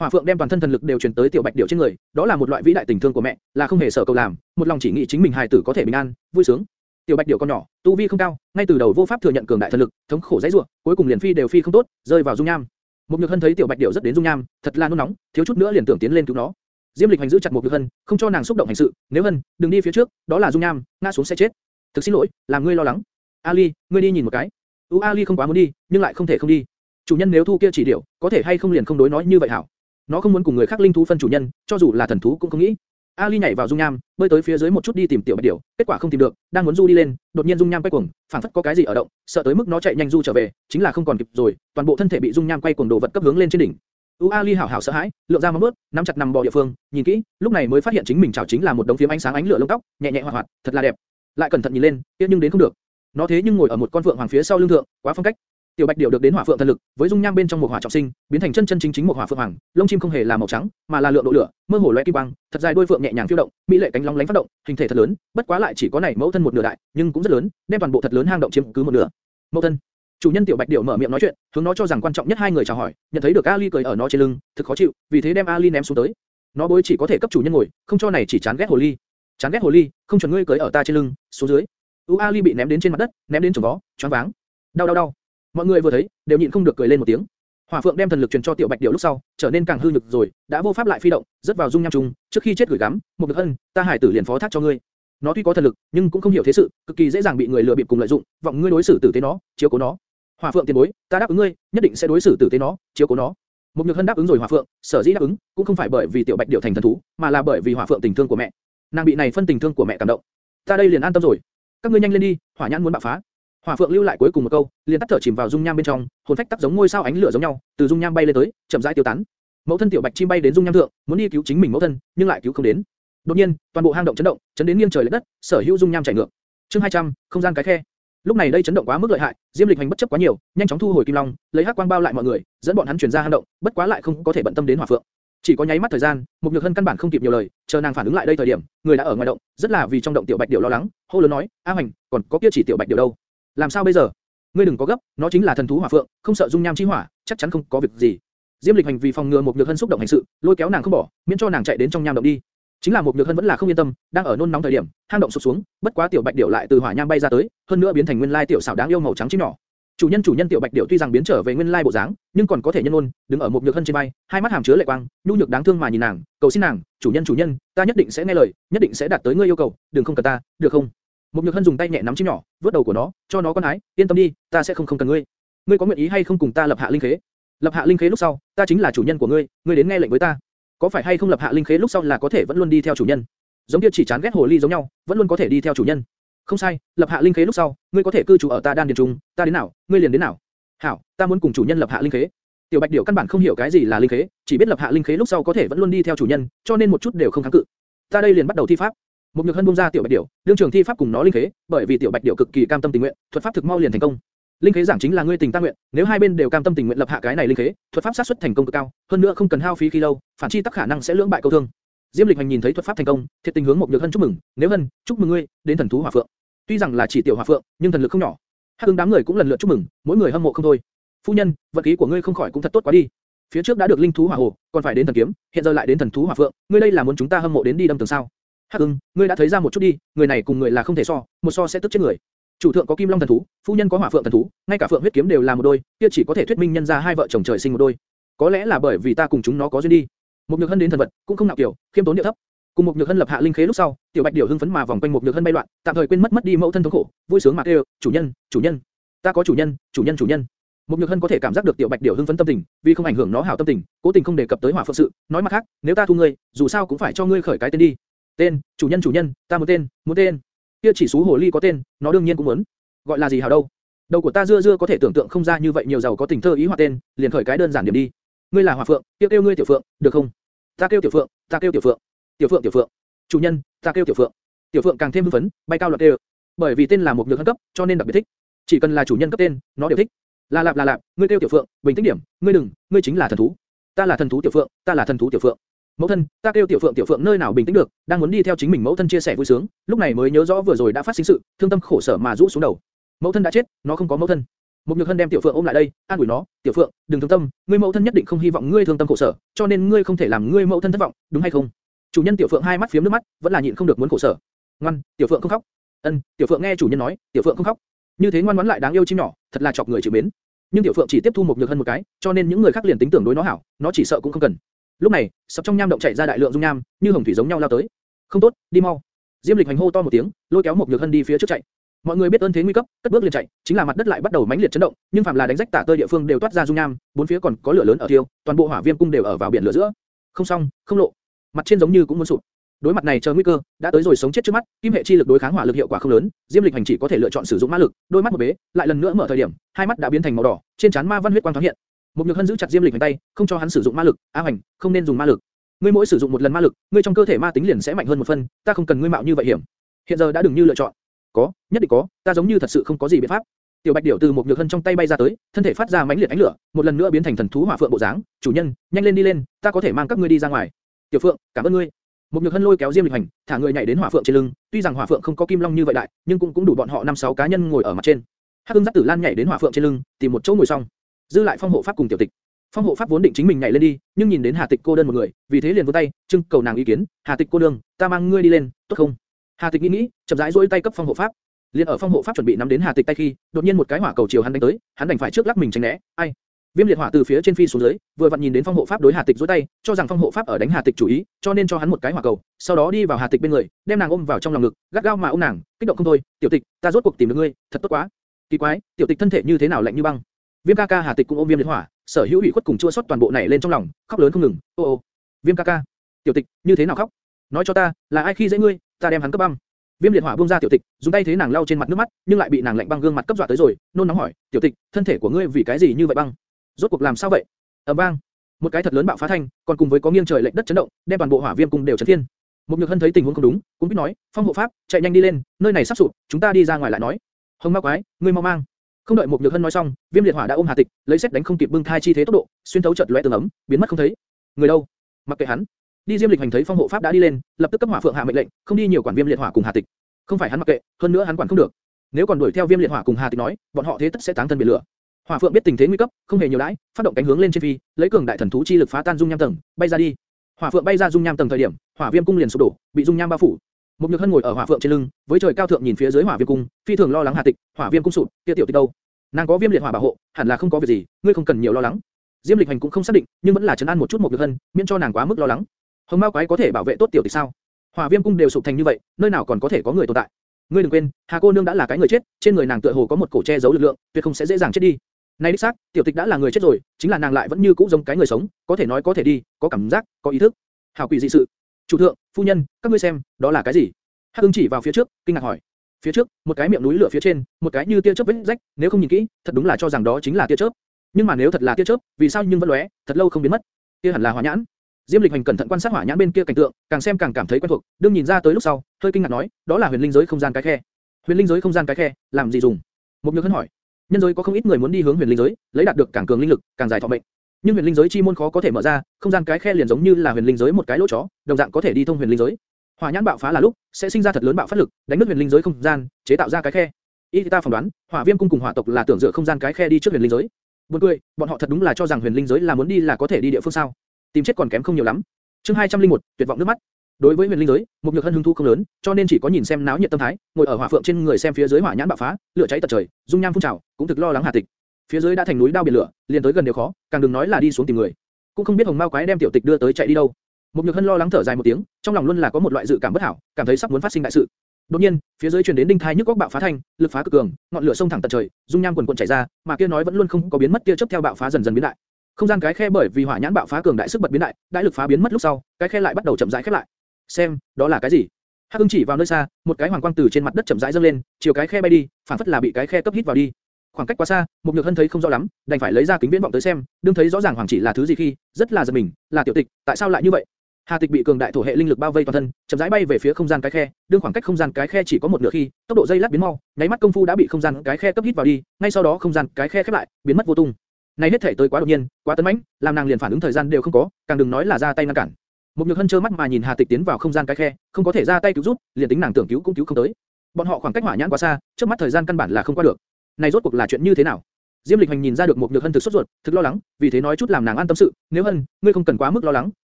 Hỏa Phượng đem toàn thân thần lực đều truyền tới tiểu Bạch Điểu trên người, đó là một loại vĩ đại tình thương của mẹ, là không hề sợ cầu làm, một lòng chỉ nghĩ chính mình hài tử có thể bình an, vui sướng. Tiểu Bạch Điểu con nhỏ, tu vi không cao, ngay từ đầu vô pháp thừa nhận cường đại thần lực, thống khổ dãy rủa, cuối cùng liền phi đều phi không tốt, rơi vào dung nham. Mục Nhược Hân thấy Tiểu Bạch Điểu rất đến dung nham, thật là nôn nóng, thiếu chút nữa liền tưởng tiến lên cứu nó. Diêm Lịch hành giữ chặt Mục Nhược Hân, không cho nàng xúc động hành sự, nếu Hân, đừng đi phía trước, đó là dung nham, ngã xuống sẽ chết. Thực xin lỗi, làm ngươi lo lắng. Ali, ngươi đi nhìn một cái. U Ali không quá muốn đi, nhưng lại không thể không đi. Chủ nhân nếu thu kia chỉ điểu, có thể hay không liền không đối nói như vậy hảo. Nó không muốn cùng người khác linh thú phân chủ nhân, cho dù là thần thú cũng không nghĩ. Ali nhảy vào dung nham, bơi tới phía dưới một chút đi tìm tiểu bạch điểu, kết quả không tìm được, đang muốn du đi lên, đột nhiên dung nham quay cuồng, phảng phất có cái gì ở động, sợ tới mức nó chạy nhanh du trở về, chính là không còn kịp rồi, toàn bộ thân thể bị dung nham quay cuồng đồ vật cấp hướng lên trên đỉnh. U Ali hảo hảo sợ hãi, lượng ra móng bước, nắm chặt nằm bò địa phương, nhìn kỹ, lúc này mới phát hiện chính mình chảo chính là một đống phiếm ánh sáng ánh lửa lông tóc, nhẹ nhẹ hoạt hoạt, thật là đẹp. Lại cẩn thận nhìn lên, tiếc nhưng đến không được. Nó thế nhưng ngồi ở một con vượng hoàng phía sau lưng thượng, quá phong cách. Tiểu Bạch Điểu được đến hỏa phượng thần lực, với dung nham bên trong một hỏa trọng sinh, biến thành chân chân chính chính một hỏa phượng hoàng, lông chim không hề là màu trắng, mà là lượng độ lửa, mơ hồ lóe kim quang, thật dài đuôi phượng nhẹ nhàng phiêu động, mỹ lệ cánh long lánh phát động, hình thể thật lớn, bất quá lại chỉ có này mẫu thân một nửa đại, nhưng cũng rất lớn, đem toàn bộ thật lớn hang động chiếm cứ một nửa. Mẫu thân. Chủ nhân Tiểu Bạch Điểu mở miệng nói chuyện, hướng nó cho rằng quan trọng nhất hai người chào hỏi, nhận thấy được Ali cười ở nó trên lưng, thực khó chịu, vì thế đem Ali ném xuống tới. Nó bối chỉ có thể cấp chủ nhân ngồi, không cho này chỉ chán ghét hồ ly. Chán ghét hồ ly, không chuẩn ngươi cưới ở ta trên lưng, xuống dưới. U Ali bị ném đến trên mặt đất, ném đến chỗ vó, choáng váng. Đau đau đau. Mọi người vừa thấy, đều nhịn không được cười lên một tiếng. Hỏa Phượng đem thần lực truyền cho Tiểu Bạch Điểu lúc sau, trở nên càng hư nhược rồi, đã vô pháp lại phi động, rất vào dung nham trùng, trước khi chết gửi gắm, một được ân, ta hải tử liền phó thác cho ngươi. Nó tuy có thần lực, nhưng cũng không hiểu thế sự, cực kỳ dễ dàng bị người lừa bịp cùng lợi dụng, vọng ngươi đối xử tử tế nó, chiếu cố nó. Hỏa Phượng tiền bối, ta đáp ứng ngươi, nhất định sẽ đối xử tử tế nó, chiếu cố nó. Một Nhược Hân đáp ứng rồi Hỏa Phượng, sở dĩ đáp ứng, cũng không phải bởi vì Tiểu Bạch Điểu thành thần thú, mà là bởi vì Hỏa Phượng tình thương của mẹ. Nàng bị này phân tình thương của mẹ cảm động. Ta đây liền an tâm rồi. Các ngươi nhanh lên đi, Hỏa Nhãn muốn bạo phá. Hỏa Phượng lưu lại cuối cùng một câu, liền tắt thở chìm vào dung nham bên trong, hồn phách tắc giống ngôi sao ánh lửa giống nhau, từ dung nham bay lên tới, chậm rãi tiêu tán. Mẫu thân tiểu bạch chim bay đến dung nham thượng, muốn đi cứu chính mình mẫu thân, nhưng lại cứu không đến. Đột nhiên, toàn bộ hang động chấn động, chấn đến nghiêng trời lệch đất, sở hữu dung nham chảy ngược. Chương 200, không gian cái khe. Lúc này đây chấn động quá mức lợi hại, Diêm Lịch Hành bất chấp quá nhiều, nhanh chóng thu hồi kim long, lấy hắc quang bao lại mọi người, dẫn bọn hắn truyền ra hang động, bất quá lại không có thể bận tâm đến Hỏa Phượng. Chỉ có nháy mắt thời gian, Mục nhược hân căn bản không kịp nhiều lời, chờ nàng phản ứng lại đây thời điểm, người đã ở ngoài động, rất là vì trong động tiểu bạch điểu lo lắng, hô lớn nói, A Hành, còn có kia chỉ tiểu bạch điểu đâu? Làm sao bây giờ? Ngươi đừng có gấp, nó chính là thần thú hỏa phượng, không sợ dung nham chi hỏa, chắc chắn không có việc gì. Diêm Lịch Hành vì phòng ngừa một nhược hân xúc động hành sự, lôi kéo nàng không bỏ, miễn cho nàng chạy đến trong nham động đi. Chính là một nhược hân vẫn là không yên tâm, đang ở nôn nóng thời điểm, hang động sụp xuống, bất quá tiểu bạch điểu lại từ hỏa nham bay ra tới, hơn nữa biến thành nguyên lai tiểu xảo đáng yêu màu trắng chim nhỏ. Chủ nhân chủ nhân tiểu bạch điểu tuy rằng biến trở về nguyên lai bộ dáng, nhưng còn có thể nhân ôn, đứng ở một nhược hân trên bay, hai mắt hàm chứa lệ quang, nhu nhược đáng thương mà nhìn nàng, cầu xin nàng, chủ nhân chủ nhân, ta nhất định sẽ nghe lời, nhất định sẽ đạt tới ngươi yêu cầu, đừng không cần ta, được không? Một nhược hân dùng tay nhẹ nắm chim nhỏ, vớt đầu của nó, cho nó con ái, yên tâm đi, ta sẽ không không cần ngươi. Ngươi có nguyện ý hay không cùng ta lập hạ linh khế? Lập hạ linh khế lúc sau, ta chính là chủ nhân của ngươi, ngươi đến nghe lệnh với ta. Có phải hay không lập hạ linh khế lúc sau là có thể vẫn luôn đi theo chủ nhân? Giống như chỉ chán ghét hồ ly giống nhau, vẫn luôn có thể đi theo chủ nhân. Không sai, lập hạ linh khế lúc sau, ngươi có thể cư trú ở ta đan điền trung, ta đến nào, ngươi liền đến nào. Hảo, ta muốn cùng chủ nhân lập hạ linh khế. Tiểu Bạch Điểu căn bản không hiểu cái gì là linh khế, chỉ biết lập hạ linh khế lúc sau có thể vẫn luôn đi theo chủ nhân, cho nên một chút đều không kháng cự. Ta đây liền bắt đầu thi pháp. Một nhược hân buông ra tiểu bạch điểu, đương trường thi pháp cùng nó linh khế, bởi vì tiểu bạch điểu cực kỳ cam tâm tình nguyện, thuật pháp thực mau liền thành công. Linh khế giảng chính là ngươi tình ta nguyện, nếu hai bên đều cam tâm tình nguyện lập hạ cái này linh khế, thuật pháp sát suất thành công cực cao, hơn nữa không cần hao phí khi lâu, phản chi tắc khả năng sẽ lưỡng bại câu thương. Diêm Lịch Hành nhìn thấy thuật pháp thành công, thiệt tình hướng một nhược hân chúc mừng, nếu hân, chúc mừng ngươi, đến thần thú hỏa phượng. Tuy rằng là chỉ tiểu hỏa phượng, nhưng thần lực không nhỏ. Hắc ứng đám người cũng lần lượt chúc mừng, mỗi người hâm mộ không thôi. Phu nhân, vận khí của ngươi không khỏi cũng thật tốt quá đi. Phía trước đã được linh thú hỏa hồ, còn phải đến thần kiếm, hiện giờ lại đến thần thú hỏa phượng, ngươi đây là muốn chúng ta hâm mộ đến đi đâm tường sao? Hắc Ưng, ngươi đã thấy ra một chút đi, người này cùng người là không thể so, một so sẽ tức chết người. Chủ thượng có kim long thần thú, phu nhân có hỏa phượng thần thú, ngay cả phượng huyết kiếm đều là một đôi, kia chỉ có thể thuyết minh nhân ra hai vợ chồng trời sinh một đôi. Có lẽ là bởi vì ta cùng chúng nó có duyên đi. Một nhược hân đến thần vật, cũng không nạo kiểu, khiêm tốn địa thấp. Cùng một nhược hân lập hạ linh khế lúc sau, tiểu bạch điểu hưng phấn mà vòng quanh một nhược hân bay loạn, tạm thời quên mất mất đi mẫu thân thống khổ, vui sướng mà kêu, chủ nhân, chủ nhân, ta có chủ nhân, chủ nhân chủ nhân. Một nhược hân có thể cảm giác được tiểu bạch điểu hưng phấn tâm tình, vì không ảnh hưởng nó hảo tâm tình, cố tình không đề cập tới hỏa phượng sự, nói mặt khác, nếu ta thu ngươi, dù sao cũng phải cho ngươi khởi cái tên đi. Tên, chủ nhân chủ nhân, ta muốn tên, muốn tên. Kia chỉ số hồ ly có tên, nó đương nhiên cũng muốn. Gọi là gì hảo đâu? Đầu của ta dưa dưa có thể tưởng tượng không ra như vậy nhiều giàu có tình thơ ý hoặc tên, liền khởi cái đơn giản điểm đi. Ngươi là hỏa phượng, kêu kêu ngươi tiểu phượng, được không? Ta kêu tiểu phượng, ta kêu tiểu phượng. Tiểu phượng tiểu phượng. Chủ nhân, ta kêu tiểu phượng. Tiểu phượng càng thêm hưng phấn, bay cao loạt kêu. Bởi vì tên là một nhược hân cấp, cho nên đặc biệt thích. Chỉ cần là chủ nhân cấp tên, nó đều thích. Là lạp là lạp, ngươi kêu tiểu phượng, bình tĩnh điểm, ngươi đừng, ngươi chính là thần thú. Ta là thần thú tiểu phượng, ta là thần thú tiểu phượng. Mẫu thân, ta kêu tiểu phượng tiểu phượng nơi nào bình tĩnh được, đang muốn đi theo chính mình mẫu thân chia sẻ vui sướng, lúc này mới nhớ rõ vừa rồi đã phát sinh sự, thương tâm khổ sở mà rũ xuống đầu. Mẫu thân đã chết, nó không có mẫu thân. Một nhược hân đem tiểu phượng ôm lại đây, an ủi nó, tiểu phượng, đừng thương tâm, ngươi mẫu thân nhất định không hy vọng ngươi thương tâm khổ sở, cho nên ngươi không thể làm ngươi mẫu thân thất vọng, đúng hay không? Chủ nhân tiểu phượng hai mắt phiếm nước mắt, vẫn là nhịn không được muốn khổ sở. Ngoan, tiểu phượng không khóc. Ân, tiểu phượng nghe chủ nhân nói, tiểu phượng không khóc. Như thế ngoan ngoãn lại đáng yêu chim nhỏ, thật là chọc người chịu mến. Nhưng tiểu phượng chỉ tiếp thu một nhược hân một cái, cho nên những người khác liền tính tưởng đối nó hảo, nó chỉ sợ cũng không cần. Lúc này, sập trong nham động chảy ra đại lượng dung nham, như hồng thủy giống nhau lao tới. Không tốt, đi mau. Diêm Lịch hành hô to một tiếng, lôi kéo một nhược hân đi phía trước chạy. Mọi người biết ơn thế nguy cấp, cất bước liền chạy, chính là mặt đất lại bắt đầu mãnh liệt chấn động, nhưng phàm là đánh rách tả tơi địa phương đều toát ra dung nham, bốn phía còn có lửa lớn ở thiêu, toàn bộ hỏa viêm cung đều ở vào biển lửa giữa. Không xong, không lộ. Mặt trên giống như cũng muốn sụp. Đối mặt này chờ nguy cơ, đã tới rồi sống chết trước mắt, kim hệ chi lực đối kháng hỏa lực hiệu quả không lớn, Diêm Lịch hành chỉ có thể lựa chọn sử dụng ma lực, đôi mắt một bế, lại lần nữa mở thời điểm, hai mắt đã biến thành màu đỏ, trên trán ma văn huyết quang thoáng hiện. Một nhược hân giữ chặt Diêm Lịch hành tay, không cho hắn sử dụng ma lực, A Hoành, không nên dùng ma lực. Ngươi mỗi sử dụng một lần ma lực, ngươi trong cơ thể ma tính liền sẽ mạnh hơn một phân, ta không cần ngươi mạo như vậy hiểm. Hiện giờ đã đừng như lựa chọn. Có, nhất định có, ta giống như thật sự không có gì biện pháp. Tiểu Bạch Điểu từ một nhược hân trong tay bay ra tới, thân thể phát ra mãnh liệt ánh lửa, một lần nữa biến thành thần thú hỏa phượng bộ dáng. Chủ nhân, nhanh lên đi lên, ta có thể mang các ngươi đi ra ngoài. Tiểu Phượng, cảm ơn ngươi. Một nhược hân lôi kéo Diêm Lịch Hành, thả người nhảy đến hỏa phượng trên lưng. Tuy rằng hỏa phượng không có kim long như vậy đại, nhưng cũng cũng đủ bọn họ năm sáu cá nhân ngồi ở mặt trên. Hắc Hưng dắt Tử Lan nhảy đến hỏa phượng trên lưng, tìm một chỗ ngồi xong. Dư lại phong hộ pháp cùng tiểu tịch. Phong hộ pháp vốn định chính mình nhảy lên đi, nhưng nhìn đến Hà Tịch cô đơn một người, vì thế liền vươn tay, trưng cầu nàng ý kiến. Hà Tịch cô đương, ta mang ngươi đi lên, tốt không? Hà Tịch nghĩ nghĩ, chậm rãi duỗi tay cấp phong hộ pháp. Liên ở phong hộ pháp chuẩn bị nắm đến Hà Tịch tay khi, đột nhiên một cái hỏa cầu chiều hắn đánh tới, hắn đành phải trước lắc mình tránh né. Ai? Viêm liệt hỏa từ phía trên phi xuống dưới, vừa vặn nhìn đến phong hộ pháp đối Hà Tịch giơ tay, cho rằng phong hộ pháp ở đánh Hà Tịch chủ ý, cho nên cho hắn một cái hỏa cầu, sau đó đi vào Hà Tịch bên người, đem nàng ôm vào trong lòng ngực, gắt gao mà ôm nàng, kích động không thôi. Tiểu Tịch, ta rốt cuộc tìm được ngươi, thật tốt quá. Kỳ quái, Tiểu Tịch thân thể như thế nào lạnh như băng. Viêm ca ca Hà Tịch cũng ôm Viêm liệt hỏa, sở hữu ủy khuất cùng chua xót toàn bộ này lên trong lòng, khóc lớn không ngừng. Ô ô, Viêm ca ca, Tiểu Tịch, như thế nào khóc? Nói cho ta, là ai khi dễ ngươi, ta đem hắn cấp băng. Viêm liệt hỏa buông ra tiểu tịch, dùng tay thế nàng lau trên mặt nước mắt, nhưng lại bị nàng lạnh băng gương mặt cấp dọa tới rồi, nôn nóng hỏi, tiểu tịch, thân thể của ngươi vì cái gì như vậy băng? Rốt cuộc làm sao vậy? ầm băng, một cái thật lớn bạo phá thanh, còn cùng với có nghiêng trời lệch đất chấn động, đem toàn bộ hỏa viêm cung đều chấn thiên. Một nhược hân thấy tình huống không đúng, cũng biết nói, phong hộ pháp, chạy nhanh đi lên, nơi này sắp sụp, chúng ta đi ra ngoài lại nói. Hồng ma quái, ngươi mau mang. Không đợi một nhược hân nói xong, viêm liệt hỏa đã ôm hà tịch, lấy xét đánh không kịp bưng thai chi thế tốc độ, xuyên thấu chợt lóe tường ấm, biến mất không thấy. Người đâu? Mặc kệ hắn. Đi Diêm Lịch hành thấy phong hộ pháp đã đi lên, lập tức cấp hỏa phượng hạ mệnh lệnh, không đi nhiều quản viêm liệt hỏa cùng hà tịch. Không phải hắn mặc kệ, hơn nữa hắn quản không được. Nếu còn đuổi theo viêm liệt hỏa cùng hà tịch nói, bọn họ thế tất sẽ táng thân biển lửa. Hỏa Phượng biết tình thế nguy cấp, không hề nhiều đãi, phát động cánh hướng lên trên phi, lấy cường đại thần thú chi lực phá tan dung nham tầng, bay ra đi. Hỏa Phượng bay ra dung nham tầng thời điểm, Hỏa Viêm cung liền sụp đổ, bị dung nham bao phủ. Một Nhược Hân ngồi ở Hỏa Phượng trên lưng, với trời cao thượng nhìn phía dưới Hỏa Viêm cung, phi thường lo lắng Hà Tịch, Hỏa Viêm cung sụp, kia tiểu tịch đâu? Nàng có Viêm liệt hỏa bảo hộ, hẳn là không có việc gì, ngươi không cần nhiều lo lắng. Diêm Lịch Hành cũng không xác định, nhưng vẫn là trấn an một chút một Nhược Hân, miễn cho nàng quá mức lo lắng. Hồng Mao quái có thể bảo vệ tốt tiểu tịch sao? Hỏa Viêm cung đều sụp thành như vậy, nơi nào còn có thể có người tồn tại? Ngươi đừng quên, Hà cô nương đã là cái người chết, trên người nàng tựa hồ có một cổ che giấu lực lượng, tuyệt không sẽ dễ dàng chết đi. Nay đích xác, tiểu tịch đã là người chết rồi, chính là nàng lại vẫn như cũ giống cái người sống, có thể nói có thể đi, có cảm giác, có ý thức. Hảo quỷ dị sự. Chủ thượng, phu nhân, các ngươi xem, đó là cái gì? Hắc Ưng chỉ vào phía trước, kinh ngạc hỏi. Phía trước, một cái miệng núi lửa phía trên, một cái như tia chớp vết rách, nếu không nhìn kỹ, thật đúng là cho rằng đó chính là tia chớp. Nhưng mà nếu thật là tia chớp, vì sao nhưng vẫn lóe, thật lâu không biến mất? Kia hẳn là hỏa nhãn. Diêm Lịch Hành cẩn thận quan sát hỏa nhãn bên kia cảnh tượng, càng xem càng cảm thấy quen thuộc, đương nhìn ra tới lúc sau, hơi kinh ngạc nói, đó là huyền linh giới không gian cái khe. Huyền linh giới không gian cái khe, làm gì dùng? Một nhược hân hỏi. Nhân giới có không ít người muốn đi hướng huyền linh giới, lấy đạt được càng cường linh lực, càng dài thọ mệnh. Nhưng huyền linh giới chi môn khó có thể mở ra, không gian cái khe liền giống như là huyền linh giới một cái lỗ chó, đồng dạng có thể đi thông huyền linh giới. Hỏa nhãn bạo phá là lúc, sẽ sinh ra thật lớn bạo phát lực, đánh nứt huyền linh giới không gian, chế tạo ra cái khe. Ý ta phỏng đoán, Hỏa Viêm cung cùng Hỏa tộc là tưởng dựa không gian cái khe đi trước huyền linh giới. Buồn cười, bọn họ thật đúng là cho rằng huyền linh giới là muốn đi là có thể đi địa phương sao? Tìm chết còn kém không nhiều lắm. Chương 201, tuyệt vọng nước mắt. Đối với huyền linh giới, một nhược hân hứng thú không lớn, cho nên chỉ có nhìn xem náo nhiệt tâm thái, ngồi ở hỏa phượng trên người xem phía dưới hỏa nhãn bạo phá, lửa cháy tận trời, dung nham phun trào, cũng thực lo lắng Hà Tịch. Phía dưới đã thành núi đao biển lửa, liền tới gần đều khó, càng đừng nói là đi xuống tìm người. Cũng không biết hồng mao quái đem tiểu tịch đưa tới chạy đi đâu. Một nhược hân lo lắng thở dài một tiếng, trong lòng luôn là có một loại dự cảm bất hảo, cảm thấy sắp muốn phát sinh đại sự. Đột nhiên, phía dưới truyền đến đinh thai nhức góc bạo phá thanh, lực phá cực cường, ngọn lửa sông thẳng tận trời, dung nham quần quần chảy ra, mà kia nói vẫn luôn không có biến mất kia chớp theo bạo phá dần dần biến đại. Không gian cái khe bởi vì hỏa nhãn bạo phá cường đại sức bật biến đại, đại lực phá biến mất lúc sau, cái khe lại bắt đầu chậm rãi khép lại. Xem, đó là cái gì? Hắc Ưng chỉ vào nơi xa, một cái hoàng quang từ trên mặt đất chậm rãi dâng lên, chiều cái khe bay đi, phản phất là bị cái khe cấp hít vào đi. Khoảng cách quá xa, một nhược hân thấy không rõ lắm, đành phải lấy ra kính viễn vọng tới xem, đương thấy rõ ràng hoàng chỉ là thứ gì khi, rất là giật mình, là tiểu tịch, tại sao lại như vậy? Hà Tịch bị cường đại thổ hệ linh lực bao vây toàn thân, chậm rãi bay về phía không gian cái khe, đương khoảng cách không gian cái khe chỉ có một nửa khi, tốc độ dây lát biến mau, nháy mắt công phu đã bị không gian cái khe cấp hít vào đi, ngay sau đó không gian cái khe khép lại, biến mất vô tung. Này hết thể tới quá đột nhiên, quá tấn mãnh, làm nàng liền phản ứng thời gian đều không có, càng đừng nói là ra tay ngăn cản. Một nhược hân trơ mắt mà nhìn Hà Tịch tiến vào không gian cái khe, không có thể ra tay cứu giúp, liền tính nàng tưởng cứu cũng cứu không tới. Bọn họ khoảng cách hỏa nhãn quá xa, trước mắt thời gian căn bản là không qua được. Này rốt cuộc là chuyện như thế nào? Diêm Lịch Hành nhìn ra được một nhược hân thực sốt ruột, thực lo lắng, vì thế nói chút làm nàng an tâm sự. Nếu hân, ngươi không cần quá mức lo lắng,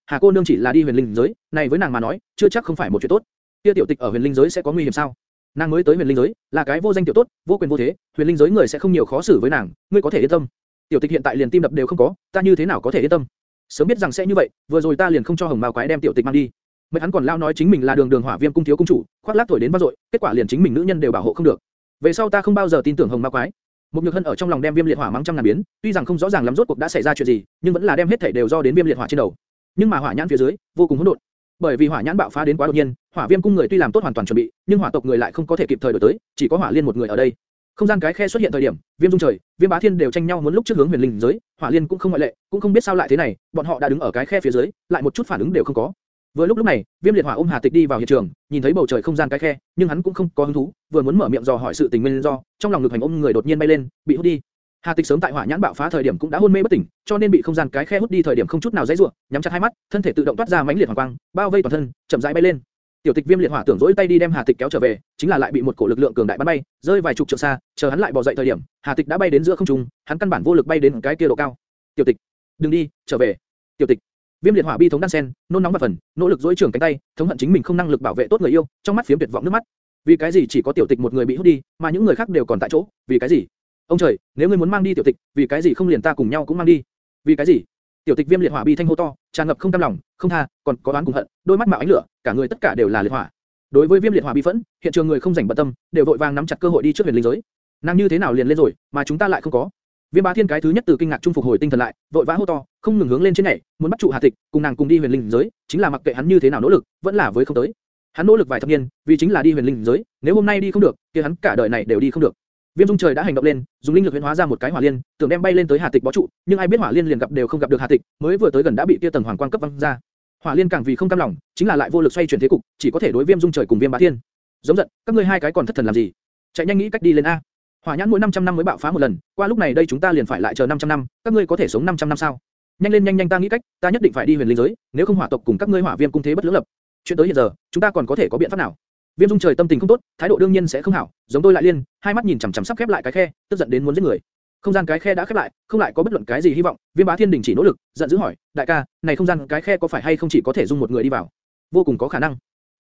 Hà cô nương chỉ là đi huyền linh giới, này với nàng mà nói, chưa chắc không phải một chuyện tốt. Kia tiểu tịch ở huyền linh giới sẽ có nguy hiểm sao? Nàng mới tới huyền linh giới, là cái vô danh tiểu tốt, vô quyền vô thế, huyền linh giới người sẽ không nhiều khó xử với nàng, ngươi có thể yên tâm. Tiểu tịch hiện tại liền tim đập đều không có, ta như thế nào có thể yên tâm? Sớm biết rằng sẽ như vậy, vừa rồi ta liền không cho hồng mao quái đem tiểu tịch mang đi. Mấy hắn còn lao nói chính mình là đường đường hỏa viêm cung thiếu cung chủ, khoác lác thổi đến vang dội, kết quả liền chính mình nữ nhân đều bảo hộ không được. Về sau ta không bao giờ tin tưởng hồng ma quái. Một nhược hân ở trong lòng đem viêm liệt hỏa mắng trăm ngàn biến, tuy rằng không rõ ràng lắm rốt cuộc đã xảy ra chuyện gì, nhưng vẫn là đem hết thảy đều do đến viêm liệt hỏa trên đầu. Nhưng mà hỏa nhãn phía dưới vô cùng hỗn độn, bởi vì hỏa nhãn bạo phá đến quá đột nhiên, hỏa viêm cung người tuy làm tốt hoàn toàn chuẩn bị, nhưng hỏa tộc người lại không có thể kịp thời đổi tới, chỉ có hỏa liên một người ở đây. Không gian cái khe xuất hiện thời điểm, Viêm Dung Trời, Viêm Bá Thiên đều tranh nhau muốn lúc trước hướng Huyền Linh giới, Hỏa Liên cũng không ngoại lệ, cũng không biết sao lại thế này, bọn họ đã đứng ở cái khe phía dưới, lại một chút phản ứng đều không có. Vừa lúc lúc này, Viêm Liệt Hỏa ôm Hà Tịch đi vào hiện trường, nhìn thấy bầu trời không gian cái khe, nhưng hắn cũng không có hứng thú, vừa muốn mở miệng dò hỏi sự tình nguyên do, trong lòng ngực hành ôm người đột nhiên bay lên, bị hút đi. Hà Tịch sớm tại hỏa nhãn bạo phá thời điểm cũng đã hôn mê bất tỉnh, cho nên bị không gian cái khe hút đi thời điểm không chút nào dãy rủa, nhắm chặt hai mắt, thân thể tự động toát ra mãnh liệt hoàng quang, bao vây toàn thân, chậm rãi bay lên. Tiểu Tịch Viêm liệt hỏa tưởng dỗi tay đi đem Hà Tịch kéo trở về, chính là lại bị một cổ lực lượng cường đại bắn bay, rơi vài chục trượng xa, chờ hắn lại bò dậy thời điểm, Hà Tịch đã bay đến giữa không trung, hắn căn bản vô lực bay đến cái kia độ cao. Tiểu Tịch, đừng đi, trở về. Tiểu Tịch, Viêm liệt hỏa bi thống đan sen, nôn nóng và phần, nỗ lực dỗi trưởng cánh tay, thống hận chính mình không năng lực bảo vệ tốt người yêu, trong mắt phiếm tuyệt vọng nước mắt. Vì cái gì chỉ có Tiểu Tịch một người bị hút đi, mà những người khác đều còn tại chỗ? Vì cái gì? Ông trời, nếu ngươi muốn mang đi tiểu tịch, vì cái gì không liền ta cùng nhau cũng mang đi? Vì cái gì? Tiểu tịch viêm liệt hỏa bi thanh hô to, tràn ngập không cam lòng, không tha, còn có oán cùng hận, đôi mắt mạo ánh lửa, cả người tất cả đều là liệt hỏa. Đối với viêm liệt hỏa bi phẫn, hiện trường người không rảnh bận tâm, đều vội vàng nắm chặt cơ hội đi trước huyền linh giới. Nàng như thế nào liền lên rồi, mà chúng ta lại không có. Viêm Bá Thiên cái thứ nhất từ kinh ngạc trung phục hồi tinh thần lại, vội vã hô to, không ngừng hướng lên trên nhảy, muốn bắt trụ Hà Tịch, cùng nàng cùng đi huyền linh giới, chính là mặc kệ hắn như thế nào nỗ lực, vẫn là với không tới. Hắn nỗ lực vài thập niên, vì chính là đi huyền linh giới, nếu hôm nay đi không được, kia hắn cả đời này đều đi không được. Viêm Dung Trời đã hành động lên, dùng linh lực huyễn hóa ra một cái hỏa liên, tưởng đem bay lên tới Hà Tịch bó trụ, nhưng ai biết hỏa liên liền gặp đều không gặp được Hà Tịch, mới vừa tới gần đã bị kia tầng hoàng quang cấp văng ra. Hỏa liên càng vì không cam lòng, chính là lại vô lực xoay chuyển thế cục, chỉ có thể đối Viêm Dung Trời cùng Viêm Bá Thiên. Giống giận, các ngươi hai cái còn thất thần làm gì? Chạy nhanh nghĩ cách đi lên a. Hỏa nhãn mỗi 500 năm mới bạo phá một lần, qua lúc này đây chúng ta liền phải lại chờ 500 năm, các ngươi có thể sống 500 năm sao? Nhanh lên nhanh nhanh ta nghĩ cách, ta nhất định phải đi huyền linh giới, nếu không hỏa tộc cùng các ngươi hỏa viêm cung thế bất lưỡng lập. Chuyện tới hiện giờ, chúng ta còn có thể có biện pháp nào? Viêm Dung trời tâm tình không tốt, thái độ đương nhiên sẽ không hảo, giống tôi lại liên, hai mắt nhìn chằm chằm sắp khép lại cái khe, tức giận đến muốn giết người. Không gian cái khe đã khép lại, không lại có bất luận cái gì hy vọng, Viêm Bá Thiên đình chỉ nỗ lực, giận dữ hỏi, đại ca, này không gian cái khe có phải hay không chỉ có thể dung một người đi vào? Vô cùng có khả năng.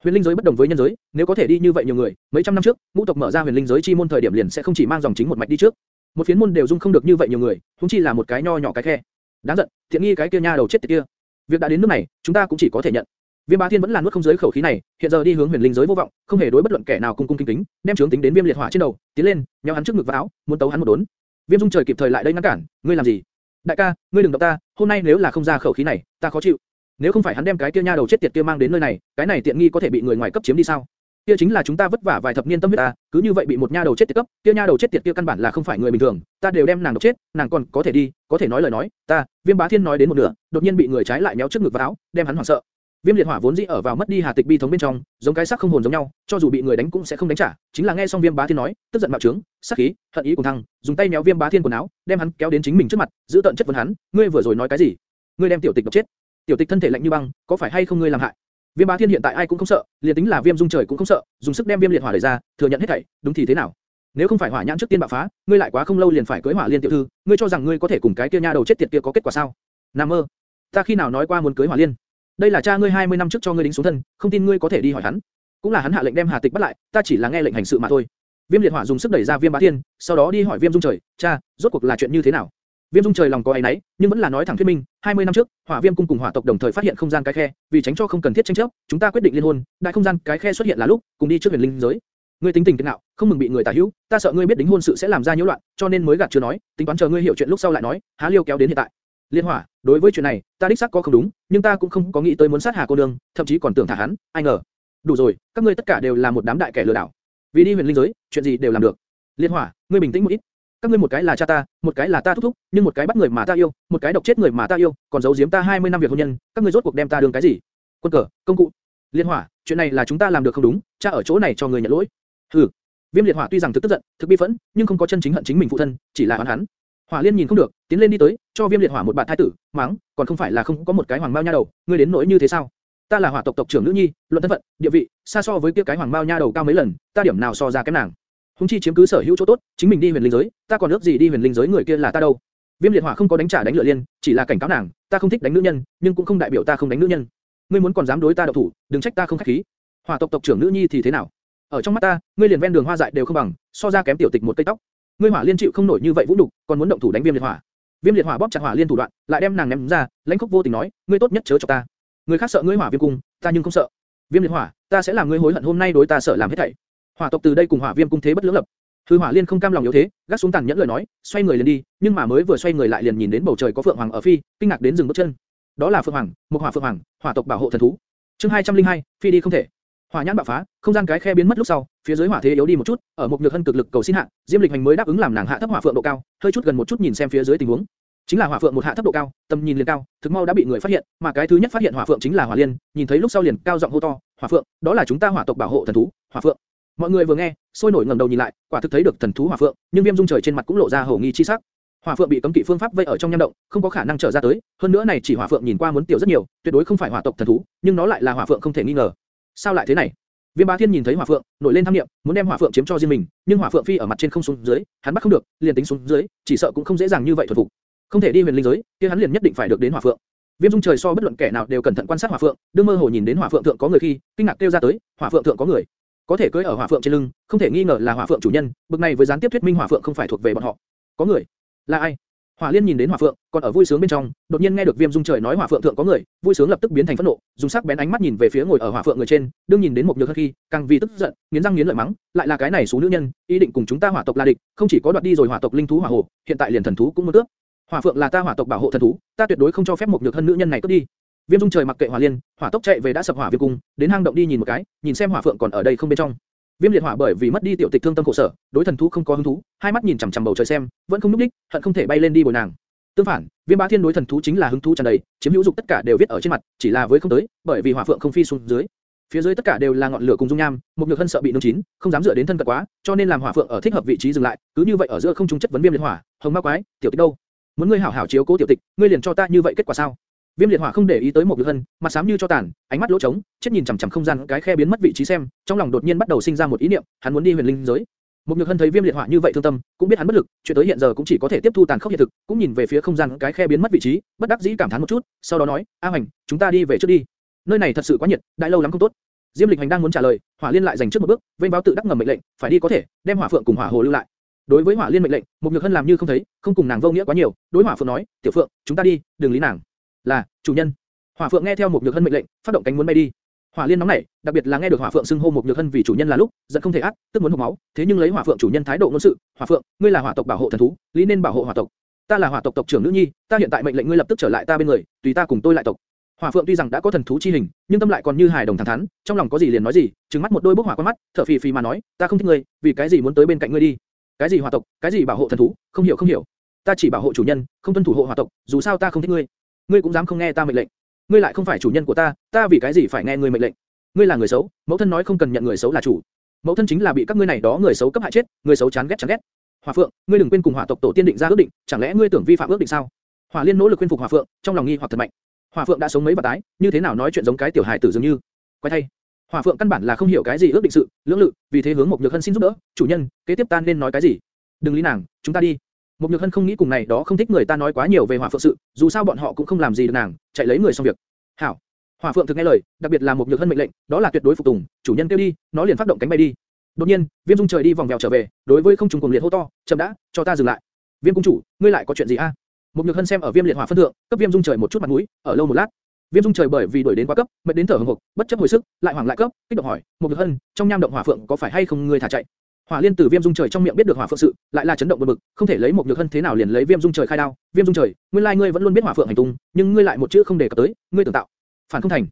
Huyền linh giới bất đồng với nhân giới, nếu có thể đi như vậy nhiều người, mấy trăm năm trước, ngũ tộc mở ra huyền linh giới chi môn thời điểm liền sẽ không chỉ mang dòng chính một mạch đi trước. Một phiến môn đều dung không được như vậy nhiều người, chúng chi là một cái nho nhỏ cái khe. Đáng giận, thiện nghi cái kia nha đầu chết tiệt kia. Việc đã đến nước này, chúng ta cũng chỉ có thể nhận. Viêm Bá Thiên vẫn là nuốt không dưới khẩu khí này, hiện giờ đi hướng huyền linh giới vô vọng, không hề đối bất luận kẻ nào cung cung kính kính, đem chướng tính đến Viêm liệt hỏa trên đầu, tiến lên, nhéo hắn trước ngực và áo, muốn tấu hắn một đốn. Viêm Dung trời kịp thời lại đây ngăn cản, ngươi làm gì? Đại ca, ngươi đừng động ta, hôm nay nếu là không ra khẩu khí này, ta khó chịu. Nếu không phải hắn đem cái kia nha đầu chết tiệt kia mang đến nơi này, cái này tiện nghi có thể bị người ngoài cấp chiếm đi sao? Kia chính là chúng ta vất vả vài thập niên tâm huyết ta, cứ như vậy bị một nha đầu chết tiệt cấp, kia nha đầu chết tiệt kia căn bản là không phải người bình thường, ta đều đem nàng độc chết, nàng còn có thể đi, có thể nói lời nói, ta, Viêm Bá Thiên nói đến một nửa, đột nhiên bị người trái lại méo trước ngực và áo, đem hắn hoảng sợ. Viêm liệt hỏa vốn dĩ ở vào mất đi hà tịch bi thống bên trong, giống cái xác không hồn giống nhau, cho dù bị người đánh cũng sẽ không đánh trả. Chính là nghe xong Viêm Bá Thiên nói, tức giận bạo trướng, sát khí, hận ý cùng thăng, dùng tay méo Viêm Bá Thiên quần áo, đem hắn kéo đến chính mình trước mặt, giữ tận chất vấn hắn, ngươi vừa rồi nói cái gì? Ngươi đem tiểu tịch độc chết. Tiểu tịch thân thể lạnh như băng, có phải hay không ngươi làm hại? Viêm Bá Thiên hiện tại ai cũng không sợ, liền tính là Viêm Dung trời cũng không sợ, dùng sức đem Viêm liệt hỏa đẩy ra, thừa nhận hết thảy, đúng thì thế nào? Nếu không phải hỏa nhãn trước tiên bạo phá, ngươi lại quá không lâu liền phải cưới hỏa liên tiểu thư, ngươi cho rằng ngươi có thể cùng cái kia nha đầu chết tiệt kia có kết quả sao? Nam mơ, ta khi nào nói qua muốn cưới hỏa liên? Đây là cha ngươi 20 năm trước cho ngươi đính xuống thân, không tin ngươi có thể đi hỏi hắn. Cũng là hắn hạ lệnh đem Hà Tịch bắt lại, ta chỉ là nghe lệnh hành sự mà thôi. Viêm liệt hỏa dùng sức đẩy ra Viêm Bá Thiên, sau đó đi hỏi Viêm Dung Trời, cha, rốt cuộc là chuyện như thế nào? Viêm Dung Trời lòng có ấy nấy, nhưng vẫn là nói thẳng thuyết minh, 20 năm trước, Hỏa Viêm cung cùng Hỏa tộc đồng thời phát hiện không gian cái khe, vì tránh cho không cần thiết tranh chấp, chúng ta quyết định liên hôn, đại không gian cái khe xuất hiện là lúc, cùng đi trước huyền linh giới. Ngươi tính tình thế nào, không mừng bị người tả hữu, ta sợ ngươi biết đính hôn sự sẽ làm ra nhiễu loạn, cho nên mới gạt chưa nói, tính toán chờ ngươi hiểu chuyện lúc sau lại nói, há liêu kéo đến hiện tại. Liên Hỏa, đối với chuyện này, ta đích xác có không đúng, nhưng ta cũng không có nghĩ tới muốn sát Hà cô nương, thậm chí còn tưởng thả hắn, ai ngờ. Đủ rồi, các ngươi tất cả đều là một đám đại kẻ lừa đảo. Vì đi huyền linh giới, chuyện gì đều làm được. Liên Hỏa, ngươi bình tĩnh một ít. Các ngươi một cái là cha ta, một cái là ta thúc thúc, nhưng một cái bắt người mà ta yêu, một cái độc chết người mà ta yêu, còn giấu giếm ta 20 năm việc hôn nhân, các ngươi rốt cuộc đem ta đường cái gì? Quân cờ, công cụ. Liên Hỏa, chuyện này là chúng ta làm được không đúng, cha ở chỗ này cho người nhận lỗi. Hừ. Viêm Liệt Hỏa tuy rằng thực tức giận, thực bi phẫn, nhưng không có chân chính hận chính mình phụ thân, chỉ là oán hắn. Hỏa Liên nhìn không được, tiến lên đi tới, cho Viêm Liệt Hỏa một bạt thái tử, mắng, còn không phải là không có một cái hoàng mao nha đầu, ngươi đến nỗi như thế sao? Ta là Hỏa tộc tộc trưởng nữ nhi, luận thân phận, địa vị, xa so với kia cái hoàng mao nha đầu cao mấy lần, ta điểm nào so ra kém nàng. Hùng chi chiếm cứ sở hữu chỗ tốt, chính mình đi huyền linh giới, ta còn ước gì đi huyền linh giới người kia là ta đâu? Viêm liệt hỏa không có đánh trả đánh lửa liên, chỉ là cảnh cáo nàng, ta không thích đánh nữ nhân, nhưng cũng không đại biểu ta không đánh nữ nhân. Ngươi muốn còn dám đối ta động thủ, đừng trách ta không khách khí. Hỏa tộc tộc trưởng nữ nhi thì thế nào? Ở trong mắt ta, ngươi liền ven đường hoa dại đều không bằng, so ra kém tiểu tịch một cây tóc. Ngươi hỏa liên chịu không nổi như vậy vũ đục, còn muốn động thủ đánh viêm liệt hỏa. Viêm liệt hỏa bóp chặt hỏa liên thủ đoạn, lại đem nàng ném ra, lãnh khốc vô tình nói, ngươi tốt nhất chớ cho ta. Người khác sợ ngươi hỏa viêm cung, ta nhưng không sợ. Viêm liệt hỏa, ta sẽ làm ngươi hối hận hôm nay đối ta sợ làm hết thảy. Hỏa tộc từ đây cùng hỏa viêm cung thế bất lưỡng lập, Hư Hỏa Liên không cam lòng yếu thế, gác xuống tàn nhẫn lời nói, xoay người liền đi, nhưng mà mới vừa xoay người lại liền nhìn đến bầu trời có phượng hoàng ở phi, kinh ngạc đến dừng bước chân. Đó là phượng hoàng, một hỏa phượng hoàng, hỏa tộc bảo hộ thần thú. Chương 202, phi đi không thể. Hỏa nhãn bạo phá, không gian cái khe biến mất lúc sau, phía dưới hỏa thế yếu đi một chút, ở một nhược hân cực lực cầu xin hạ, Diêm Lịch Hành mới đáp ứng làm nàng hạ thấp hỏa phượng độ cao, hơi chút gần một chút nhìn xem phía dưới tình huống. Chính là hỏa phượng một hạ thấp độ cao, tầm nhìn liền cao, thực mau đã bị người phát hiện, mà cái thứ nhất phát hiện hỏa phượng chính là hỏa liên, nhìn thấy lúc sau liền cao giọng hô to, hỏa phượng, đó là chúng ta hỏa tộc bảo hộ thần thú, hỏa phượng. Mọi người vừa nghe, sôi nổi ngẩng đầu nhìn lại, quả thực thấy được thần thú hỏa phượng, nhưng viêm dung trời trên mặt cũng lộ ra hổ nghi chi sắc. Hỏa phượng bị cấm kỵ phương pháp vây ở trong nham động, không có khả năng trở ra tới. Hơn nữa này chỉ hỏa phượng nhìn qua muốn tiểu rất nhiều, tuyệt đối không phải hỏa tộc thần thú, nhưng nó lại là hỏa phượng không thể nghi ngờ. Sao lại thế này? Viêm Bá Thiên nhìn thấy hỏa phượng, nổi lên tham niệm, muốn đem hỏa phượng chiếm cho riêng mình, nhưng hỏa phượng phi ở mặt trên không xuống dưới, hắn bắt không được, liền tính xuống dưới, chỉ sợ cũng không dễ dàng như vậy thuần phục. Không thể đi huyền linh giới, kia hắn liền nhất định phải được đến hỏa phượng. Viêm Dung trời so bất luận kẻ nào đều cẩn thận quan sát hỏa phượng, đương mơ hồ nhìn đến hỏa phượng thượng có người khi, kinh ngạc kêu ra tới, hỏa phượng thượng có người có thể cưỡi ở hỏa phượng trên lưng, không thể nghi ngờ là hỏa phượng chủ nhân, bực này với gián tiếp thuyết minh hỏa phượng không phải thuộc về bọn họ. có người, là ai? Hỏa Liên nhìn đến Hỏa Phượng, còn ở vui sướng bên trong, đột nhiên nghe được Viêm Dung Trời nói Hỏa Phượng thượng có người, vui sướng lập tức biến thành phẫn nộ, dùng sắc bén ánh mắt nhìn về phía ngồi ở Hỏa Phượng người trên, đương nhìn đến một nhược hân khi, càng vì tức giận, nghiến răng nghiến lợi mắng, lại là cái này số nữ nhân, ý định cùng chúng ta Hỏa tộc là địch, không chỉ có đoạt đi rồi Hỏa tộc linh thú Hỏa Hồ, hiện tại liền thần thú cũng muốn cướp. Hỏa Phượng là ta Hỏa tộc bảo hộ thần thú, ta tuyệt đối không cho phép một nhược hân nữ nhân này cướp đi. Viêm Dung Trời mặc kệ Hỏa Liên, hỏa tốc chạy về đã sập Hỏa Viêm cung, đến hang động đi nhìn một cái, nhìn xem Hỏa Phượng còn ở đây không bên trong. Viêm liệt hỏa bởi vì mất đi tiểu tịch thương tâm khổ sở, đối thần thú không có hứng thú, hai mắt nhìn chằm chằm bầu trời xem, vẫn không núp đích, hận không thể bay lên đi bồi nàng. Tương phản, Viêm Bá Thiên đối thần thú chính là hứng thú tràn đầy, chiếm hữu dục tất cả đều viết ở trên mặt, chỉ là với không tới, bởi vì hỏa phượng không phi xuống dưới. Phía dưới tất cả đều là ngọn lửa cùng dung nham, một nhược hân sợ bị nung chín, không dám dựa đến thân cận quá, cho nên làm hỏa phượng ở thích hợp vị trí dừng lại, cứ như vậy ở giữa không trung chất vấn Viêm liệt hỏa, hồng ma quái, tiểu tịch đâu? Muốn ngươi hảo hảo chiếu cố tiểu tịch, ngươi liền cho ta như vậy kết quả sao? Viêm liệt hỏa không để ý tới một nhược hân, mặt sám như cho tàn, ánh mắt lỗ trống, chết nhìn chằm chằm không gian cái khe biến mất vị trí xem, trong lòng đột nhiên bắt đầu sinh ra một ý niệm, hắn muốn đi huyền linh giới. Một nhược hân thấy viêm liệt hỏa như vậy thương tâm, cũng biết hắn bất lực, chuyện tới hiện giờ cũng chỉ có thể tiếp thu tàn khốc hiện thực, cũng nhìn về phía không gian cái khe biến mất vị trí, bất đắc dĩ cảm thán một chút, sau đó nói, A Hoành, chúng ta đi về trước đi. Nơi này thật sự quá nhiệt, đại lâu lắm không tốt. Diêm Lịch Hành đang muốn trả lời, Hỏa Liên lại giành trước một bước, vênh báo tự đắc ngầm mệnh lệnh, phải đi có thể, đem Hỏa Phượng cùng Hỏa Hồ lưu lại. Đối với Hỏa Liên mệnh lệnh, một nhược hân làm như không thấy, không cùng nàng vô nghĩa quá nhiều, đối Hỏa Phượng nói, Tiểu Phượng, chúng ta đi, đừng lý nàng. Là, chủ nhân. Hỏa Phượng nghe theo một nhược hân mệnh lệnh, phát động cánh muốn bay đi. Hỏa Liên nóng nảy, đặc biệt là nghe được Hỏa Phượng xưng hô một nhược hân vì chủ nhân là lúc, giận không thể ác, tức muốn hộc máu. Thế nhưng lấy Hỏa Phượng chủ nhân thái độ ngôn sự, Hỏa Phượng, ngươi là Hỏa tộc bảo hộ thần thú, lý nên bảo hộ Hỏa tộc. Ta là Hỏa tộc tộc trưởng nữ nhi, ta hiện tại mệnh lệnh ngươi lập tức trở lại ta bên người, tùy ta cùng tôi lại tộc. Hỏa Phượng tuy rằng đã có thần thú chi hình, nhưng tâm lại còn như hài đồng thẳng thắn, trong lòng có gì liền nói gì, trừng mắt một đôi bốc hỏa quan mắt, thở phì phì mà nói, ta không thích ngươi, vì cái gì muốn tới bên cạnh ngươi đi? Cái gì Hỏa tộc, cái gì bảo hộ thần thú, không hiểu không hiểu. Ta chỉ bảo hộ chủ nhân, không tuân thủ hộ Hỏa tộc, dù sao ta không thích ngươi. Ngươi cũng dám không nghe ta mệnh lệnh? Ngươi lại không phải chủ nhân của ta, ta vì cái gì phải nghe ngươi mệnh lệnh? Ngươi là người xấu, mẫu thân nói không cần nhận người xấu là chủ. Mẫu thân chính là bị các ngươi này đó người xấu cấp hại chết, người xấu chán ghét chán ghét. Hỏa Phượng, ngươi đừng quên cùng Hỏa tộc tổ tiên định ra ước định, chẳng lẽ ngươi tưởng vi phạm ước định sao? Hỏa Liên nỗ lực khuyên phục Hỏa Phượng, trong lòng nghi hoặc thật mạnh. Hỏa Phượng đã sống mấy và tái, như thế nào nói chuyện giống cái tiểu hài tử dường như. Quay thay. Hỏa Phượng căn bản là không hiểu cái gì ước định sự, lưỡng lự, vì thế hướng một nhược hân xin giúp đỡ, chủ nhân, kế tiếp ta nên nói cái gì? Đừng lý nàng, chúng ta đi. Một nhược hân không nghĩ cùng này đó không thích người ta nói quá nhiều về Hỏa Phượng sự, dù sao bọn họ cũng không làm gì được nàng, chạy lấy người xong việc. Hảo. Hỏa Phượng thực nghe lời, đặc biệt là một nhược hân mệnh lệnh, đó là tuyệt đối phục tùng, chủ nhân kêu đi, nó liền phát động cánh bay đi. Đột nhiên, Viêm Dung trời đi vòng vèo trở về, đối với không trùng cùng liệt hô to, chậm đã, cho ta dừng lại. Viêm cung chủ, ngươi lại có chuyện gì a? Một nhược hân xem ở Viêm liệt hỏa phân thượng, cấp Viêm Dung trời một chút mặt mũi, ở lâu một lát. Viêm Dung trời bởi vì đuổi đến quá cấp, mệt đến thở hổn hộc, bất chấp hồi sức, lại hoảng lại cấp, kích động hỏi, một nhược hân, trong nham động hỏa phượng có phải hay không ngươi thả chạy? Hỏa Liên từ Viêm Dung Trời trong miệng biết được Hỏa Phượng sự, lại là chấn động bực bực, không thể lấy một nhược hân thế nào liền lấy Viêm Dung Trời khai đao. Viêm Dung Trời, nguyên lai ngươi vẫn luôn biết Hỏa Phượng hành tung, nhưng ngươi lại một chữ không đề cập tới, ngươi tưởng tạo, phản không thành.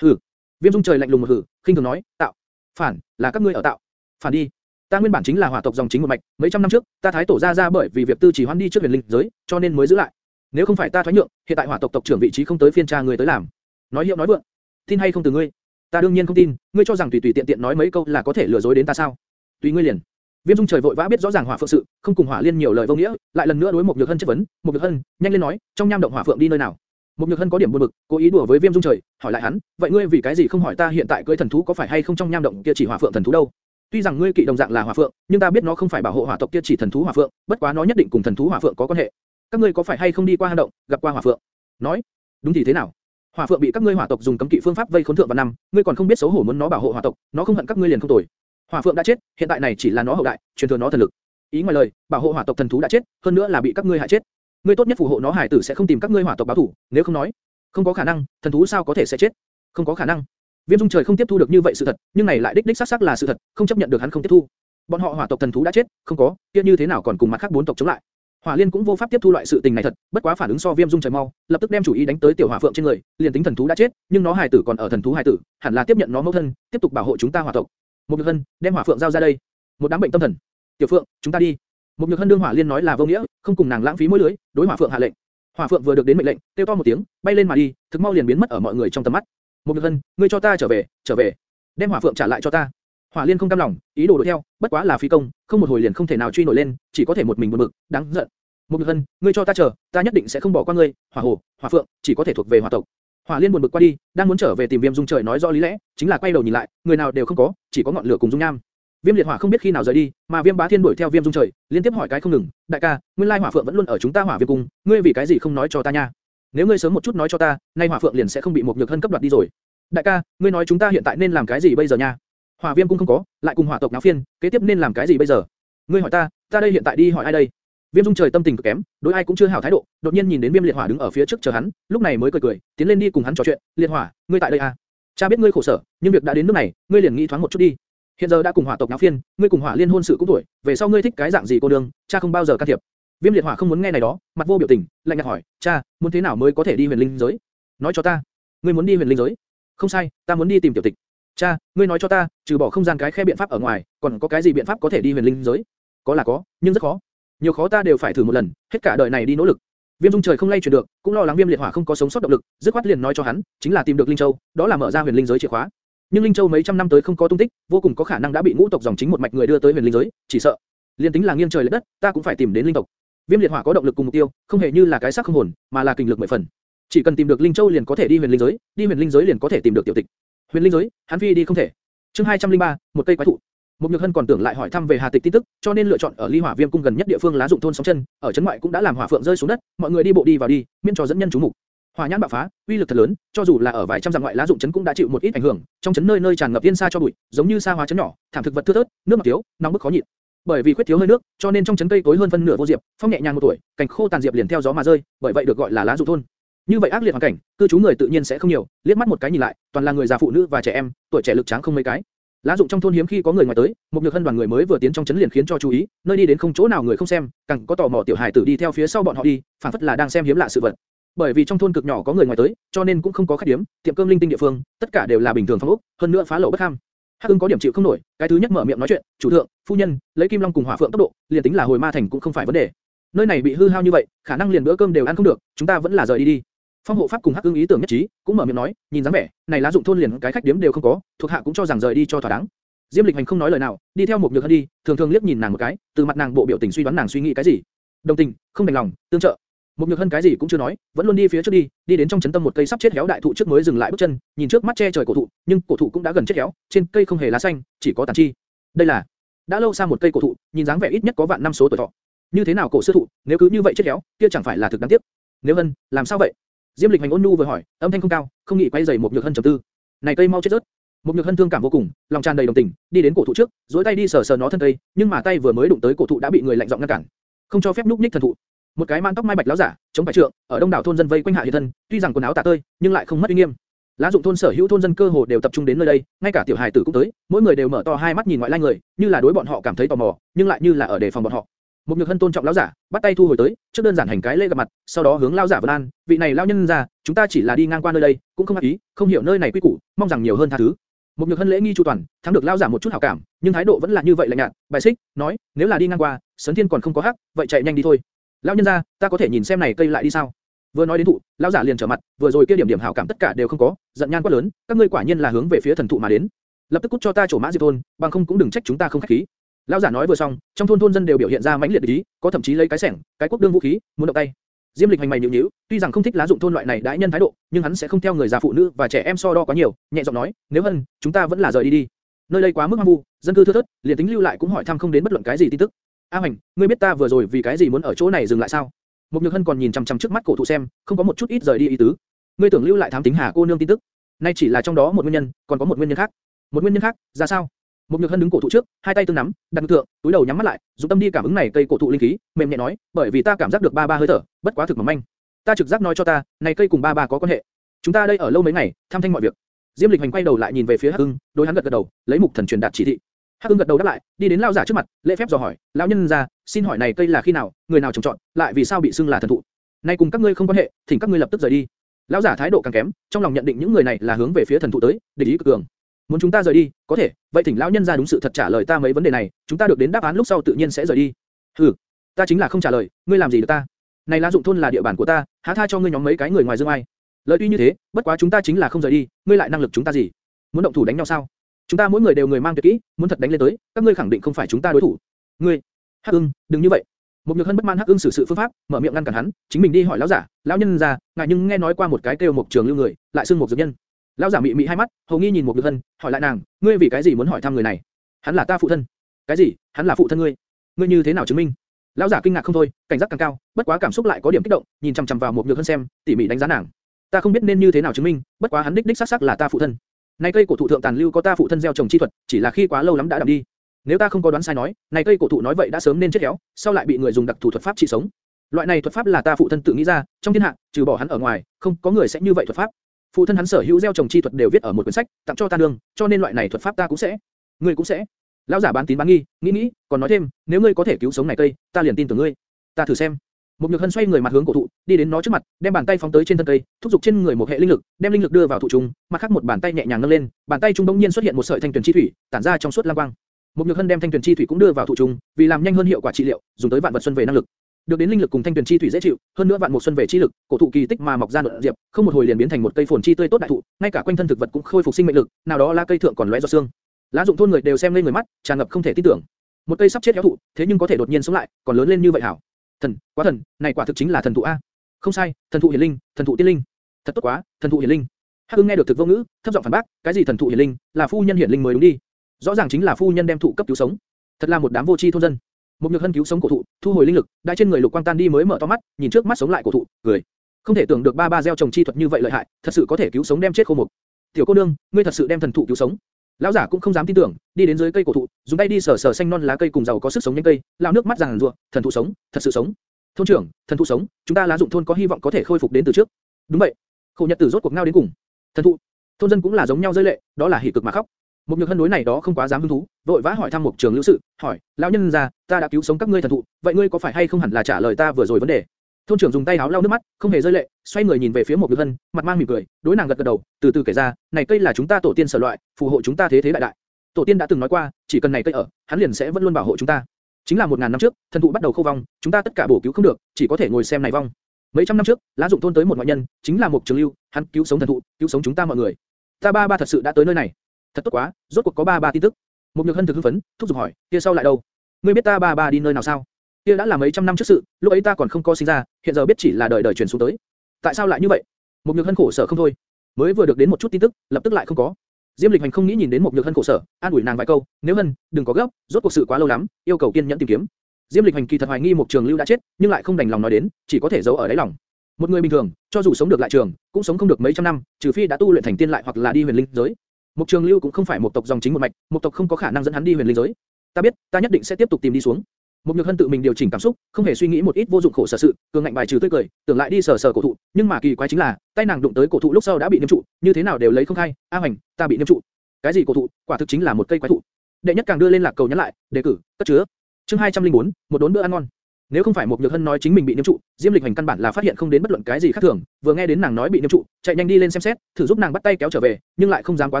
Hừ. Viêm Dung Trời lạnh lùng một hừ, khinh thường nói, tạo, phản, là các ngươi ở tạo, phản đi. Ta nguyên bản chính là hỏa tộc dòng chính một mạch, mấy trăm năm trước, ta thái tổ ra ra bởi vì việc tư chỉ hoan đi trước huyền linh giới, cho nên mới giữ lại. Nếu không phải ta thoái nhượng, hiện tại hỏa tộc tộc trưởng vị trí không tới phiên cha người tới làm. Nói hiệu nói vượng, tin hay không từ ngươi? Ta đương nhiên không tin, ngươi cho rằng tùy tùy tiện tiện nói mấy câu là có thể lừa dối đến ta sao? Tùy ngươi liền. Viêm Dung trời vội vã biết rõ ràng hỏa phượng sự, không cùng hỏa liên nhiều lời vô nghĩa, lại lần nữa đối một nhược hân chất vấn, một nhược hân, nhanh lên nói, trong nham động hỏa phượng đi nơi nào? Một nhược hân có điểm buồn bực, cố ý đùa với Viêm Dung trời, hỏi lại hắn, vậy ngươi vì cái gì không hỏi ta hiện tại cưỡi thần thú có phải hay không trong nham động kia chỉ hỏa phượng thần thú đâu? Tuy rằng ngươi kỵ đồng dạng là hỏa phượng, nhưng ta biết nó không phải bảo hộ hỏa tộc kia chỉ thần thú hỏa phượng, bất quá nó nhất định cùng thần thú hỏa phượng có quan hệ. Các ngươi có phải hay không đi qua hang động, gặp qua hỏa phượng? Nói, đúng thì thế nào? Hỏa phượng bị các ngươi hỏa tộc dùng cấm kỵ phương pháp vây khốn thượng vào năm, ngươi còn không biết xấu hổ muốn nó bảo hộ hỏa tộc, nó không hận các ngươi liền không tồi. Hỏa phượng đã chết, hiện tại này chỉ là nó hậu đại, truyền thừa nó thần lực. Ý ngoài lời, bảo hộ hỏa tộc thần thú đã chết, hơn nữa là bị các ngươi hại chết. Ngươi tốt nhất phù hộ nó hải tử sẽ không tìm các ngươi hỏa tộc báo thù, nếu không nói, không có khả năng, thần thú sao có thể sẽ chết? Không có khả năng. Viêm Dung trời không tiếp thu được như vậy sự thật, nhưng này lại đích đích xác xác là sự thật, không chấp nhận được hắn không tiếp thu. Bọn họ hỏa tộc thần thú đã chết, không có, kia như thế nào còn cùng mặt khác bốn tộc chống lại? Hỏa Liên cũng vô pháp tiếp thu loại sự tình này thật, bất quá phản ứng so Viêm Dung trời mau, lập tức đem chủ ý đánh tới tiểu hỏa phượng trên người, liền tính thần thú đã chết, nhưng nó hài tử còn ở thần thú hài tử, hẳn là tiếp nhận nó mẫu thân, tiếp tục bảo hộ chúng ta hỏa tộc. Một Nhược Hân, đem hỏa phượng giao ra đây. Một đám bệnh tâm thần. Tiểu Phượng, chúng ta đi. Một Nhược Hân đương Hỏa Liên nói là vô nghĩa, không cùng nàng lãng phí mũi lưới, đối hỏa phượng hạ lệnh. Hỏa phượng vừa được đến mệnh lệnh, kêu to một tiếng, bay lên mà đi, thực mau liền biến mất ở mọi người trong tầm mắt. Một Nhược Hân, ngươi cho ta trở về, trở về, đem hỏa phượng trả lại cho ta. Hỏa Liên không cam lòng, ý đồ đuổi theo, bất quá là phí công, không một hồi liền không thể nào truy nổi lên, chỉ có thể một mình buồn bực, đáng giận. Một Nhược Hân, ngươi cho ta chờ, ta nhất định sẽ không bỏ qua ngươi. Hỏa Hồ, Hỏa Phượng, chỉ có thể thuộc về Hỏa tộc. Hỏa Liên buồn bực qua đi, đang muốn trở về tìm Viêm Dung Trời nói rõ lý lẽ, chính là quay đầu nhìn lại, người nào đều không có, chỉ có ngọn lửa cùng dung nham. Viêm liệt hỏa không biết khi nào rời đi, mà Viêm Bá Thiên đuổi theo Viêm Dung Trời, liên tiếp hỏi cái không ngừng, đại ca, nguyên lai hỏa phượng vẫn luôn ở chúng ta hỏa viêm cung, ngươi vì cái gì không nói cho ta nha? Nếu ngươi sớm một chút nói cho ta, nay hỏa phượng liền sẽ không bị một nhược hân cấp đoạt đi rồi. Đại ca, ngươi nói chúng ta hiện tại nên làm cái gì bây giờ nha? Hỏa viêm cung không có, lại cùng hỏa tộc náo phiên, kế tiếp nên làm cái gì bây giờ? Ngươi hỏi ta, ta đây hiện tại đi hỏi ai đây? Viêm Dung trời tâm tình cực kém, đối ai cũng chưa hảo thái độ, đột nhiên nhìn đến Viêm Liệt Hỏa đứng ở phía trước chờ hắn, lúc này mới cười cười, tiến lên đi cùng hắn trò chuyện, "Liệt Hỏa, ngươi tại đây à? Cha biết ngươi khổ sở, nhưng việc đã đến nước này, ngươi liền nghĩ thoáng một chút đi. Hiện giờ đã cùng Hỏa tộc náo phiên, ngươi cùng Hỏa Liên hôn sự cũng tuổi, về sau ngươi thích cái dạng gì cô đương, cha không bao giờ can thiệp." Viêm Liệt Hỏa không muốn nghe này đó, mặt vô biểu tình, lạnh nhạt hỏi, "Cha, muốn thế nào mới có thể đi Huyền Linh giới? Nói cho ta, ngươi muốn đi Huyền Linh giới?" "Không sai, ta muốn đi tìm tiểu tịch." "Cha, ngươi nói cho ta, trừ bỏ không gian cái khe biện pháp ở ngoài, còn có cái gì biện pháp có thể đi Huyền Linh giới?" "Có là có, nhưng rất khó. Nhiều khó ta đều phải thử một lần, hết cả đời này đi nỗ lực." Viêm Dung trời không lay chuyển được, cũng lo lắng Viêm Liệt Hỏa không có sống sót động lực, dứt khoát liền nói cho hắn, chính là tìm được Linh Châu, đó là mở ra Huyền Linh giới chìa khóa. Nhưng Linh Châu mấy trăm năm tới không có tung tích, vô cùng có khả năng đã bị ngũ tộc dòng chính một mạch người đưa tới Huyền Linh giới, chỉ sợ liên tính là nghiêng trời lệch đất, ta cũng phải tìm đến linh tộc. Viêm liệt hỏa có động lực cùng mục tiêu, không hề như là cái xác không hồn, mà là kinh lực mười phần. Chỉ cần tìm được linh châu liền có thể đi huyền linh giới, đi huyền linh giới liền có thể tìm được tiểu tịch. Huyền linh giới, hắn phi đi không thể. Chương 203, một cây quái thụ. Một Nhược Hân còn tưởng lại hỏi thăm về Hà Tịch tin tức, cho nên lựa chọn ở Ly Hỏa Viêm cung gần nhất địa phương lá dụng thôn sóng chân, ở trấn ngoại cũng đã làm hỏa phượng rơi xuống đất, mọi người đi bộ đi vào đi, miễn cho dẫn nhân chú mục. Hỏa nhãn bạo phá, uy lực thật lớn, cho dù là ở vài trăm dặm ngoại lá dụng trấn cũng đã chịu một ít ảnh hưởng, trong trấn nơi nơi tràn ngập yên sa cho bụi, giống như sa hóa trấn nhỏ, thảm thực vật thưa thớt, nước mặt thiếu, nóng bức khó nhịn. Bởi vì khuyết thiếu hơi nước, cho nên trong trấn cây tối hơn phân nửa vô diệp, phong nhẹ nhàng một tuổi, cành khô tàn diệp liền theo gió mà rơi, bởi vậy được gọi là lá dụng thôn. Như vậy ác liệt hoàn cảnh, cư trú người tự nhiên sẽ không nhiều, liếc mắt một cái nhìn lại, toàn là người già phụ nữ và trẻ em, tuổi trẻ lực tráng không mấy cái. Lá dụng trong thôn hiếm khi có người ngoài tới, một nhược hân đoàn người mới vừa tiến trong trấn liền khiến cho chú ý, nơi đi đến không chỗ nào người không xem, càng có tò mò tiểu hài tử đi theo phía sau bọn họ đi, phản phất là đang xem hiếm lạ sự vật. Bởi vì trong thôn cực nhỏ có người ngoài tới, cho nên cũng không có khách điểm, tiệm cơm linh tinh địa phương, tất cả đều là bình thường phong ốc, hơn nữa phá lẩu bất ham. Hắc Ưng có điểm chịu không nổi, cái thứ nhất mở miệng nói chuyện, chủ thượng, phu nhân, lấy kim long cùng hỏa phượng tốc độ, liền tính là hồi ma thành cũng không phải vấn đề. Nơi này bị hư hao như vậy, khả năng liền bữa cơm đều ăn không được, chúng ta vẫn là rời đi đi. Phong hộ pháp cùng Hắc Ưng ý tưởng nhất trí, cũng mở miệng nói, nhìn dáng vẻ, này lá dụng thôn liền cái khách điếm đều không có, thuộc hạ cũng cho rằng rời đi cho thỏa đáng. Diêm Lịch Hành không nói lời nào, đi theo một nhược hân đi, thường thường liếc nhìn nàng một cái, từ mặt nàng bộ biểu tình suy đoán nàng suy nghĩ cái gì. Đồng tình, không đành lòng, tương trợ. Một nhược hân cái gì cũng chưa nói, vẫn luôn đi phía trước đi, đi đến trong chấn tâm một cây sắp chết héo đại thụ trước mới dừng lại bước chân, nhìn trước mắt che trời cổ thụ, nhưng cổ thụ cũng đã gần chết héo, trên cây không hề lá xanh, chỉ có tàn chi. Đây là đã lâu xa một cây cổ thụ, nhìn dáng vẻ ít nhất có vạn năm số tuổi thọ. Như thế nào cổ xưa thụ, nếu cứ như vậy chết héo, kia chẳng phải là thực đáng tiếc. Nếu hân, làm sao vậy? Diêm Lịch Hành ôn nhu vừa hỏi, âm thanh không cao, không nghĩ quay giày một nhược hân trầm tư. Này cây mau chết rớt. Một nhược hân thương cảm vô cùng, lòng tràn đầy đồng tình, đi đến cổ thụ trước, duỗi tay đi sờ sờ nó thân cây, nhưng mà tay vừa mới đụng tới cổ thụ đã bị người lạnh giọng ngăn cản, không cho phép núp ních thần thụ. Một cái man tóc mai bạch lão giả, chống phải trượng, ở đông đảo thôn dân vây quanh hạ hiện thân, tuy rằng quần áo tả tơi, nhưng lại không mất uy nghiêm. Lá dụng thôn sở hữu thôn dân cơ hồ đều tập trung đến nơi đây, ngay cả tiểu hài tử cũng tới, mỗi người đều mở to hai mắt nhìn ngoại lai người, như là đối bọn họ cảm thấy tò mò, nhưng lại như là ở đề phòng bọn họ. Một nhược hân tôn trọng lão giả, bắt tay thu hồi tới, trước đơn giản hành cái lễ gặp mặt, sau đó hướng lão giả vân an, vị này lão nhân già, chúng ta chỉ là đi ngang qua nơi đây, cũng không ác ý, không hiểu nơi này quy củ, mong rằng nhiều hơn tha thứ. Một nhược hân lễ nghi chu toàn, thắng được lão giả một chút hảo cảm, nhưng thái độ vẫn là như vậy lạnh nhạt, bài xích, nói, nếu là đi ngang qua, sấn thiên còn không có hắc, vậy chạy nhanh đi thôi. Lão nhân gia, ta có thể nhìn xem này cây lại đi sao? Vừa nói đến thụ, lão giả liền trở mặt, vừa rồi kia điểm điểm hảo cảm tất cả đều không có, giận nhan quá lớn, các ngươi quả nhiên là hướng về phía thần thụ mà đến. Lập tức cút cho ta chỗ mã diệp thôn, bằng không cũng đừng trách chúng ta không khách khí. Lão giả nói vừa xong, trong thôn thôn dân đều biểu hiện ra mãnh liệt ý, có thậm chí lấy cái sẻng, cái quốc đương vũ khí, muốn động tay. Diêm Lịch hành mày nhíu nhíu, tuy rằng không thích lá dụng thôn loại này đãi nhân thái độ, nhưng hắn sẽ không theo người già phụ nữ và trẻ em so đo quá nhiều, nhẹ giọng nói, nếu hơn chúng ta vẫn là rời đi đi. Nơi đây quá mức hoang vu, dân cư thưa thớt, liền tính lưu lại cũng hỏi thăm không đến bất luận cái gì tin tức. A Hành, ngươi biết ta vừa rồi vì cái gì muốn ở chỗ này dừng lại sao? Mục Nhược Hân còn nhìn chằm chằm trước mắt cổ thụ xem, không có một chút ít rời đi ý tứ. Ngươi tưởng lưu lại thám tính Hà cô nương tin tức, nay chỉ là trong đó một nguyên nhân, còn có một nguyên nhân khác. Một nguyên nhân khác, ra sao? Một Nhược Hân đứng cổ thụ trước, hai tay tương nắm, đặt thượng, túi đầu nhắm mắt lại, dùng tâm đi cảm ứng này cây cổ thụ linh khí, mềm nhẹ nói, bởi vì ta cảm giác được ba ba hơi thở, bất quá thực mỏng manh. Ta trực giác nói cho ta, này cây cùng ba ba có quan hệ. Chúng ta đây ở lâu mấy ngày, tham thanh mọi việc. Diêm Lịch Hành quay đầu lại nhìn về phía Hắc Hưng, đối hắn gật gật đầu, lấy mục thần truyền đạt chỉ thị. Hắc Hưng gật đầu đáp lại, đi đến lão giả trước mặt, lễ phép dò hỏi, lão nhân gia, xin hỏi này cây là khi nào, người nào trồng trọt, lại vì sao bị xưng là thần thụ? Nay cùng các ngươi không quan hệ, thỉnh các ngươi lập tức rời đi. Lão giả thái độ càng kém, trong lòng nhận định những người này là hướng về phía thần thụ tới, để ý cực cường. Muốn chúng ta rời đi, có thể, vậy thỉnh lão nhân gia đúng sự thật trả lời ta mấy vấn đề này, chúng ta được đến đáp án lúc sau tự nhiên sẽ rời đi. Hừ, ta chính là không trả lời, ngươi làm gì được ta? Này lá dụng thôn là địa bàn của ta, há tha cho ngươi nhóm mấy cái người ngoài dương ai? Lời tuy như thế, bất quá chúng ta chính là không rời đi, ngươi lại năng lực chúng ta gì? Muốn động thủ đánh nhau sao? Chúng ta mỗi người đều người mang tuyệt kỹ, muốn thật đánh lên tới, các ngươi khẳng định không phải chúng ta đối thủ. Ngươi, Hắc Ưng, đừng như vậy. Một nhược hân bất mãn Hắc Ưng xử sự phương pháp, mở miệng ngăn cản hắn, chính mình đi hỏi lão giả, lão nhân già, ngài nhưng nghe nói qua một cái kêu một trường lưu người, lại xưng một dược nhân. Lão giả mị mị hai mắt, hầu nghi nhìn một nhược hân, hỏi lại nàng, ngươi vì cái gì muốn hỏi thăm người này? Hắn là ta phụ thân. Cái gì? Hắn là phụ thân ngươi? Ngươi như thế nào chứng minh? Lão giả kinh ngạc không thôi, cảnh giác càng cao, bất quá cảm xúc lại có điểm kích động, nhìn chăm chăm vào một nhược hân xem, tỉ mỉ đánh giá nàng. Ta không biết nên như thế nào chứng minh, bất quá hắn đích đích xác xác là ta phụ thân. Nay cây cổ thụ thượng tàn lưu có ta phụ thân gieo trồng chi thuật, chỉ là khi quá lâu lắm đã đậm đi. Nếu ta không có đoán sai nói, này cây cổ thụ nói vậy đã sớm nên chết héo, sau lại bị người dùng đặc thủ thuật pháp trị sống. Loại này thuật pháp là ta phụ thân tự nghĩ ra, trong thiên hạ, trừ bỏ hắn ở ngoài, không có người sẽ như vậy thuật pháp. Phụ thân hắn sở hữu gieo trồng chi thuật đều viết ở một quyển sách, tặng cho ta đương, cho nên loại này thuật pháp ta cũng sẽ. Ngươi cũng sẽ. Lão giả bán tín bán nghi, nghĩ nghĩ, còn nói thêm, nếu ngươi có thể cứu sống này cây, ta liền tin tưởng ngươi. Ta thử xem. Một nhược hân xoay người mặt hướng cổ thụ, đi đến nó trước mặt, đem bàn tay phóng tới trên thân cây, thúc giục trên người một hệ linh lực, đem linh lực đưa vào thụ trung, mặt khác một bàn tay nhẹ nhàng nâng lên, bàn tay trung bỗng nhiên xuất hiện một sợi thanh tuyển chi thủy, tản ra trong suốt lam quang. Một nhược hân đem thanh tuyển chi thủy cũng đưa vào thụ trung, vì làm nhanh hơn hiệu quả trị liệu, dùng tới vạn vật xuân về năng lực. Được đến linh lực cùng thanh tuyển chi thủy dễ chịu, hơn nữa vạn một xuân về chi lực, cổ thụ kỳ tích mà mọc ra nụn diệp, không một hồi liền biến thành một cây phồn chi tươi tốt đại thụ, ngay cả quanh thân thực vật cũng khôi phục sinh mệnh lực, nào đó lá cây thượng còn lóe giọt xương. Lá dụng thôn người đều xem lên người mắt, tràn ngập không thể tin tưởng. Một cây sắp chết héo thụ, thế nhưng có thể đột nhiên sống lại, còn lớn lên như vậy hảo. Thần, quá thần, này quả thực chính là thần thụ a. Không sai, thần thụ hiển linh, thần thụ tiên linh. Thật tốt quá, thần thụ hiển linh. Hắc Ưng nghe được thực vô ngữ, thấp giọng phản bác, cái gì thần thụ hiển linh, là phu nhân hiển linh mới đúng đi. Rõ ràng chính là phu nhân đem thụ cấp cứu sống. Thật là một đám vô tri thôn dân. Một nhược hân cứu sống cổ thụ, thu hồi linh lực, đại trên người lục quang tan đi mới mở to mắt, nhìn trước mắt sống lại cổ thụ, cười. Không thể tưởng được ba ba gieo trồng chi thuật như vậy lợi hại, thật sự có thể cứu sống đem chết khô mục. Tiểu cô nương, ngươi thật sự đem thần thụ cứu sống. Lão giả cũng không dám tin tưởng, đi đến dưới cây cổ thụ, dùng tay đi sờ sờ xanh non lá cây cùng giàu có sức sống nhánh cây, lao nước mắt rằng rùa, thần thụ sống, thật sự sống. Thôn trưởng, thần thụ sống, chúng ta lá dụng thôn có hy vọng có thể khôi phục đến từ trước. Đúng vậy. Khổ nhật tử rốt cuộc ngao đến cùng. Thần thụ. Thôn dân cũng là giống nhau rơi lệ, đó là hỉ cực mà khóc. Một nhược hân đối này đó không quá dám hứng thú, vội vã hỏi thăm một trường lưu sự, hỏi, lão nhân gia, ta đã cứu sống các ngươi thần thụ, vậy ngươi có phải hay không hẳn là trả lời ta vừa rồi vấn đề? Thôn trưởng dùng tay áo lau nước mắt, không hề rơi lệ, xoay người nhìn về phía một nhược hân, mặt mang mỉm cười, đối nàng gật gật đầu, từ từ kể ra, này cây là chúng ta tổ tiên sở loại, phù hộ chúng ta thế thế đại đại. Tổ tiên đã từng nói qua, chỉ cần này cây ở, hắn liền sẽ vẫn luôn bảo hộ chúng ta. Chính là một ngàn năm trước, thần thụ bắt đầu khô vong, chúng ta tất cả bổ cứu không được, chỉ có thể ngồi xem này vong. Mấy trăm năm trước, lá dụng thôn tới một ngoại nhân, chính là một trường lưu, hắn cứu sống thần thụ, cứu sống chúng ta mọi người. Ta ba ba thật sự đã tới nơi này, thật tốt quá, rốt cuộc có ba ba tin tức. Một nhược hân thực hưng phấn, thúc giục hỏi, kia sau lại đâu? Ngươi biết ta ba ba đi nơi nào sao? Kia đã là mấy trăm năm trước sự, lúc ấy ta còn không có sinh ra, hiện giờ biết chỉ là đời đời truyền xuống tới. Tại sao lại như vậy? Một nhược hân khổ sở không thôi, mới vừa được đến một chút tin tức, lập tức lại không có. Diêm Lịch Hành không nghĩ nhìn đến một nhược hân khổ sở, an ủi nàng vài câu, nếu hân, đừng có gấp, rốt cuộc sự quá lâu lắm, yêu cầu kiên nhẫn tìm kiếm. Diêm Lịch Hành kỳ thật hoài nghi một trường lưu đã chết, nhưng lại không đành lòng nói đến, chỉ có thể giấu ở đáy lòng. Một người bình thường, cho dù sống được lại trường, cũng sống không được mấy trăm năm, trừ phi đã tu luyện thành tiên lại hoặc là đi huyền linh giới. Mục trường lưu cũng không phải một tộc dòng chính một mạch, một tộc không có khả năng dẫn hắn đi huyền linh giới. Ta biết, ta nhất định sẽ tiếp tục tìm đi xuống. Mục nhược hân tự mình điều chỉnh cảm xúc, không hề suy nghĩ một ít vô dụng khổ sở sự, cường ngạnh bài trừ tươi cười, tưởng lại đi sờ sờ cổ thụ, nhưng mà kỳ quái chính là, tay nàng đụng tới cổ thụ lúc sau đã bị niêm trụ, như thế nào đều lấy không khai. A Hoành, ta bị niêm trụ. Cái gì cổ thụ, quả thực chính là một cây quái thụ. Đệ nhất càng đưa lên lạc cầu nhắn lại, đề cử, cất chứa. Chương 204, một đốn bữa ăn ngon. Nếu không phải một nhược hân nói chính mình bị niêm trụ, Diêm Lịch Hành căn bản là phát hiện không đến bất luận cái gì khác thường, vừa nghe đến nàng nói bị niêm trụ, chạy nhanh đi lên xem xét, thử giúp nàng bắt tay kéo trở về, nhưng lại không dám quá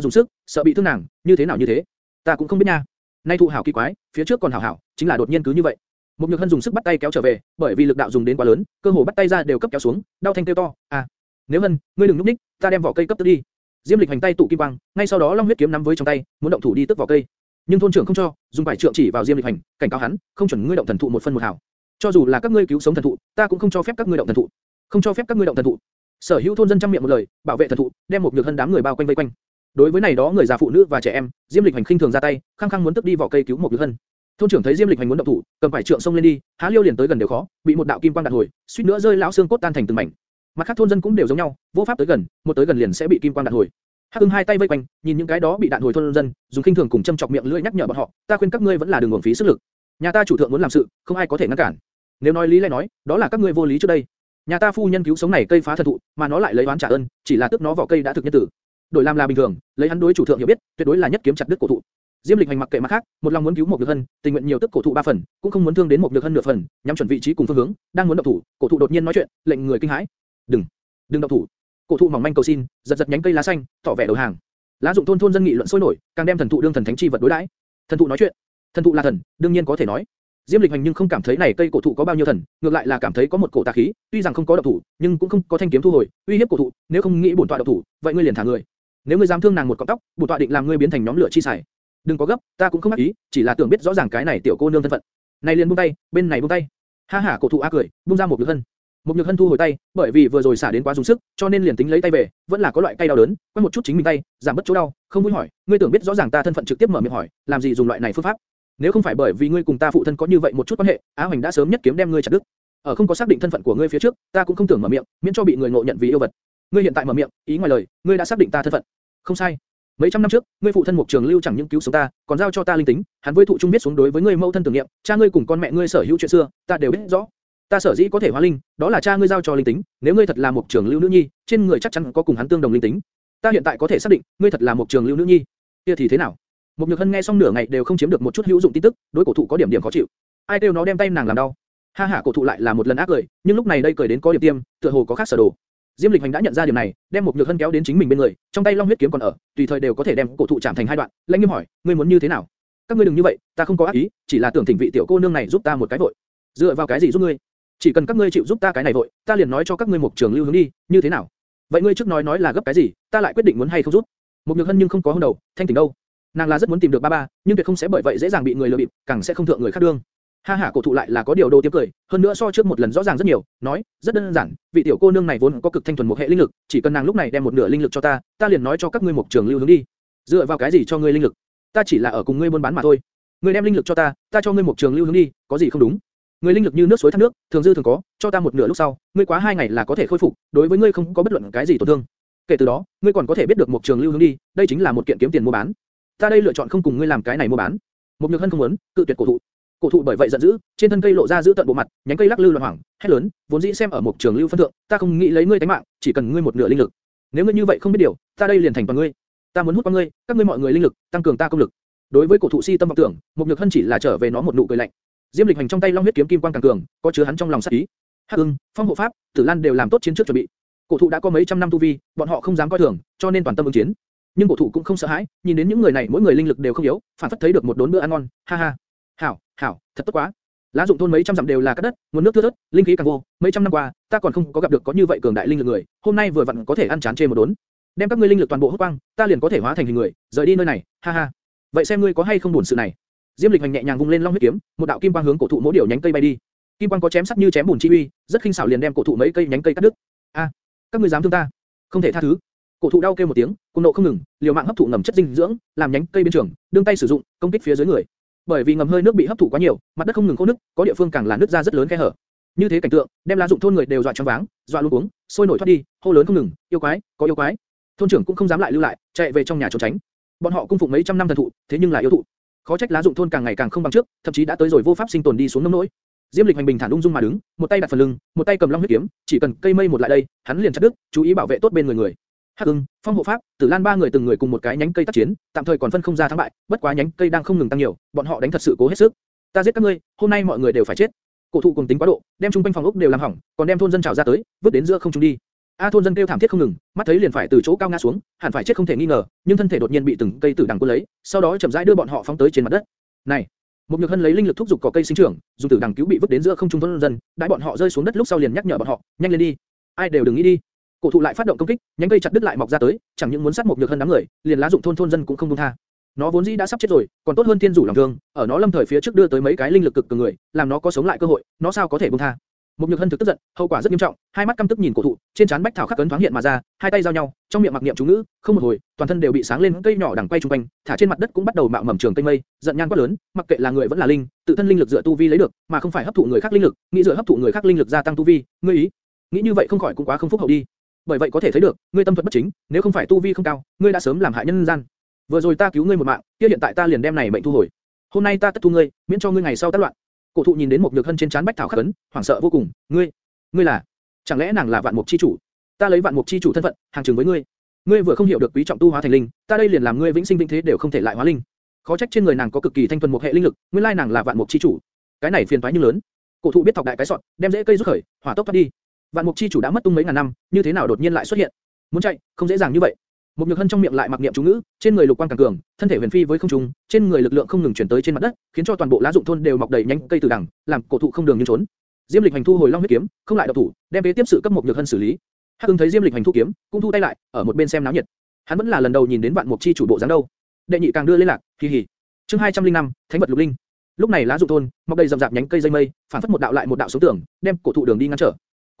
dùng sức, sợ bị thương nàng, như thế nào như thế? Ta cũng không biết nha. Nay thụ hảo kỳ quái, phía trước còn hảo hảo, chính là đột nhiên cứ như vậy. Một nhược hân dùng sức bắt tay kéo trở về, bởi vì lực đạo dùng đến quá lớn, cơ hồ bắt tay ra đều cấp kéo xuống, đau thanh kêu to. À, nếu hân, ngươi đừng núp ních, ta đem vỏ cây cấp tức đi. Diêm Lịch hành tay tụ kim quang, ngay sau đó long huyết kiếm nắm với trong tay, muốn động thủ đi tức vỏ cây. Nhưng thôn trưởng không cho, dùng bài trượng chỉ vào Diêm Lịch hành, cảnh cáo hắn, không chuẩn ngươi động thần thụ một phân một hảo. Cho dù là các ngươi cứu sống thần thụ, ta cũng không cho phép các ngươi động thần thụ. Không cho phép các ngươi động thần thụ. Sở hữu thôn dân trăm miệng một lời, bảo vệ thần thụ, đem một nhược hân đám người bao quanh vây quanh. Đối với này đó người già phụ nữ và trẻ em, Diêm Lịch hành khinh thường ra tay, khăng khăng muốn tức đi vỏ cây cứu một nhược hân. Thôn trưởng thấy Diêm Lịch hành muốn động thủ, cầm phải trượng xông lên đi, há liêu liền tới gần đều khó, bị một đạo kim quang đạn hồi, suýt nữa rơi lão xương cốt tan thành từng mảnh. Mặt khác thôn dân cũng đều giống nhau, vô pháp tới gần, một tới gần liền sẽ bị kim quang đạn hồi. Hắc Ưng hai tay vây quanh, nhìn những cái đó bị đạn hồi thôn dân, dùng khinh thường cùng châm chọc miệng lưỡi nhắc nhở bọn họ, ta khuyên các ngươi vẫn là đừng uổng phí sức lực. Nhà ta chủ thượng muốn làm sự, không ai có thể ngăn cản. Nếu nói lý lẽ nói, đó là các ngươi vô lý trước đây. Nhà ta phu nhân cứu sống này cây phá thần thụ, mà nó lại lấy oán trả ơn, chỉ là tức nó vỏ cây đã thực nhân tử. Đổi làm là bình thường, lấy hắn đối chủ thượng hiểu biết, tuyệt đối là nhất kiếm chặt đứt cổ thụ. Diêm Lịch hành mặc kệ mặt khác, một lòng muốn cứu một nhược hân, tình nguyện nhiều tức cổ thụ ba phần, cũng không muốn thương đến một nhược hân nửa phần, nhắm chuẩn vị trí cùng phương hướng, đang muốn động thủ, cổ thụ đột nhiên nói chuyện, lệnh người kinh hãi. Đừng, đừng động thủ. Cổ thụ mỏng manh cầu xin, giật giật nhánh cây lá xanh, tỏ vẻ đầu hàng. Lá dụng thôn thôn dân nghị luận sôi nổi, càng đem thần thụ đương thần thánh chi vật đối đãi. Thần thụ nói chuyện, thần thụ là thần, đương nhiên có thể nói. Diêm Lịch Hành nhưng không cảm thấy này cây cổ thụ có bao nhiêu thần, ngược lại là cảm thấy có một cổ tà khí, tuy rằng không có động thủ, nhưng cũng không có thanh kiếm thu hồi, uy hiếp cổ thụ, nếu không nghĩ bổn tọa động thủ, vậy ngươi liền thả người. Nếu ngươi dám thương nàng một cọng tóc, bổn tọa định làm ngươi biến thành nhóm lửa chi xài. Đừng có gấp, ta cũng không ác ý, chỉ là tưởng biết rõ ràng cái này tiểu cô nương thân phận. Này liền buông tay, bên này buông tay. Ha ha, cổ thụ a cười, buông ra một nhược hân. Một nhược hân thu hồi tay, bởi vì vừa rồi xả đến quá dùng sức, cho nên liền tính lấy tay về, vẫn là có loại cay đau đớn, quay một chút chính mình tay, giảm bớt chỗ đau, không vui hỏi, ngươi tưởng biết rõ ràng ta thân phận trực tiếp mở miệng hỏi, làm gì dùng loại này phương pháp? Nếu không phải bởi vì ngươi cùng ta phụ thân có như vậy một chút quan hệ, Á Hoành đã sớm nhất kiếm đem ngươi chặt đứt. Ở không có xác định thân phận của ngươi phía trước, ta cũng không tưởng mở miệng, miễn cho bị người ngộ nhận vì yêu vật. Ngươi hiện tại mở miệng, ý ngoài lời, ngươi đã xác định ta thân phận. Không sai. Mấy trăm năm trước, ngươi phụ thân Mục Trường Lưu chẳng những cứu sống ta, còn giao cho ta linh tính, hắn với thụ trung biết xuống đối với ngươi mẫu thân tưởng niệm, cha ngươi cùng con mẹ ngươi sở hữu chuyện xưa, ta đều biết rõ. Ta sở dĩ có thể hóa linh, đó là cha ngươi giao cho linh tính, nếu ngươi thật là Mục Trường Lưu nữ nhi, trên người chắc chắn có cùng hắn tương đồng linh tính. Ta hiện tại có thể xác định, ngươi thật là Mục Trường Lưu nữ nhi. Kia thì thế nào? Mục Nhược Hân nghe xong nửa ngày đều không chiếm được một chút hữu dụng tin tức, đối cổ thụ có điểm điểm khó chịu. Ai kêu nó đem tay nàng làm đau? Ha ha, cổ thụ lại là một lần ác cười, nhưng lúc này đây cười đến có điểm tiêm, tựa hồ có khác sở đồ. Diêm Lịch Hành đã nhận ra điều này, đem một nhược hân kéo đến chính mình bên người, trong tay long huyết kiếm còn ở, tùy thời đều có thể đem cổ thụ chạm thành hai đoạn. Lãnh Nghiêm hỏi, ngươi muốn như thế nào? Các ngươi đừng như vậy, ta không có ác ý, chỉ là tưởng thỉnh vị tiểu cô nương này giúp ta một cái vội. Dựa vào cái gì giúp ngươi? Chỉ cần các ngươi chịu giúp ta cái này vội, ta liền nói cho các ngươi một trường lưu hướng đi, như thế nào? Vậy ngươi trước nói nói là gấp cái gì, ta lại quyết định muốn hay không giúp. Một nhược hân nhưng không có hung đầu, thanh tỉnh đâu. Nàng là rất muốn tìm được ba ba, nhưng tuyệt không sẽ bởi vậy dễ dàng bị người lừa bịp, càng sẽ không thượng người khác đương. Ha ha, cổ thụ lại là có điều đồ tiếng cười, hơn nữa so trước một lần rõ ràng rất nhiều, nói, rất đơn giản, vị tiểu cô nương này vốn có cực thanh thuần một hệ linh lực, chỉ cần nàng lúc này đem một nửa linh lực cho ta, ta liền nói cho các ngươi một trường lưu hướng đi. Dựa vào cái gì cho ngươi linh lực? Ta chỉ là ở cùng ngươi buôn bán mà thôi. Ngươi đem linh lực cho ta, ta cho ngươi một trường lưu hướng đi, có gì không đúng? Ngươi linh lực như nước suối thác nước, thường dư thường có, cho ta một nửa lúc sau, ngươi quá hai ngày là có thể khôi phục, đối với ngươi không có bất luận cái gì tổn thương. Kể từ đó, ngươi còn có thể biết được một trường lưu hướng đi, đây chính là một kiện kiếm tiền mua bán. Ta đây lựa chọn không cùng ngươi làm cái này mua bán. Một nhược hân không muốn, cự tuyệt cổ thụ. Cổ thụ bởi vậy giận dữ, trên thân cây lộ ra giữ tận bộ mặt, nhánh cây lắc lư loạn hoảng, hét lớn, vốn dĩ xem ở một trường lưu phân thượng, ta không nghĩ lấy ngươi tính mạng, chỉ cần ngươi một nửa linh lực. Nếu ngươi như vậy không biết điều, ta đây liền thành toàn ngươi. Ta muốn hút qua ngươi, các ngươi mọi người linh lực, tăng cường ta công lực. Đối với cổ thụ si tâm vọng tưởng, một nhược hân chỉ là trở về nó một nụ cười lạnh. Diêm lịch hành trong tay long huyết kiếm kim quang càng cường, có chứa hắn trong lòng sát ý. Hắc ưng, phong hộ pháp, tử lan đều làm tốt chiến trước chuẩn bị. Cổ thụ đã có mấy trăm năm tu vi, bọn họ không dám coi thường, cho nên toàn tâm ứng chiến. Nhưng cổ thụ cũng không sợ hãi, nhìn đến những người này mỗi người linh lực đều không yếu, phản phất thấy được một đốn bữa ăn ngon, ha ha. Hảo, hảo, thật tốt quá. Lá dụng thôn mấy trăm dặm đều là cát đất, nguồn nước thưa thớt, linh khí càng vô. Mấy trăm năm qua, ta còn không có gặp được có như vậy cường đại linh lực người, hôm nay vừa vặn có thể ăn chán chê một đốn. Đem các ngươi linh lực toàn bộ hút quang, ta liền có thể hóa thành hình người, rời đi nơi này, ha ha. Vậy xem ngươi có hay không buồn sự này. Diêm Lịch hành nhẹ nhàng vung lên long huyết kiếm, một đạo kim quang hướng cổ thụ mỗi điều nhánh cây bay đi. Kim quang có chém sắc như chém bùn chi uy, rất khinh xảo liền đem cổ thụ mấy cây nhánh cây cắt đứt. A, các ngươi dám thương ta? Không thể tha thứ. Cổ thụ đau kêu một tiếng, cuồng nộ không ngừng, liều mạng hấp thụ ngầm chất dinh dưỡng, làm nhánh cây biến trưởng, đương tay sử dụng, công kích phía dưới người. Bởi vì ngầm hơi nước bị hấp thụ quá nhiều, mặt đất không ngừng khô nước, có địa phương càng là nước ra rất lớn khe hở. Như thế cảnh tượng, đem lá dụng thôn người đều dọa choáng váng, dọa luống cuống, sôi nổi thoát đi, hô lớn không ngừng, yêu quái, có yêu quái. Thôn trưởng cũng không dám lại lưu lại, chạy về trong nhà trốn tránh. Bọn họ cung phụng mấy trăm năm thần thụ, thế nhưng là yêu thụ. Khó trách lá dụng thôn càng ngày càng không bằng trước, thậm chí đã tới rồi vô pháp sinh tồn đi xuống nông nỗi. Diêm Lịch hành bình thản ung dung mà đứng, một tay đặt phần lưng, một tay cầm long huyết kiếm, chỉ cần cây mây một lại đây, hắn liền chặt đứt, chú ý bảo vệ tốt bên người người. Hắc Ưng, Phong Hộ Pháp, Tử Lan ba người từng người cùng một cái nhánh cây tác chiến, tạm thời còn phân không ra thắng bại, bất quá nhánh cây đang không ngừng tăng nhiều, bọn họ đánh thật sự cố hết sức. Ta giết các ngươi, hôm nay mọi người đều phải chết. Cổ thụ cùng tính quá độ, đem trung quanh phòng ốc đều làm hỏng, còn đem thôn dân trào ra tới, vứt đến giữa không trung đi. A thôn dân kêu thảm thiết không ngừng, mắt thấy liền phải từ chỗ cao ngã xuống, hẳn phải chết không thể nghi ngờ, nhưng thân thể đột nhiên bị từng cây tử đằng cuốn lấy, sau đó chậm rãi đưa bọn họ phóng tới trên mặt đất. Này, một nhược hân lấy linh lực thúc giục cỏ cây sinh trưởng, dùng tử đằng cứu bị vứt đến giữa không trung thôn dân, đại bọn họ rơi xuống đất lúc sau liền nhắc nhở bọn họ, nhanh lên đi, ai đều đừng nghĩ đi. Cổ thụ lại phát động công kích, nhánh cây chặt đứt lại mọc ra tới, chẳng những muốn sát một nhược hân đám người, liền lá dụng thôn thôn dân cũng không buông tha. Nó vốn dĩ đã sắp chết rồi, còn tốt hơn thiên rủ lòng thương, ở nó lâm thời phía trước đưa tới mấy cái linh lực cực cường người, làm nó có sống lại cơ hội, nó sao có thể buông tha? Một nhược hân thực tức giận, hậu quả rất nghiêm trọng, hai mắt căm tức nhìn cổ thụ, trên trán bách thảo khắc cấn thoáng hiện mà ra, hai tay giao nhau, trong miệng mặc niệm chú ngữ, không một hồi, toàn thân đều bị sáng lên cây nhỏ đằng quay trung quanh, thả trên mặt đất cũng bắt đầu mạo mầm trường cây mây, giận nhan quá lớn, mặc kệ là người vẫn là linh, tự thân linh lực dựa tu vi lấy được, mà không phải hấp thụ người khác linh lực, nghĩ dựa hấp thụ người khác linh lực gia tăng tu vi, ngươi ý, nghĩ như vậy không khỏi cũng quá không phúc hậu đi. Bởi vậy có thể thấy được, ngươi tâm thuật bất chính, nếu không phải tu vi không cao, ngươi đã sớm làm hại nhân gian. Vừa rồi ta cứu ngươi một mạng, kia hiện tại ta liền đem này mệnh thu hồi. Hôm nay ta tất thu ngươi, miễn cho ngươi ngày sau tác loạn. Cổ thụ nhìn đến một nhược hân trên trán bách thảo khắc ấn, hoảng sợ vô cùng. Ngươi, ngươi là? Chẳng lẽ nàng là vạn mục chi chủ? Ta lấy vạn mục chi chủ thân phận, hàng trường với ngươi. Ngươi vừa không hiểu được quý trọng tu hóa thành linh, ta đây liền làm ngươi vĩnh sinh vĩnh thế đều không thể lại hóa linh. Khó trách trên người nàng có cực kỳ thanh thuần một hệ linh lực, nguyên lai nàng là vạn mục chi chủ. Cái này phiền toái như lớn. Cổ thụ biết thọc đại cái sọt, đem rễ cây rút khởi, hỏa tốc thoát đi. Vạn mục chi chủ đã mất tung mấy ngàn năm, như thế nào đột nhiên lại xuất hiện? Muốn chạy, không dễ dàng như vậy. Một nhược hân trong miệng lại mặc niệm chú ngữ, trên người lục quang càng cường, thân thể huyền phi với không trung, trên người lực lượng không ngừng chuyển tới trên mặt đất, khiến cho toàn bộ lá dụng thôn đều mọc đầy nhánh cây từ đằng, làm cổ thụ không đường như trốn. Diêm Lịch Hành thu hồi long huyết kiếm, không lại độc thủ, đem kế tiếp sự cấp một nhược hân xử lý. Hắc Ưng thấy Diêm Lịch Hành thu kiếm, cũng thu tay lại, ở một bên xem náo nhiệt. Hắn vẫn là lần đầu nhìn đến vạn mục chi chủ bộ dáng đâu. Đệ nhị càng đưa lên lạc, kỳ hỉ. Chương 205, Thánh vật lục linh. Lúc này lá dụng thôn, mọc đầy rậm rạp nhánh cây dây mây, phản phất một đạo lại một đạo xuống tường, đem cổ thụ đường đi ngăn trở.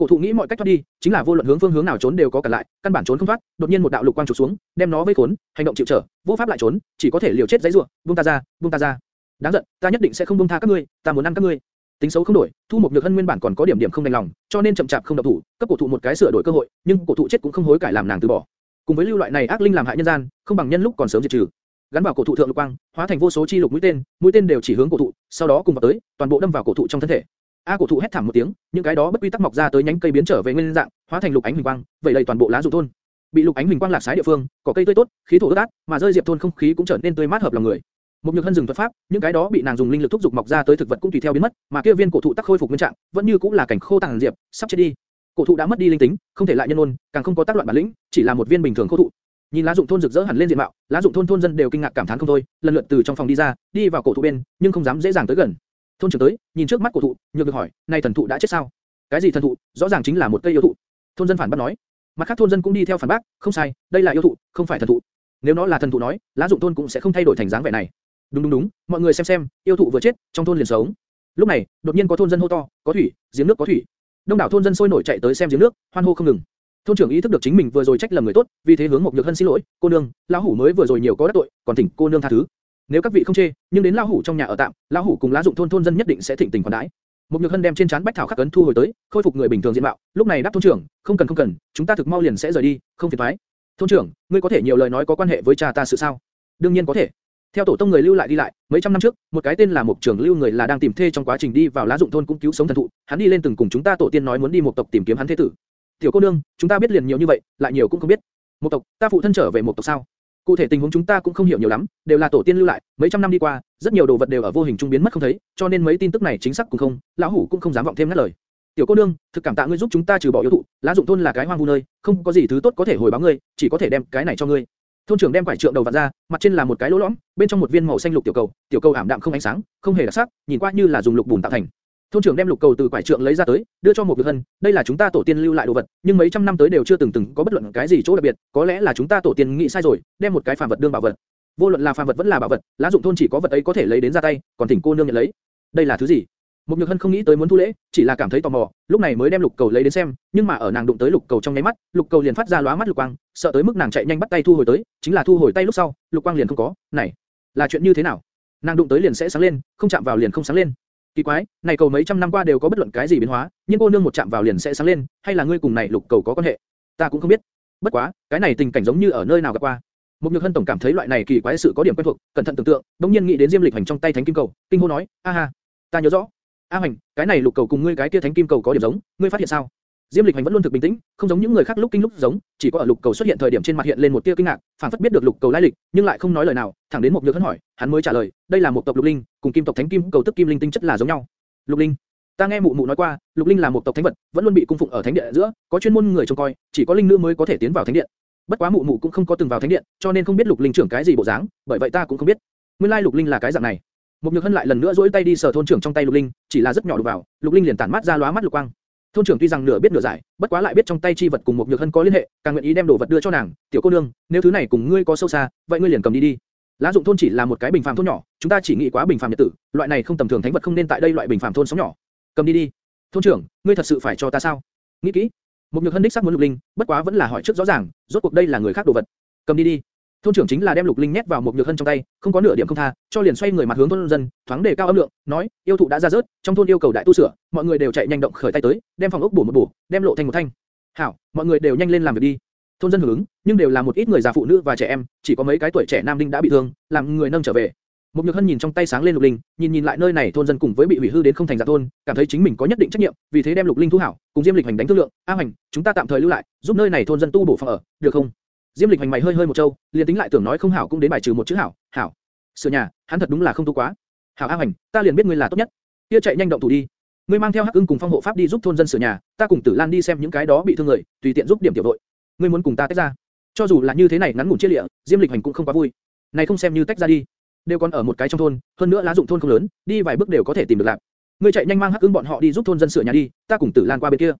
Cổ thụ nghĩ mọi cách thoát đi, chính là vô luận hướng phương hướng nào trốn đều có cả lại, căn bản trốn không thoát. Đột nhiên một đạo lục quang chụp xuống, đem nó vây khốn, hành động chịu trở, vô pháp lại trốn, chỉ có thể liều chết giãy giụa, buông ta ra, buông ta ra. Đáng giận, ta nhất định sẽ không buông tha các ngươi, ta muốn ăn các ngươi. Tính xấu không đổi, thu một nhược hân nguyên bản còn có điểm điểm không đành lòng, cho nên chậm chạp không động thủ, cấp cổ thụ một cái sửa đổi cơ hội, nhưng cổ thụ chết cũng không hối cải làm nàng từ bỏ. Cùng với lưu loại này ác linh làm hại nhân gian, không bằng nhân lúc còn sớm diệt trừ. Gắn vào cổ thụ thượng lục quang, hóa thành vô số chi lục mũi tên, mũi tên đều chỉ hướng cổ thụ, sau đó cùng vào tới, toàn bộ đâm vào cổ thụ trong thân thể. A cổ thụ hét thảm một tiếng, những cái đó bất quy tắc mọc ra tới nhánh cây biến trở về nguyên dạng, hóa thành lục ánh huỳnh quang, vậy đầy toàn bộ lá dụng thôn. Bị lục ánh huỳnh quang lạc sái địa phương, cỏ cây tươi tốt, khí thổ ướt át, mà rơi diệp thôn không khí cũng trở nên tươi mát hợp lòng người. Một nhược hân dừng thuật pháp, những cái đó bị nàng dùng linh lực thúc dục mọc ra tới thực vật cũng tùy theo biến mất, mà kia viên cổ thụ tắc khôi phục nguyên trạng, vẫn như cũng là cảnh khô tàn diệp, sắp chết đi. Cổ thụ đã mất đi linh tính, không thể lại nhân ôn, càng không có tác loạn bản lĩnh, chỉ là một viên bình thường khô thụ. Nhìn lá dụng thôn rực rỡ hẳn lên diện mạo, lá dụng thôn thôn dân đều kinh ngạc cảm thán không thôi, lần lượt từ trong phòng đi ra, đi vào cổ thụ bên, nhưng không dám dễ dàng tới gần. Thôn trưởng tới, nhìn trước mắt cổ thụ, nhược được hỏi, này thần thụ đã chết sao? Cái gì thần thụ? Rõ ràng chính là một cây yêu thụ. Thôn dân phản bác nói. Mặt khác thôn dân cũng đi theo phản bác, không sai, đây là yêu thụ, không phải thần thụ. Nếu nó là thần thụ nói, lá dụng thôn cũng sẽ không thay đổi thành dáng vẻ này. Đúng đúng đúng, mọi người xem xem, yêu thụ vừa chết, trong thôn liền sống. Lúc này, đột nhiên có thôn dân hô to, có thủy, giếng nước có thủy. Đông đảo thôn dân sôi nổi chạy tới xem giếng nước, hoan hô không ngừng. Thôn trưởng ý thức được chính mình vừa rồi trách lầm người tốt, vì thế hướng một nhược hân xin lỗi, cô nương, lão hủ mới vừa rồi nhiều có đắc tội, còn thỉnh cô nương tha thứ. Nếu các vị không chê, nhưng đến lão hủ trong nhà ở tạm, lão hủ cùng lá dụng thôn thôn dân nhất định sẽ thịnh tình khoản đãi. Một nhược hân đem trên chán bách thảo khắc ấn thu hồi tới, khôi phục người bình thường diện mạo. Lúc này đáp thôn trưởng, không cần không cần, chúng ta thực mau liền sẽ rời đi, không phiền toái. Thôn trưởng, ngươi có thể nhiều lời nói có quan hệ với cha ta sự sao? Đương nhiên có thể. Theo tổ tông người lưu lại đi lại, mấy trăm năm trước, một cái tên là Mục Trường Lưu người là đang tìm thê trong quá trình đi vào lá dụng thôn cũng cứu sống thần thụ, hắn đi lên từng cùng chúng ta tổ tiên nói muốn đi một tộc tìm kiếm hắn thế tử. Tiểu cô nương, chúng ta biết liền nhiều như vậy, lại nhiều cũng không biết. Một tộc, ta phụ thân trở về một tộc sao? Cụ thể tình huống chúng ta cũng không hiểu nhiều lắm, đều là tổ tiên lưu lại, mấy trăm năm đi qua, rất nhiều đồ vật đều ở vô hình trung biến mất không thấy, cho nên mấy tin tức này chính xác cũng không, lão hủ cũng không dám vọng thêm ngắt lời. Tiểu cô nương, thực cảm tạ ngươi giúp chúng ta trừ bỏ yêu thụ, lá dụng thôn là cái hoang vu nơi, không có gì thứ tốt có thể hồi báo ngươi, chỉ có thể đem cái này cho ngươi. Thôn trưởng đem quải trượng đầu vặn ra, mặt trên là một cái lỗ lõm, bên trong một viên màu xanh lục tiểu cầu, tiểu cầu ảm đạm không ánh sáng, không hề đặc sắc, nhìn qua như là dùng lục bùn tạo thành. Thôn trưởng đem lục cầu từ quải trượng lấy ra tới, đưa cho một Nhược Hân, đây là chúng ta tổ tiên lưu lại đồ vật, nhưng mấy trăm năm tới đều chưa từng từng có bất luận cái gì chỗ đặc biệt, có lẽ là chúng ta tổ tiên nghĩ sai rồi, đem một cái phàm vật đương bảo vật. Vô luận là phàm vật vẫn là bảo vật, lá dụng thôn chỉ có vật ấy có thể lấy đến ra tay, còn thỉnh cô nương nhận lấy. Đây là thứ gì? Một Nhược Hân không nghĩ tới muốn thu lễ, chỉ là cảm thấy tò mò, lúc này mới đem lục cầu lấy đến xem, nhưng mà ở nàng đụng tới lục cầu trong nháy mắt, lục cầu liền phát ra lóa mắt lục quang, sợ tới mức nàng chạy nhanh bắt tay thu hồi tới, chính là thu hồi tay lúc sau, lục quang liền không có, này, là chuyện như thế nào? Nàng đụng tới liền sẽ sáng lên, không chạm vào liền không sáng lên. Kỳ quái, này cầu mấy trăm năm qua đều có bất luận cái gì biến hóa, nhưng cô nương một chạm vào liền sẽ sáng lên, hay là ngươi cùng này lục cầu có quan hệ? Ta cũng không biết. Bất quá, cái này tình cảnh giống như ở nơi nào gặp qua. mục Nhược Hân tổng cảm thấy loại này kỳ quái sự có điểm quen thuộc, cẩn thận tưởng tượng, đống nhiên nghĩ đến Diêm Lịch Hành trong tay thánh kim cầu, kinh hô nói, a ha, ta nhớ rõ. A Hành, cái này lục cầu cùng ngươi cái kia thánh kim cầu có điểm giống, ngươi phát hiện sao? Diêm Lịch Hành vẫn luôn thực bình tĩnh, không giống những người khác lúc kinh lúc giống, chỉ có ở lục cầu xuất hiện thời điểm trên mặt hiện lên một tia kinh ngạc, phản phất biết được lục cầu lai lịch, nhưng lại không nói lời nào, thẳng đến một nhược hân hỏi, hắn mới trả lời, đây là một tộc lục linh, cùng kim tộc thánh kim cầu tức kim linh tinh chất là giống nhau. Lục linh, ta nghe mụ mụ nói qua, lục linh là một tộc thánh vật, vẫn luôn bị cung phụng ở thánh điện giữa, có chuyên môn người trông coi, chỉ có linh nữ mới có thể tiến vào thánh điện. Bất quá mụ mụ cũng không có từng vào thánh điện, cho nên không biết lục linh trưởng cái gì bộ dáng, bởi vậy ta cũng không biết. Nguyên lai lục linh là cái dạng này. Một nhược hân lại lần nữa duỗi tay đi sờ thôn trưởng trong tay lục linh, chỉ là rất nhỏ đụng vào, lục linh liền tản mát ra lóa mắt lục quang. Thôn trưởng tuy rằng nửa biết nửa giải, bất quá lại biết trong tay chi vật cùng một nhược hân có liên hệ, càng nguyện ý đem đồ vật đưa cho nàng. Tiểu cô nương, nếu thứ này cùng ngươi có sâu xa, vậy ngươi liền cầm đi đi. Lá dụng thôn chỉ là một cái bình phàm thôn nhỏ, chúng ta chỉ nghĩ quá bình phàm nhật tử, loại này không tầm thường thánh vật không nên tại đây loại bình phàm thôn sống nhỏ. Cầm đi đi. Thôn trưởng, ngươi thật sự phải cho ta sao? Nghĩ kỹ. Một nhược hân đích xác muốn lục linh, bất quá vẫn là hỏi trước rõ ràng, rốt cuộc đây là người khác đồ vật. Cầm đi đi. Thôn trưởng chính là đem lục linh nhét vào một nhược hân trong tay, không có nửa điểm không tha, cho liền xoay người mặt hướng thôn dân, thoáng đề cao âm lượng, nói, yêu thụ đã ra rớt, trong thôn yêu cầu đại tu sửa, mọi người đều chạy nhanh động khởi tay tới, đem phòng ốc bổ một bổ, đem lộ thành một thanh. Hảo, mọi người đều nhanh lên làm việc đi. Thôn dân hưởng ứng, nhưng đều là một ít người già phụ nữ và trẻ em, chỉ có mấy cái tuổi trẻ nam đinh đã bị thương, làm người nâng trở về. Một nhược hân nhìn trong tay sáng lên lục linh, nhìn nhìn lại nơi này thôn dân cùng với bị hủy hư đến không thành giả thôn, cảm thấy chính mình có nhất định trách nhiệm, vì thế đem lục linh thu hảo, cùng diêm lịch hành đánh thương lượng, a hành, chúng ta tạm thời lưu lại, giúp nơi này thôn dân tu bổ phòng ở, được không? Diêm Lịch hành mày hơi hơi một trâu, liền tính lại tưởng nói không hảo cũng đến bài trừ một chữ hảo, hảo. Sửa nhà, hắn thật đúng là không tu quá. Hảo A Hành, ta liền biết ngươi là tốt nhất. Kia chạy nhanh động thủ đi. Ngươi mang theo Hắc Ưng cùng Phong hộ pháp đi giúp thôn dân sửa nhà, ta cùng Tử Lan đi xem những cái đó bị thương người, tùy tiện giúp điểm tiểu đội. Ngươi muốn cùng ta tách ra? Cho dù là như thế này ngắn ngủn chia lịa, Diêm Lịch hành cũng không quá vui. Này không xem như tách ra đi, đều còn ở một cái trong thôn, hơn nữa lá dụng thôn không lớn, đi vài bước đều có thể tìm được lạc. Ngươi chạy nhanh mang Hắc Ưng bọn họ đi giúp thôn dân sửa nhà đi, ta cùng Tử Lan qua bên kia.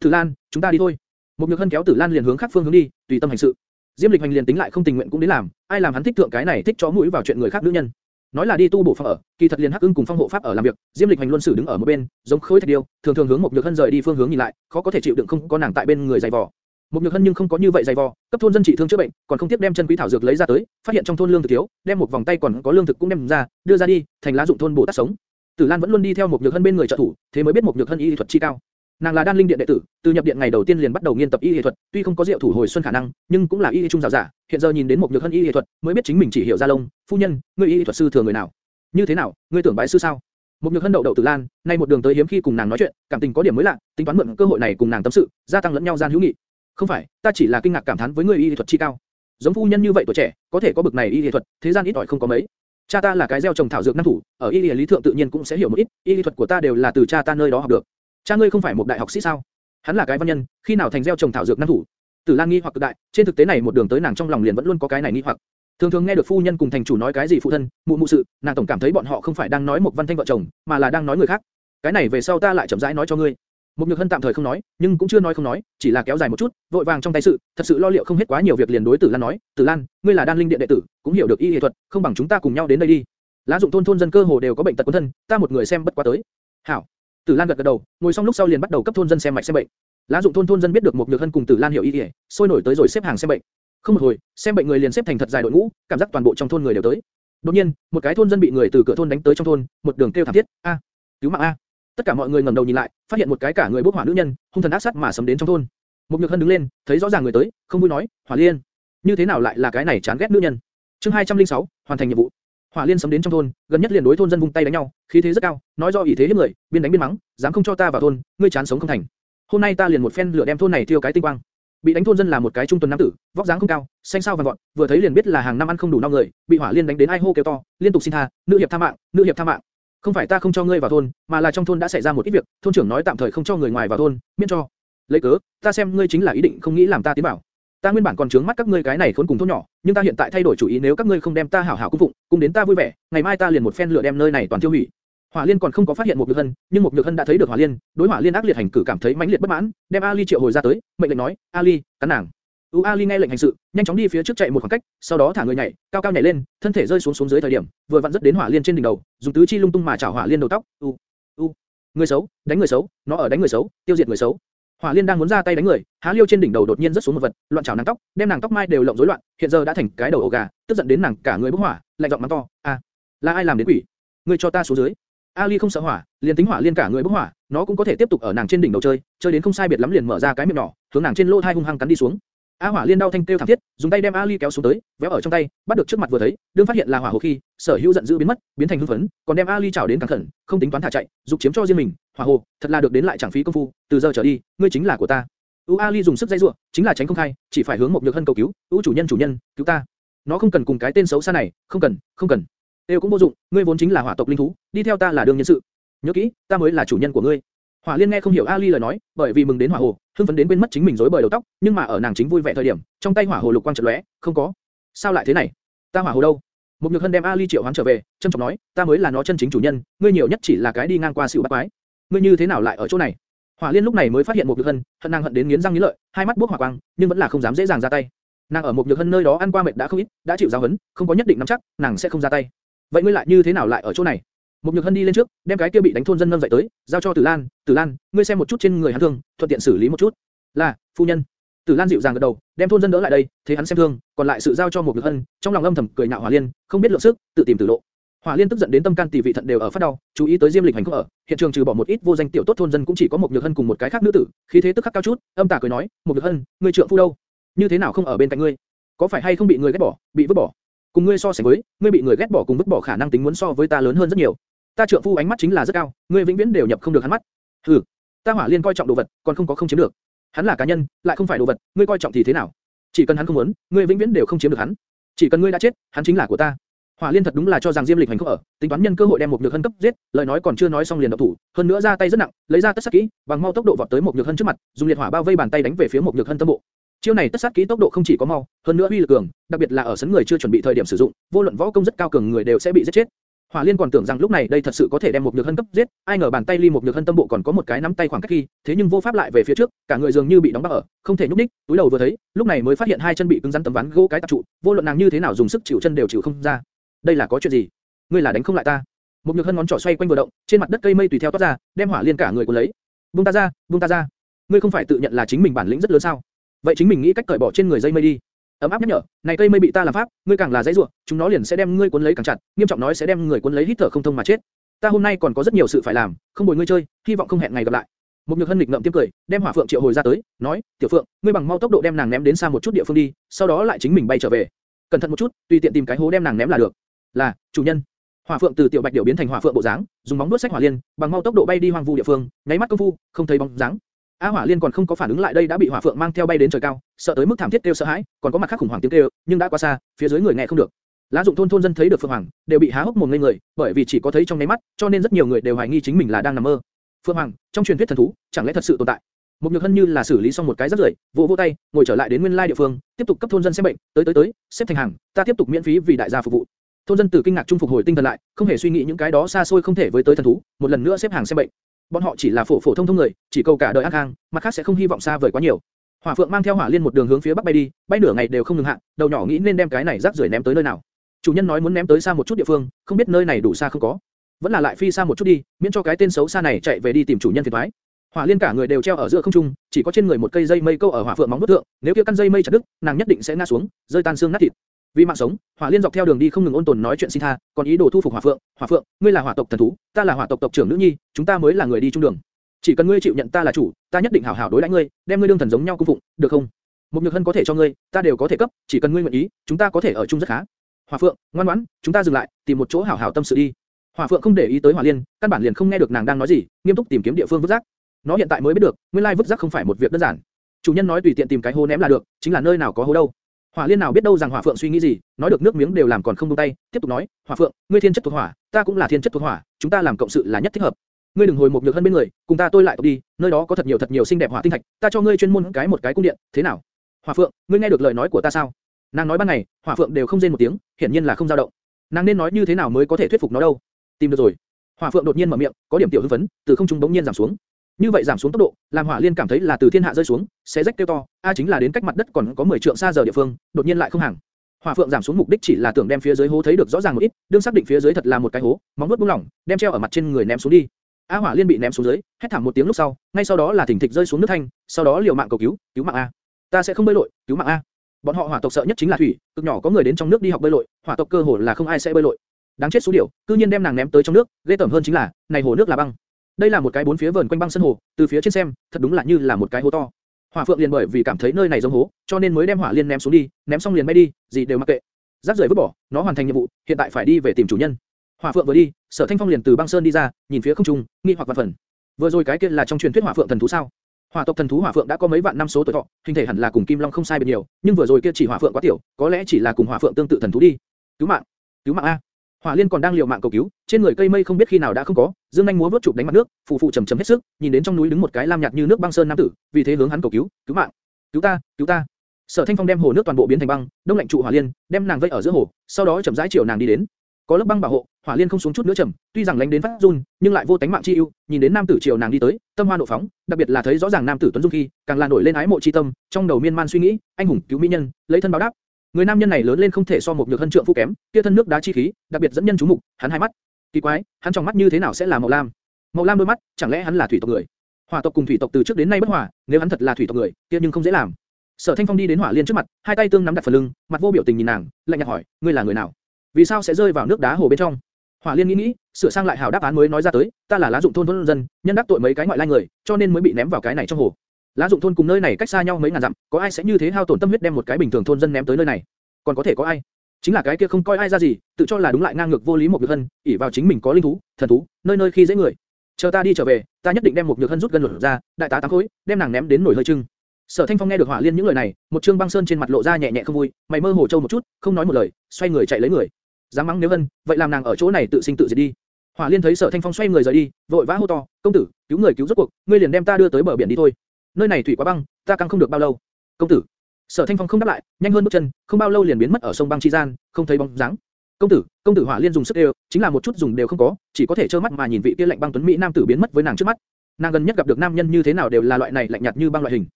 Tử Lan, chúng ta đi thôi. Một nhược hân kéo Tử Lan liền hướng khác phương hướng đi, tùy tâm hành sự. Diêm Lịch Hành liền tính lại không tình nguyện cũng đến làm, ai làm hắn thích thượng cái này thích chó mũi vào chuyện người khác nữ nhân. Nói là đi tu bổ phòng ở, kỳ thật liền Hắc Ưng cùng Phong hộ pháp ở làm việc, Diêm Lịch Hành luôn xử đứng ở một bên, giống khối thạch điêu, thường thường hướng một nhược hân rời đi phương hướng nhìn lại, khó có thể chịu đựng không có nàng tại bên người dày vò. Một nhược hân nhưng không có như vậy dày vò, cấp thôn dân trị thương chữa bệnh, còn không tiếp đem chân quý thảo dược lấy ra tới, phát hiện trong thôn lương thực thiếu, đem một vòng tay còn có lương thực cũng đem ra, đưa ra đi, thành lá dụng thôn bổ tát sống. Tử Lan vẫn luôn đi theo một nhược hân bên người trợ thủ, thế mới biết một nhược hân y thuật chi cao. Nàng là đan linh điện đệ tử, từ nhập điện ngày đầu tiên liền bắt đầu nghiên tập y y thuật, tuy không có diệu thủ hồi xuân khả năng, nhưng cũng là y y trung giáo giả. Hiện giờ nhìn đến một nhược hân y y thuật, mới biết chính mình chỉ hiểu ra lông. Phu nhân, ngươi y y thuật sư thường người nào? Như thế nào, ngươi tưởng bái sư sao? Một nhược hân đậu đậu tử lan, nay một đường tới hiếm khi cùng nàng nói chuyện, cảm tình có điểm mới lạ, tính toán mượn cơ hội này cùng nàng tâm sự, gia tăng lẫn nhau gian hữu nghị. Không phải, ta chỉ là kinh ngạc cảm thán với ngươi y y thuật chi cao. Giống phu nhân như vậy tuổi trẻ, có thể có bực này y y thuật, thế gian ít ỏi không có mấy. Cha ta là cái gieo trồng thảo dược năng thủ, ở y lý thượng tự nhiên cũng sẽ hiểu một ít, y y thuật của ta đều là từ cha ta nơi đó học được. Cha ngươi không phải một đại học sĩ sao? Hắn là cái văn nhân, khi nào thành gieo trồng thảo dược năng thủ? Tử Lan nghi hoặc cực đại, trên thực tế này một đường tới nàng trong lòng liền vẫn luôn có cái này nghi hoặc. Thường thường nghe được phu nhân cùng thành chủ nói cái gì phụ thân, mụ mụ sự, nàng tổng cảm thấy bọn họ không phải đang nói một văn thanh vợ chồng, mà là đang nói người khác. Cái này về sau ta lại chậm rãi nói cho ngươi. Mục Nhược Hân tạm thời không nói, nhưng cũng chưa nói không nói, chỉ là kéo dài một chút, vội vàng trong tay sự, thật sự lo liệu không hết quá nhiều việc liền đối Tử Lan nói, Tử Lan, ngươi là đan linh điện đệ tử, cũng hiểu được y y thuật, không bằng chúng ta cùng nhau đến đây đi. Lá dụng thôn thôn dân cơ hồ đều có bệnh tật quân thân, ta một người xem bất quá tới. Hảo. Tử Lan gật gật đầu, ngồi xong lúc sau liền bắt đầu cấp thôn dân xem mạch xem bệnh. Lá dụng thôn thôn dân biết được một nhược hân cùng Tử Lan hiểu ý nghĩa, sôi nổi tới rồi xếp hàng xem bệnh. Không một hồi, xem bệnh người liền xếp thành thật dài đội ngũ, cảm giác toàn bộ trong thôn người đều tới. Đột nhiên, một cái thôn dân bị người từ cửa thôn đánh tới trong thôn, một đường kêu thảm thiết, a, cứu mạng a. Tất cả mọi người ngẩng đầu nhìn lại, phát hiện một cái cả người bốc hỏa nữ nhân, hung thần ác sát mà sấm đến trong thôn. Một nhược hân đứng lên, thấy rõ ràng người tới, không vui nói, Hỏa Liên, như thế nào lại là cái này chán ghét nữ nhân? Chương 206, hoàn thành nhiệm vụ. Hỏa Liên sấm đến trong thôn, gần nhất liền đối thôn dân vung tay đánh nhau, khí thế rất cao, nói do ý thế hiếp người, biên đánh biên mắng, dám không cho ta vào thôn, ngươi chán sống không thành. Hôm nay ta liền một phen lửa đem thôn này thiêu cái tinh quang. Bị đánh thôn dân là một cái trung tuần nam tử, vóc dáng không cao, xanh sao vàng vọt, vừa thấy liền biết là hàng năm ăn không đủ no người, bị Hỏa Liên đánh đến ai hô kêu to, liên tục xin tha, nữ hiệp tha mạng, nữ hiệp tha mạng. Không phải ta không cho ngươi vào thôn, mà là trong thôn đã xảy ra một ít việc, thôn trưởng nói tạm thời không cho người ngoài vào thôn, miễn cho. Lấy cớ, ta xem ngươi chính là ý định không nghĩ làm ta tiến bảo. Ta nguyên bản còn trướng mắt các ngươi cái này khốn cùng thôn nhỏ, nhưng ta hiện tại thay đổi chủ ý nếu các ngươi không đem ta hảo hảo cung phụng, cung đến ta vui vẻ, ngày mai ta liền một phen lửa đem nơi này toàn tiêu hủy. Hỏa Liên còn không có phát hiện một Nhược Hân, nhưng một Nhược Hân đã thấy được Hỏa Liên, đối Hỏa Liên ác liệt hành cử cảm thấy mãnh liệt bất mãn, đem Ali triệu hồi ra tới, mệnh lệnh nói, Ali, cắn nàng. U Ali nghe lệnh hành sự, nhanh chóng đi phía trước chạy một khoảng cách, sau đó thả người nhảy, cao cao nhảy lên, thân thể rơi xuống xuống dưới thời điểm, vừa vặn rất đến Hỏa Liên trên đỉnh đầu, dùng tứ chi lung tung mà chảo Hỏa Liên đầu tóc. U, u, người xấu, đánh người xấu, nó ở đánh người xấu, tiêu diệt người xấu. Hỏa Liên đang muốn ra tay đánh người, Há Liêu trên đỉnh đầu đột nhiên rất xuống một vật, loạn chảo nàng tóc, đem nàng tóc mai đều lộng rối loạn, hiện giờ đã thành cái đầu ổ gà, tức giận đến nàng cả người bốc hỏa, lạnh giọng mắng to, a, là ai làm đến quỷ? Ngươi cho ta xuống dưới. Ali không sợ hỏa, liền tính hỏa liên cả người bốc hỏa, nó cũng có thể tiếp tục ở nàng trên đỉnh đầu chơi, chơi đến không sai biệt lắm liền mở ra cái miệng nhỏ, hướng nàng trên lỗ thai hung hăng cắn đi xuống. A hỏa liên đau thanh kêu thảm thiết, dùng tay đem Ali kéo xuống tới, véo ở trong tay, bắt được trước mặt vừa thấy, đương phát hiện là hỏa hồ khi, sở hữu giận dữ biến mất, biến thành hưng phấn, còn đem Ali chảo đến cẩn thận, không tính toán thả chạy, dục chiếm cho riêng mình. Hỏa hồ, thật là được đến lại chẳng phí công phu, từ giờ trở đi, ngươi chính là của ta. U Ali dùng sức dây rủa, chính là tránh không khai, chỉ phải hướng một nhược hân cầu cứu, U chủ nhân chủ nhân, cứu ta. Nó không cần cùng cái tên xấu xa này, không cần, không cần. Đều cũng vô dụng, ngươi vốn chính là hỏa tộc linh thú, đi theo ta là đường nhân sự. Nhớ kỹ, ta mới là chủ nhân của ngươi. Hỏa Liên nghe không hiểu Ali lời nói, bởi vì mừng đến hỏa hồ, hưng phấn đến quên mất chính mình rối bời đầu tóc, nhưng mà ở nàng chính vui vẻ thời điểm, trong tay hỏa hồ lục quang chợt lóe, không có. Sao lại thế này? Ta hỏa hồ đâu? Một nhược hân đem Ali triệu hoán trở về, trân trọng nói, ta mới là nó chân chính chủ nhân, ngươi nhiều nhất chỉ là cái đi ngang qua sự bắt quái. Ngươi như thế nào lại ở chỗ này? Hỏa Liên lúc này mới phát hiện một nhược hân, hận nàng hận đến nghiến răng nghiến lợi, hai mắt bốc hỏa quang, nhưng vẫn là không dám dễ dàng ra tay. Nàng ở một nhược hân nơi đó ăn qua mệt đã không ít, đã chịu giáo huấn, không có nhất định nắm chắc, nàng sẽ không ra tay. Vậy ngươi lại như thế nào lại ở chỗ này? Một nhược hân đi lên trước, đem cái kia bị đánh thôn dân nâng dậy tới, giao cho Tử Lan. Tử Lan, ngươi xem một chút trên người hắn thương, thuận tiện xử lý một chút. Là, phu nhân. Tử Lan dịu dàng gật đầu, đem thôn dân đỡ lại đây, thế hắn xem thương, còn lại sự giao cho một nhược hân, trong lòng âm thầm cười nhạo Hỏa Liên, không biết lượng sức, tự tìm tử lộ. Hỏa Liên tức giận đến tâm can tỷ vị thận đều ở phát đau, chú ý tới Diêm Lịch hành không ở, hiện trường trừ bỏ một ít vô danh tiểu tốt thôn dân cũng chỉ có một nhược hân cùng một cái khác nữ tử, khí thế tức khắc cao chút, âm tà cười nói, một nhược hân, ngươi trượng phu đâu? Như thế nào không ở bên cạnh ngươi? Có phải hay không bị người ghét bỏ, bị vứt bỏ? Cùng ngươi so sánh với, ngươi bị người ghét bỏ cùng vứt bỏ khả năng tính muốn so với ta lớn hơn rất nhiều. Ta trượng phu ánh mắt chính là rất cao, ngươi vĩnh viễn đều nhập không được hắn mắt. Hừ, ta hỏa liên coi trọng đồ vật, còn không có không chiếm được. Hắn là cá nhân, lại không phải đồ vật, ngươi coi trọng thì thế nào? Chỉ cần hắn không muốn, ngươi vĩnh viễn đều không chiếm được hắn. Chỉ cần ngươi đã chết, hắn chính là của ta. Hỏa Liên thật đúng là cho rằng Diêm Lịch hành không ở, tính toán nhân cơ hội đem một nhược hân cấp giết, lời nói còn chưa nói xong liền động thủ, hơn nữa ra tay rất nặng, lấy ra tất sát kỹ, bằng mau tốc độ vọt tới một nhược hân trước mặt, dùng liệt hỏa bao vây bàn tay đánh về phía một nhược hân tâm bộ. Chiêu này tất sát kỹ tốc độ không chỉ có mau, hơn nữa uy lực cường, đặc biệt là ở sấn người chưa chuẩn bị thời điểm sử dụng, vô luận võ công rất cao cường người đều sẽ bị giết chết. Hỏa Liên còn tưởng rằng lúc này đây thật sự có thể đem một nhược hân cấp giết, ai ngờ bàn tay ly một nhược hân tâm bộ còn có một cái nắm tay khoảng cách khi, thế nhưng vô pháp lại về phía trước, cả người dường như bị đóng băng ở, không thể nhúc nhích, túi đầu vừa thấy, lúc này mới phát hiện hai chân bị cứng rắn tấm ván gỗ cái tập trụ, vô luận nàng như thế nào dùng sức chịu chân đều chịu không ra. Đây là có chuyện gì? Ngươi là đánh không lại ta? Một nhược hân ngón trỏ xoay quanh vừa động, trên mặt đất cây mây tùy theo toát ra, đem Hỏa Liên cả người cuốn lấy. Buông ta ra, buông ta ra. Ngươi không phải tự nhận là chính mình bản lĩnh rất lớn sao? Vậy chính mình nghĩ cách cởi bỏ trên người dây mây đi ấm áp nhắc nhở, này cây mây bị ta làm pháp, ngươi càng là dãy rủa, chúng nó liền sẽ đem ngươi cuốn lấy càng chặt, nghiêm trọng nói sẽ đem người cuốn lấy hít thở không thông mà chết. Ta hôm nay còn có rất nhiều sự phải làm, không bồi ngươi chơi, hy vọng không hẹn ngày gặp lại. Một nhược hân nghịch ngậm tiêm cười, đem hỏa phượng triệu hồi ra tới, nói, tiểu phượng, ngươi bằng mau tốc độ đem nàng ném đến xa một chút địa phương đi, sau đó lại chính mình bay trở về. Cẩn thận một chút, tùy tiện tìm cái hố đem nàng ném là được. Là, chủ nhân. Hỏa phượng từ tiểu bạch điểu biến thành hỏa phượng bộ dáng, dùng móng vuốt sách hỏa liên, bằng mau tốc độ bay đi hoang vu địa phương, nháy mắt công phu, không thấy bóng dáng. A hỏa liên còn không có phản ứng lại đây đã bị hỏa phượng mang theo bay đến trời cao, sợ tới mức thảm thiết kêu sợ hãi, còn có mặt khác khủng hoảng tiếng kêu, nhưng đã quá xa, phía dưới người nghe không được. Lá dụng thôn thôn dân thấy được Phượng Hoàng, đều bị há hốc mồm ngây người, bởi vì chỉ có thấy trong nháy mắt, cho nên rất nhiều người đều hoài nghi chính mình là đang nằm mơ. Phượng Hoàng, trong truyền thuyết thần thú, chẳng lẽ thật sự tồn tại? Một nhược hân như là xử lý xong một cái rất rưởi, vỗ vỗ tay, ngồi trở lại đến nguyên lai địa phương, tiếp tục cấp thôn dân xem bệnh, tới tới tới, xếp thành hàng, ta tiếp tục miễn phí vì đại gia phục vụ. Thôn dân từ kinh ngạc trung phục hồi tinh thần lại, không hề suy nghĩ những cái đó xa xôi không thể với tới thần thú, một lần nữa xếp hàng xem bệnh. Bọn họ chỉ là phổ phổ thông thông người, chỉ cầu cả đời an khang, mặt khác sẽ không hy vọng xa vời quá nhiều. Hỏa Phượng mang theo Hỏa Liên một đường hướng phía bắc bay đi, bay nửa ngày đều không ngừng hạ, đầu nhỏ nghĩ nên đem cái này rác rưởi ném tới nơi nào. Chủ nhân nói muốn ném tới xa một chút địa phương, không biết nơi này đủ xa không có. Vẫn là lại phi xa một chút đi, miễn cho cái tên xấu xa này chạy về đi tìm chủ nhân phiền toái. Hỏa Liên cả người đều treo ở giữa không trung, chỉ có trên người một cây dây mây câu ở Hỏa Phượng móng vuốt thượng, nếu kia căn dây mây chặt đứt, nàng nhất định sẽ ngã xuống, rơi tan xương nát thịt. Vì mạng sống, Hỏa Liên dọc theo đường đi không ngừng ôn tồn nói chuyện xin tha, còn ý đồ thu phục Hỏa Phượng. Hỏa Phượng, ngươi là Hỏa tộc thần thú, ta là Hỏa tộc tộc trưởng nữ nhi, chúng ta mới là người đi chung đường. Chỉ cần ngươi chịu nhận ta là chủ, ta nhất định hảo hảo đối đãi ngươi, đem ngươi đương thần giống nhau cung phụng, được không? Một nhược hân có thể cho ngươi, ta đều có thể cấp, chỉ cần ngươi nguyện ý, chúng ta có thể ở chung rất khá. Hỏa Phượng, ngoan ngoãn, chúng ta dừng lại, tìm một chỗ hảo hảo tâm sự đi. Hỏa Phượng không để ý tới Hỏa Liên, căn bản liền không nghe được nàng đang nói gì, nghiêm túc tìm kiếm địa phương vứt rác. Nó hiện tại mới biết được, nguyên lai vứt rác không phải một việc đơn giản. Chủ nhân nói tùy tiện tìm cái hố ném là được, chính là nơi nào có hố đâu. Hỏa Liên nào biết đâu rằng Hỏa Phượng suy nghĩ gì, nói được nước miếng đều làm còn không buông tay, tiếp tục nói, Hỏa Phượng, ngươi thiên chất thuộc hỏa, ta cũng là thiên chất thuộc hỏa, chúng ta làm cộng sự là nhất thích hợp. Ngươi đừng hồi một nhược hơn bên người, cùng ta tôi lại tộc đi, nơi đó có thật nhiều thật nhiều xinh đẹp hỏa tinh thạch, ta cho ngươi chuyên môn cái một cái cung điện, thế nào? Hỏa Phượng, ngươi nghe được lời nói của ta sao? Nàng nói ban ngày, Hỏa Phượng đều không rên một tiếng, hiển nhiên là không dao động. Nàng nên nói như thế nào mới có thể thuyết phục nó đâu? Tìm được rồi. Hỏa Phượng đột nhiên mở miệng, có điểm tiểu hưng phấn, từ không trung bỗng nhiên giảm xuống. Như vậy giảm xuống tốc độ, làm Hỏa Liên cảm thấy là từ thiên hạ rơi xuống, sẽ rách kêu to, a chính là đến cách mặt đất còn có 10 trượng xa giờ địa phương, đột nhiên lại không hàng. Hỏa Phượng giảm xuống mục đích chỉ là tưởng đem phía dưới hố thấy được rõ ràng một ít, đương xác định phía dưới thật là một cái hố, móng vuốt buông lỏng, đem treo ở mặt trên người ném xuống đi. A Hỏa Liên bị ném xuống dưới, hét thảm một tiếng lúc sau, ngay sau đó là thỉnh thịch rơi xuống nước thanh, sau đó liều mạng cầu cứu, cứu mạng a, ta sẽ không bơi lội, cứu mạng a. Bọn họ hỏa tộc sợ nhất chính là thủy, cực nhỏ có người đến trong nước đi học bơi lội, hỏa tộc cơ hồ là không ai sẽ bơi lội. Đáng chết số điểu, cư nhiên đem nàng ném tới trong nước, ghê tởm hơn chính là, này hồ nước là băng. Đây là một cái bốn phía vờn quanh băng sân hồ, từ phía trên xem, thật đúng là như là một cái hố to. Hỏa Phượng liền bởi vì cảm thấy nơi này giống hố, cho nên mới đem hỏa liên ném xuống đi, ném xong liền bay đi, gì đều mặc kệ. Rác rưởi vứt bỏ, nó hoàn thành nhiệm vụ, hiện tại phải đi về tìm chủ nhân. Hỏa Phượng vừa đi, Sở Thanh Phong liền từ băng sơn đi ra, nhìn phía không trung, nghi hoặc vạn phần. Vừa rồi cái kia là trong truyền thuyết Hỏa Phượng thần thú sao? Hỏa tộc thần thú Hỏa Phượng đã có mấy vạn năm số tuổi thọ, hình thể hẳn là cùng Kim Long không sai biệt nhiều, nhưng vừa rồi kia chỉ Hỏa Phượng quá tiểu, có lẽ chỉ là cùng Hỏa Phượng tương tự thần thú đi. Cứu mạng, cứu mạng a! Hỏa Liên còn đang liều mạng cầu cứu, trên người cây mây không biết khi nào đã không có, dương nhanh múa vút chụp đánh mặt nước, phù phù trầm trầm hết sức, nhìn đến trong núi đứng một cái lam nhạt như nước băng sơn nam tử, vì thế hướng hắn cầu cứu, cứu mạng, cứu ta, cứu ta. Sở Thanh Phong đem hồ nước toàn bộ biến thành băng, đông lạnh trụ Hỏa Liên, đem nàng vây ở giữa hồ, sau đó chậm rãi chiều nàng đi đến. Có lớp băng bảo hộ, Hỏa Liên không xuống chút nữa trầm, tuy rằng lánh đến phát run, nhưng lại vô tánh mạng chi ưu, nhìn đến nam tử chiều nàng đi tới, tâm hoa nộ phóng, đặc biệt là thấy rõ ràng nam tử tuấn dung khi, càng là nổi lên ái mộ chi tâm, trong đầu miên man suy nghĩ, anh hùng cứu mỹ nhân, lấy thân báo đáp. Người nam nhân này lớn lên không thể so một nhược hân trượng phu kém, kia thân nước đá chi khí, đặc biệt dẫn nhân chú mục, hắn hai mắt. Kỳ quái, hắn trong mắt như thế nào sẽ là màu lam? Màu lam đôi mắt, chẳng lẽ hắn là thủy tộc người? Hỏa tộc cùng thủy tộc từ trước đến nay bất hòa, nếu hắn thật là thủy tộc người, kia nhưng không dễ làm. Sở Thanh Phong đi đến Hỏa Liên trước mặt, hai tay tương nắm đặt phần lưng, mặt vô biểu tình nhìn nàng, lạnh nhạt hỏi, ngươi là người nào? Vì sao sẽ rơi vào nước đá hồ bên trong? Hỏa Liên nghĩ nghĩ, sửa sang lại hảo đáp án mới nói ra tới, ta là lá dụng thôn thôn dân, nhân đắc tội mấy cái ngoại lai người, cho nên mới bị ném vào cái này trong hồ. Lá dụng thôn cùng nơi này cách xa nhau mấy ngàn dặm, có ai sẽ như thế hao tổn tâm huyết đem một cái bình thường thôn dân ném tới nơi này? Còn có thể có ai? Chính là cái kia không coi ai ra gì, tự cho là đúng lại ngang ngược vô lý một nhược hân, ỷ vào chính mình có linh thú, thần thú, nơi nơi khi dễ người. Chờ ta đi trở về, ta nhất định đem một nhược hân rút gần lột ra, đại tá tám khối, đem nàng ném đến nổi hơi trưng. Sở Thanh Phong nghe được Hỏa Liên những lời này, một trương băng sơn trên mặt lộ ra nhẹ nhẹ không vui, mày mơ hồ trâu một chút, không nói một lời, xoay người chạy lấy người. Dám mắng nếu hân, vậy làm nàng ở chỗ này tự sinh tự diệt đi. Hỏa Liên thấy Sở Thanh Phong xoay người rời đi, vội vã hô to, công tử, cứu người cứu rốt cuộc, ngươi liền đem ta đưa tới bờ biển đi thôi. Nơi này thủy quá băng, ta căng không được bao lâu. Công tử. Sở Thanh Phong không đáp lại, nhanh hơn bước chân, không bao lâu liền biến mất ở sông băng chi gian, không thấy bóng dáng. Công tử, công tử Hỏa Liên dùng sức đều, chính là một chút dùng đều không có, chỉ có thể trơ mắt mà nhìn vị kia lạnh băng tuấn mỹ nam tử biến mất với nàng trước mắt. Nàng gần nhất gặp được nam nhân như thế nào đều là loại này lạnh nhạt như băng loại hình.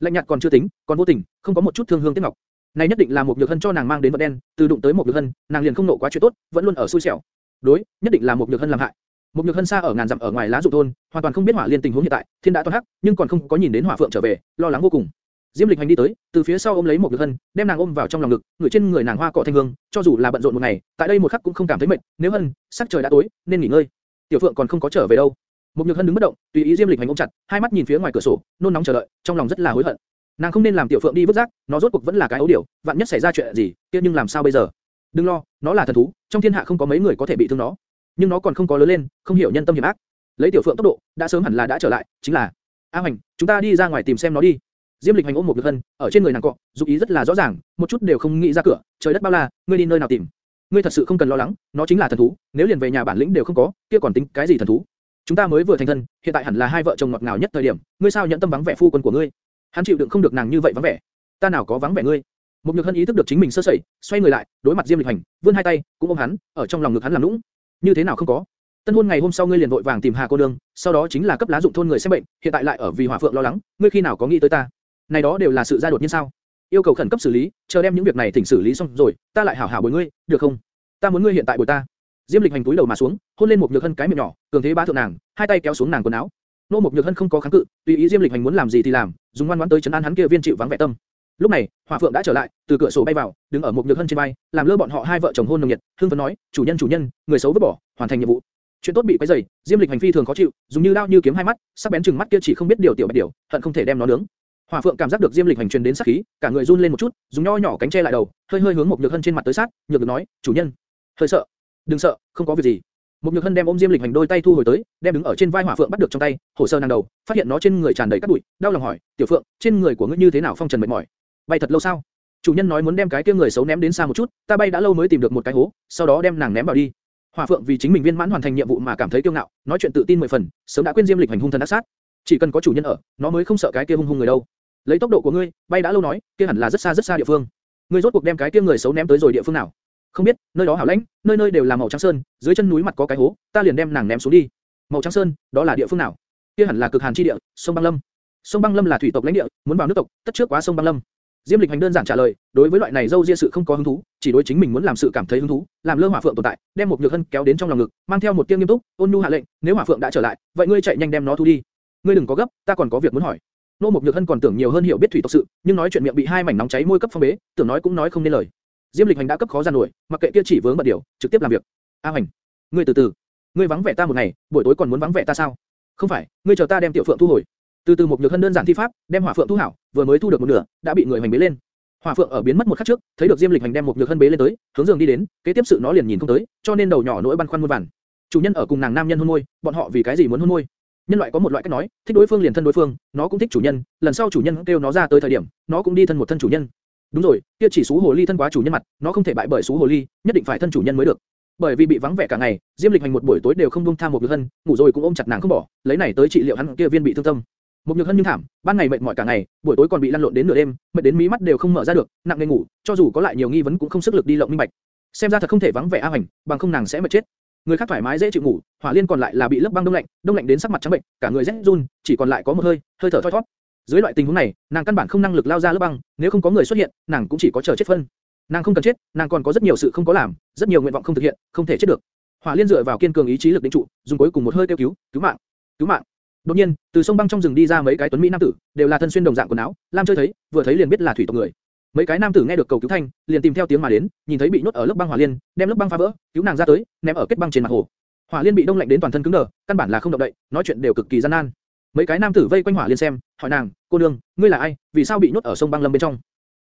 Lạnh nhạt còn chưa tính, còn vô tình, không có một chút thương hương tiếc ngọc. Này nhất định là một nhược hân cho nàng mang đến vật đen, từ đụng tới một nhược hân, nàng liền không nộ quá chuyện tốt, vẫn luôn ở xui xẻo. Đối, nhất định là một nhược hân làm hại. Một nhược hân xa ở ngàn dặm ở ngoài lá dụng thôn, hoàn toàn không biết hỏa liên tình huống hiện tại, thiên đã toàn hắc, nhưng còn không có nhìn đến hỏa phượng trở về, lo lắng vô cùng. Diêm Lịch Hành đi tới, từ phía sau ôm lấy một nhược hân, đem nàng ôm vào trong lòng ngực, người trên người nàng hoa cỏ thanh hương, cho dù là bận rộn một ngày, tại đây một khắc cũng không cảm thấy mệt. Nếu hân, sắc trời đã tối, nên nghỉ ngơi. Tiểu Phượng còn không có trở về đâu. Một nhược hân đứng bất động, tùy ý Diêm Lịch hành ôm chặt, hai mắt nhìn phía ngoài cửa sổ, nôn nóng chờ đợi, trong lòng rất là hối hận. Nàng không nên làm tiểu phượng đi vứt rác, nó rốt cuộc vẫn là cái ấu điểu, vạn nhất xảy ra chuyện gì, kia nhưng làm sao bây giờ? Đừng lo, nó là thần thú, trong thiên hạ không có mấy người có thể bị thương nó. Nhưng nó còn không có lớn lên, không hiểu nhân tâm hiểm ác. Lấy tiểu phượng tốc độ, đã sớm hẳn là đã trở lại, chính là A Hoành, chúng ta đi ra ngoài tìm xem nó đi. Diêm Lịch hành ôm một lực hân, ở trên người nàng cọ, dục ý rất là rõ ràng, một chút đều không nghĩ ra cửa, trời đất bao la, ngươi đi nơi nào tìm? Ngươi thật sự không cần lo lắng, nó chính là thần thú, nếu liền về nhà bản lĩnh đều không có, kia còn tính cái gì thần thú? Chúng ta mới vừa thành thân, hiện tại hẳn là hai vợ chồng ngọt ngào nhất thời điểm, ngươi sao nhận tâm vắng vẻ phu quân của ngươi? Hắn chịu đựng không được nàng như vậy vắng vẻ. Ta nào có vắng vẻ ngươi? Một nhược hân ý thức được chính mình sơ sẩy, xoay người lại, đối mặt Diêm Lịch Hành, vươn hai tay, cũng ôm hắn, ở trong lòng ngực hắn làm nũng. Như thế nào không có? Tân hôn ngày hôm sau ngươi liền vội vàng tìm Hà cô nương, sau đó chính là cấp lá dụng thôn người xem bệnh, hiện tại lại ở vì Hỏa Phượng lo lắng, ngươi khi nào có nghĩ tới ta? Này đó đều là sự ra đột nhiên sao? Yêu cầu khẩn cấp xử lý, chờ đem những việc này thỉnh xử lý xong rồi, ta lại hảo hảo bồi ngươi, được không? Ta muốn ngươi hiện tại bồi ta. Diêm Lịch hành túi đầu mà xuống, hôn lên một nhược hân cái miệng nhỏ, cường thế bá thượng nàng, hai tay kéo xuống nàng quần áo. Nô một nhược hân không có kháng cự, tùy ý Diêm Lịch hành muốn làm gì thì làm, dùng ngoan ngoãn tới chấn an hắn kia viên chịu vắng vẻ tâm. Lúc này, Hỏa Phượng đã trở lại, từ cửa sổ bay vào, đứng ở một nhược hân trên vai, làm lơ bọn họ hai vợ chồng hôn nồng nhiệt, hương phấn nói, chủ nhân chủ nhân, người xấu vứt bỏ, hoàn thành nhiệm vụ. Chuyện tốt bị quấy rầy, Diêm Lịch hành phi thường khó chịu, dùng như lao như kiếm hai mắt, sắc bén chừng mắt kia chỉ không biết điều tiểu bạch điều, hận không thể đem nó nướng. Hỏa Phượng cảm giác được Diêm Lịch hành truyền đến sát khí, cả người run lên một chút, dùng nho nhỏ cánh che lại đầu, hơi hơi hướng một nhược hân trên mặt tới sát, nhược được nói, chủ nhân, hơi sợ, đừng sợ, không có việc gì. Một nhược hân đem ôm Diêm Lịch hành đôi tay thu hồi tới, đem đứng ở trên vai Hỏa Phượng bắt được trong tay, hồ sơ nàng đầu, phát hiện nó trên người tràn đầy cát bụi, đau lòng hỏi, tiểu Phượng, trên người của ngươi như thế nào phong trần mệt mỏi? Bay thật lâu sao? Chủ nhân nói muốn đem cái kia người xấu ném đến xa một chút, ta bay đã lâu mới tìm được một cái hố, sau đó đem nàng ném vào đi. Hỏa Phượng vì chính mình viên mãn hoàn thành nhiệm vụ mà cảm thấy kiêu ngạo, nói chuyện tự tin mười phần, sớm đã quên Diêm Lịch hành hung thần ác sát. Chỉ cần có chủ nhân ở, nó mới không sợ cái kia hung hung người đâu. Lấy tốc độ của ngươi, bay đã lâu nói, kia hẳn là rất xa rất xa địa phương. Ngươi rốt cuộc đem cái kia người xấu ném tới rồi địa phương nào? Không biết, nơi đó hảo lãnh, nơi nơi đều là màu trắng sơn, dưới chân núi mặt có cái hố, ta liền đem nàng ném xuống đi. Màu trắng sơn, đó là địa phương nào? Kia hẳn là cực hàn chi địa, sông băng lâm. Sông băng lâm là thủy tộc lãnh địa, muốn vào nước tộc, tất trước quá sông băng lâm. Diêm Lịch hành đơn giản trả lời, đối với loại này dâu ria sự không có hứng thú, chỉ đối chính mình muốn làm sự cảm thấy hứng thú, làm lơ hỏa phượng tồn tại, đem một nhược hân kéo đến trong lòng ngực, mang theo một tiếng nghiêm túc, ôn nhu hạ lệnh, nếu hỏa phượng đã trở lại, vậy ngươi chạy nhanh đem nó thu đi. Ngươi đừng có gấp, ta còn có việc muốn hỏi. Nô một Nhược Hân còn tưởng nhiều hơn hiểu biết thủy tộc sự, nhưng nói chuyện miệng bị hai mảnh nóng cháy môi cấp phong bế, tưởng nói cũng nói không nên lời. Diêm Lịch Hành đã cấp khó gian nổi, mặc kệ kia chỉ vướng bận điều, trực tiếp làm việc. A Hành, ngươi từ từ, ngươi vắng vẻ ta một ngày, buổi tối còn muốn vắng vẻ ta sao? Không phải, ngươi chờ ta đem tiểu phượng thu hồi. Từ từ một nhược hân đơn giản thi pháp, đem hỏa phượng thu hảo, vừa mới thu được một nửa, đã bị người hành bế lên. Hỏa phượng ở biến mất một khắc trước, thấy được Diêm Lịch Hành đem một nhược hân bế lên tới, hướng giường đi đến, kế tiếp sự nó liền nhìn không tới, cho nên đầu nhỏ nỗi băn khoăn muôn vàn. Chủ nhân ở cùng nàng nam nhân hôn môi, bọn họ vì cái gì muốn hôn môi? Nhân loại có một loại cách nói, thích đối phương liền thân đối phương, nó cũng thích chủ nhân, lần sau chủ nhân kêu nó ra tới thời điểm, nó cũng đi thân một thân chủ nhân. Đúng rồi, kia chỉ xú hồ ly thân quá chủ nhân mặt, nó không thể bại bởi xú hồ ly, nhất định phải thân chủ nhân mới được. Bởi vì bị vắng vẻ cả ngày, Diêm Lịch Hành một buổi tối đều không buông tha một nhược hân, ngủ rồi cũng ôm chặt nàng không bỏ, lấy này tới trị liệu hắn kia viên bị thương tâm. Một nhược hân nhưng thảm, ban ngày mệt mỏi cả ngày, buổi tối còn bị lăn lộn đến nửa đêm, mệt đến mí mắt đều không mở ra được, nặng nề ngủ, cho dù có lại nhiều nghi vấn cũng không sức lực đi lộng minh bạch. Xem ra thật không thể vắng vẻ A Hoành, bằng không nàng sẽ mệt chết. Người khác thoải mái dễ chịu ngủ, Hỏa Liên còn lại là bị lớp băng đông lạnh, đông lạnh đến sắc mặt trắng bệnh, cả người rét run, chỉ còn lại có một hơi, hơi thở thoi thoát. Dưới loại tình huống này, nàng căn bản không năng lực lao ra lớp băng, nếu không có người xuất hiện, nàng cũng chỉ có chờ chết phân. Nàng không cần chết, nàng còn có rất nhiều sự không có làm, rất nhiều nguyện vọng không thực hiện, không thể chết được. Hỏa Liên dựa vào kiên cường ý chí lực định trụ, dùng cuối cùng một hơi kêu cứu, cứu mạng, cứu mạng. Đột nhiên, từ sông băng trong rừng đi ra mấy cái tuấn mỹ nam tử, đều là thân xuyên đồng dạng quần áo, Lam chơi thấy, vừa thấy liền biết là thủy tộc người. Mấy cái nam tử nghe được cầu cứu thanh, liền tìm theo tiếng mà đến, nhìn thấy bị nhốt ở lớp băng hỏa liên, đem lớp băng phá vỡ, cứu nàng ra tới, ném ở kết băng trên mặt hồ. Hỏa liên bị đông lạnh đến toàn thân cứng đờ, căn bản là không động đậy, nói chuyện đều cực kỳ gian nan. Mấy cái nam tử vây quanh hỏa liên xem, hỏi nàng, cô nương, ngươi là ai, vì sao bị nhốt ở sông băng lâm bên trong?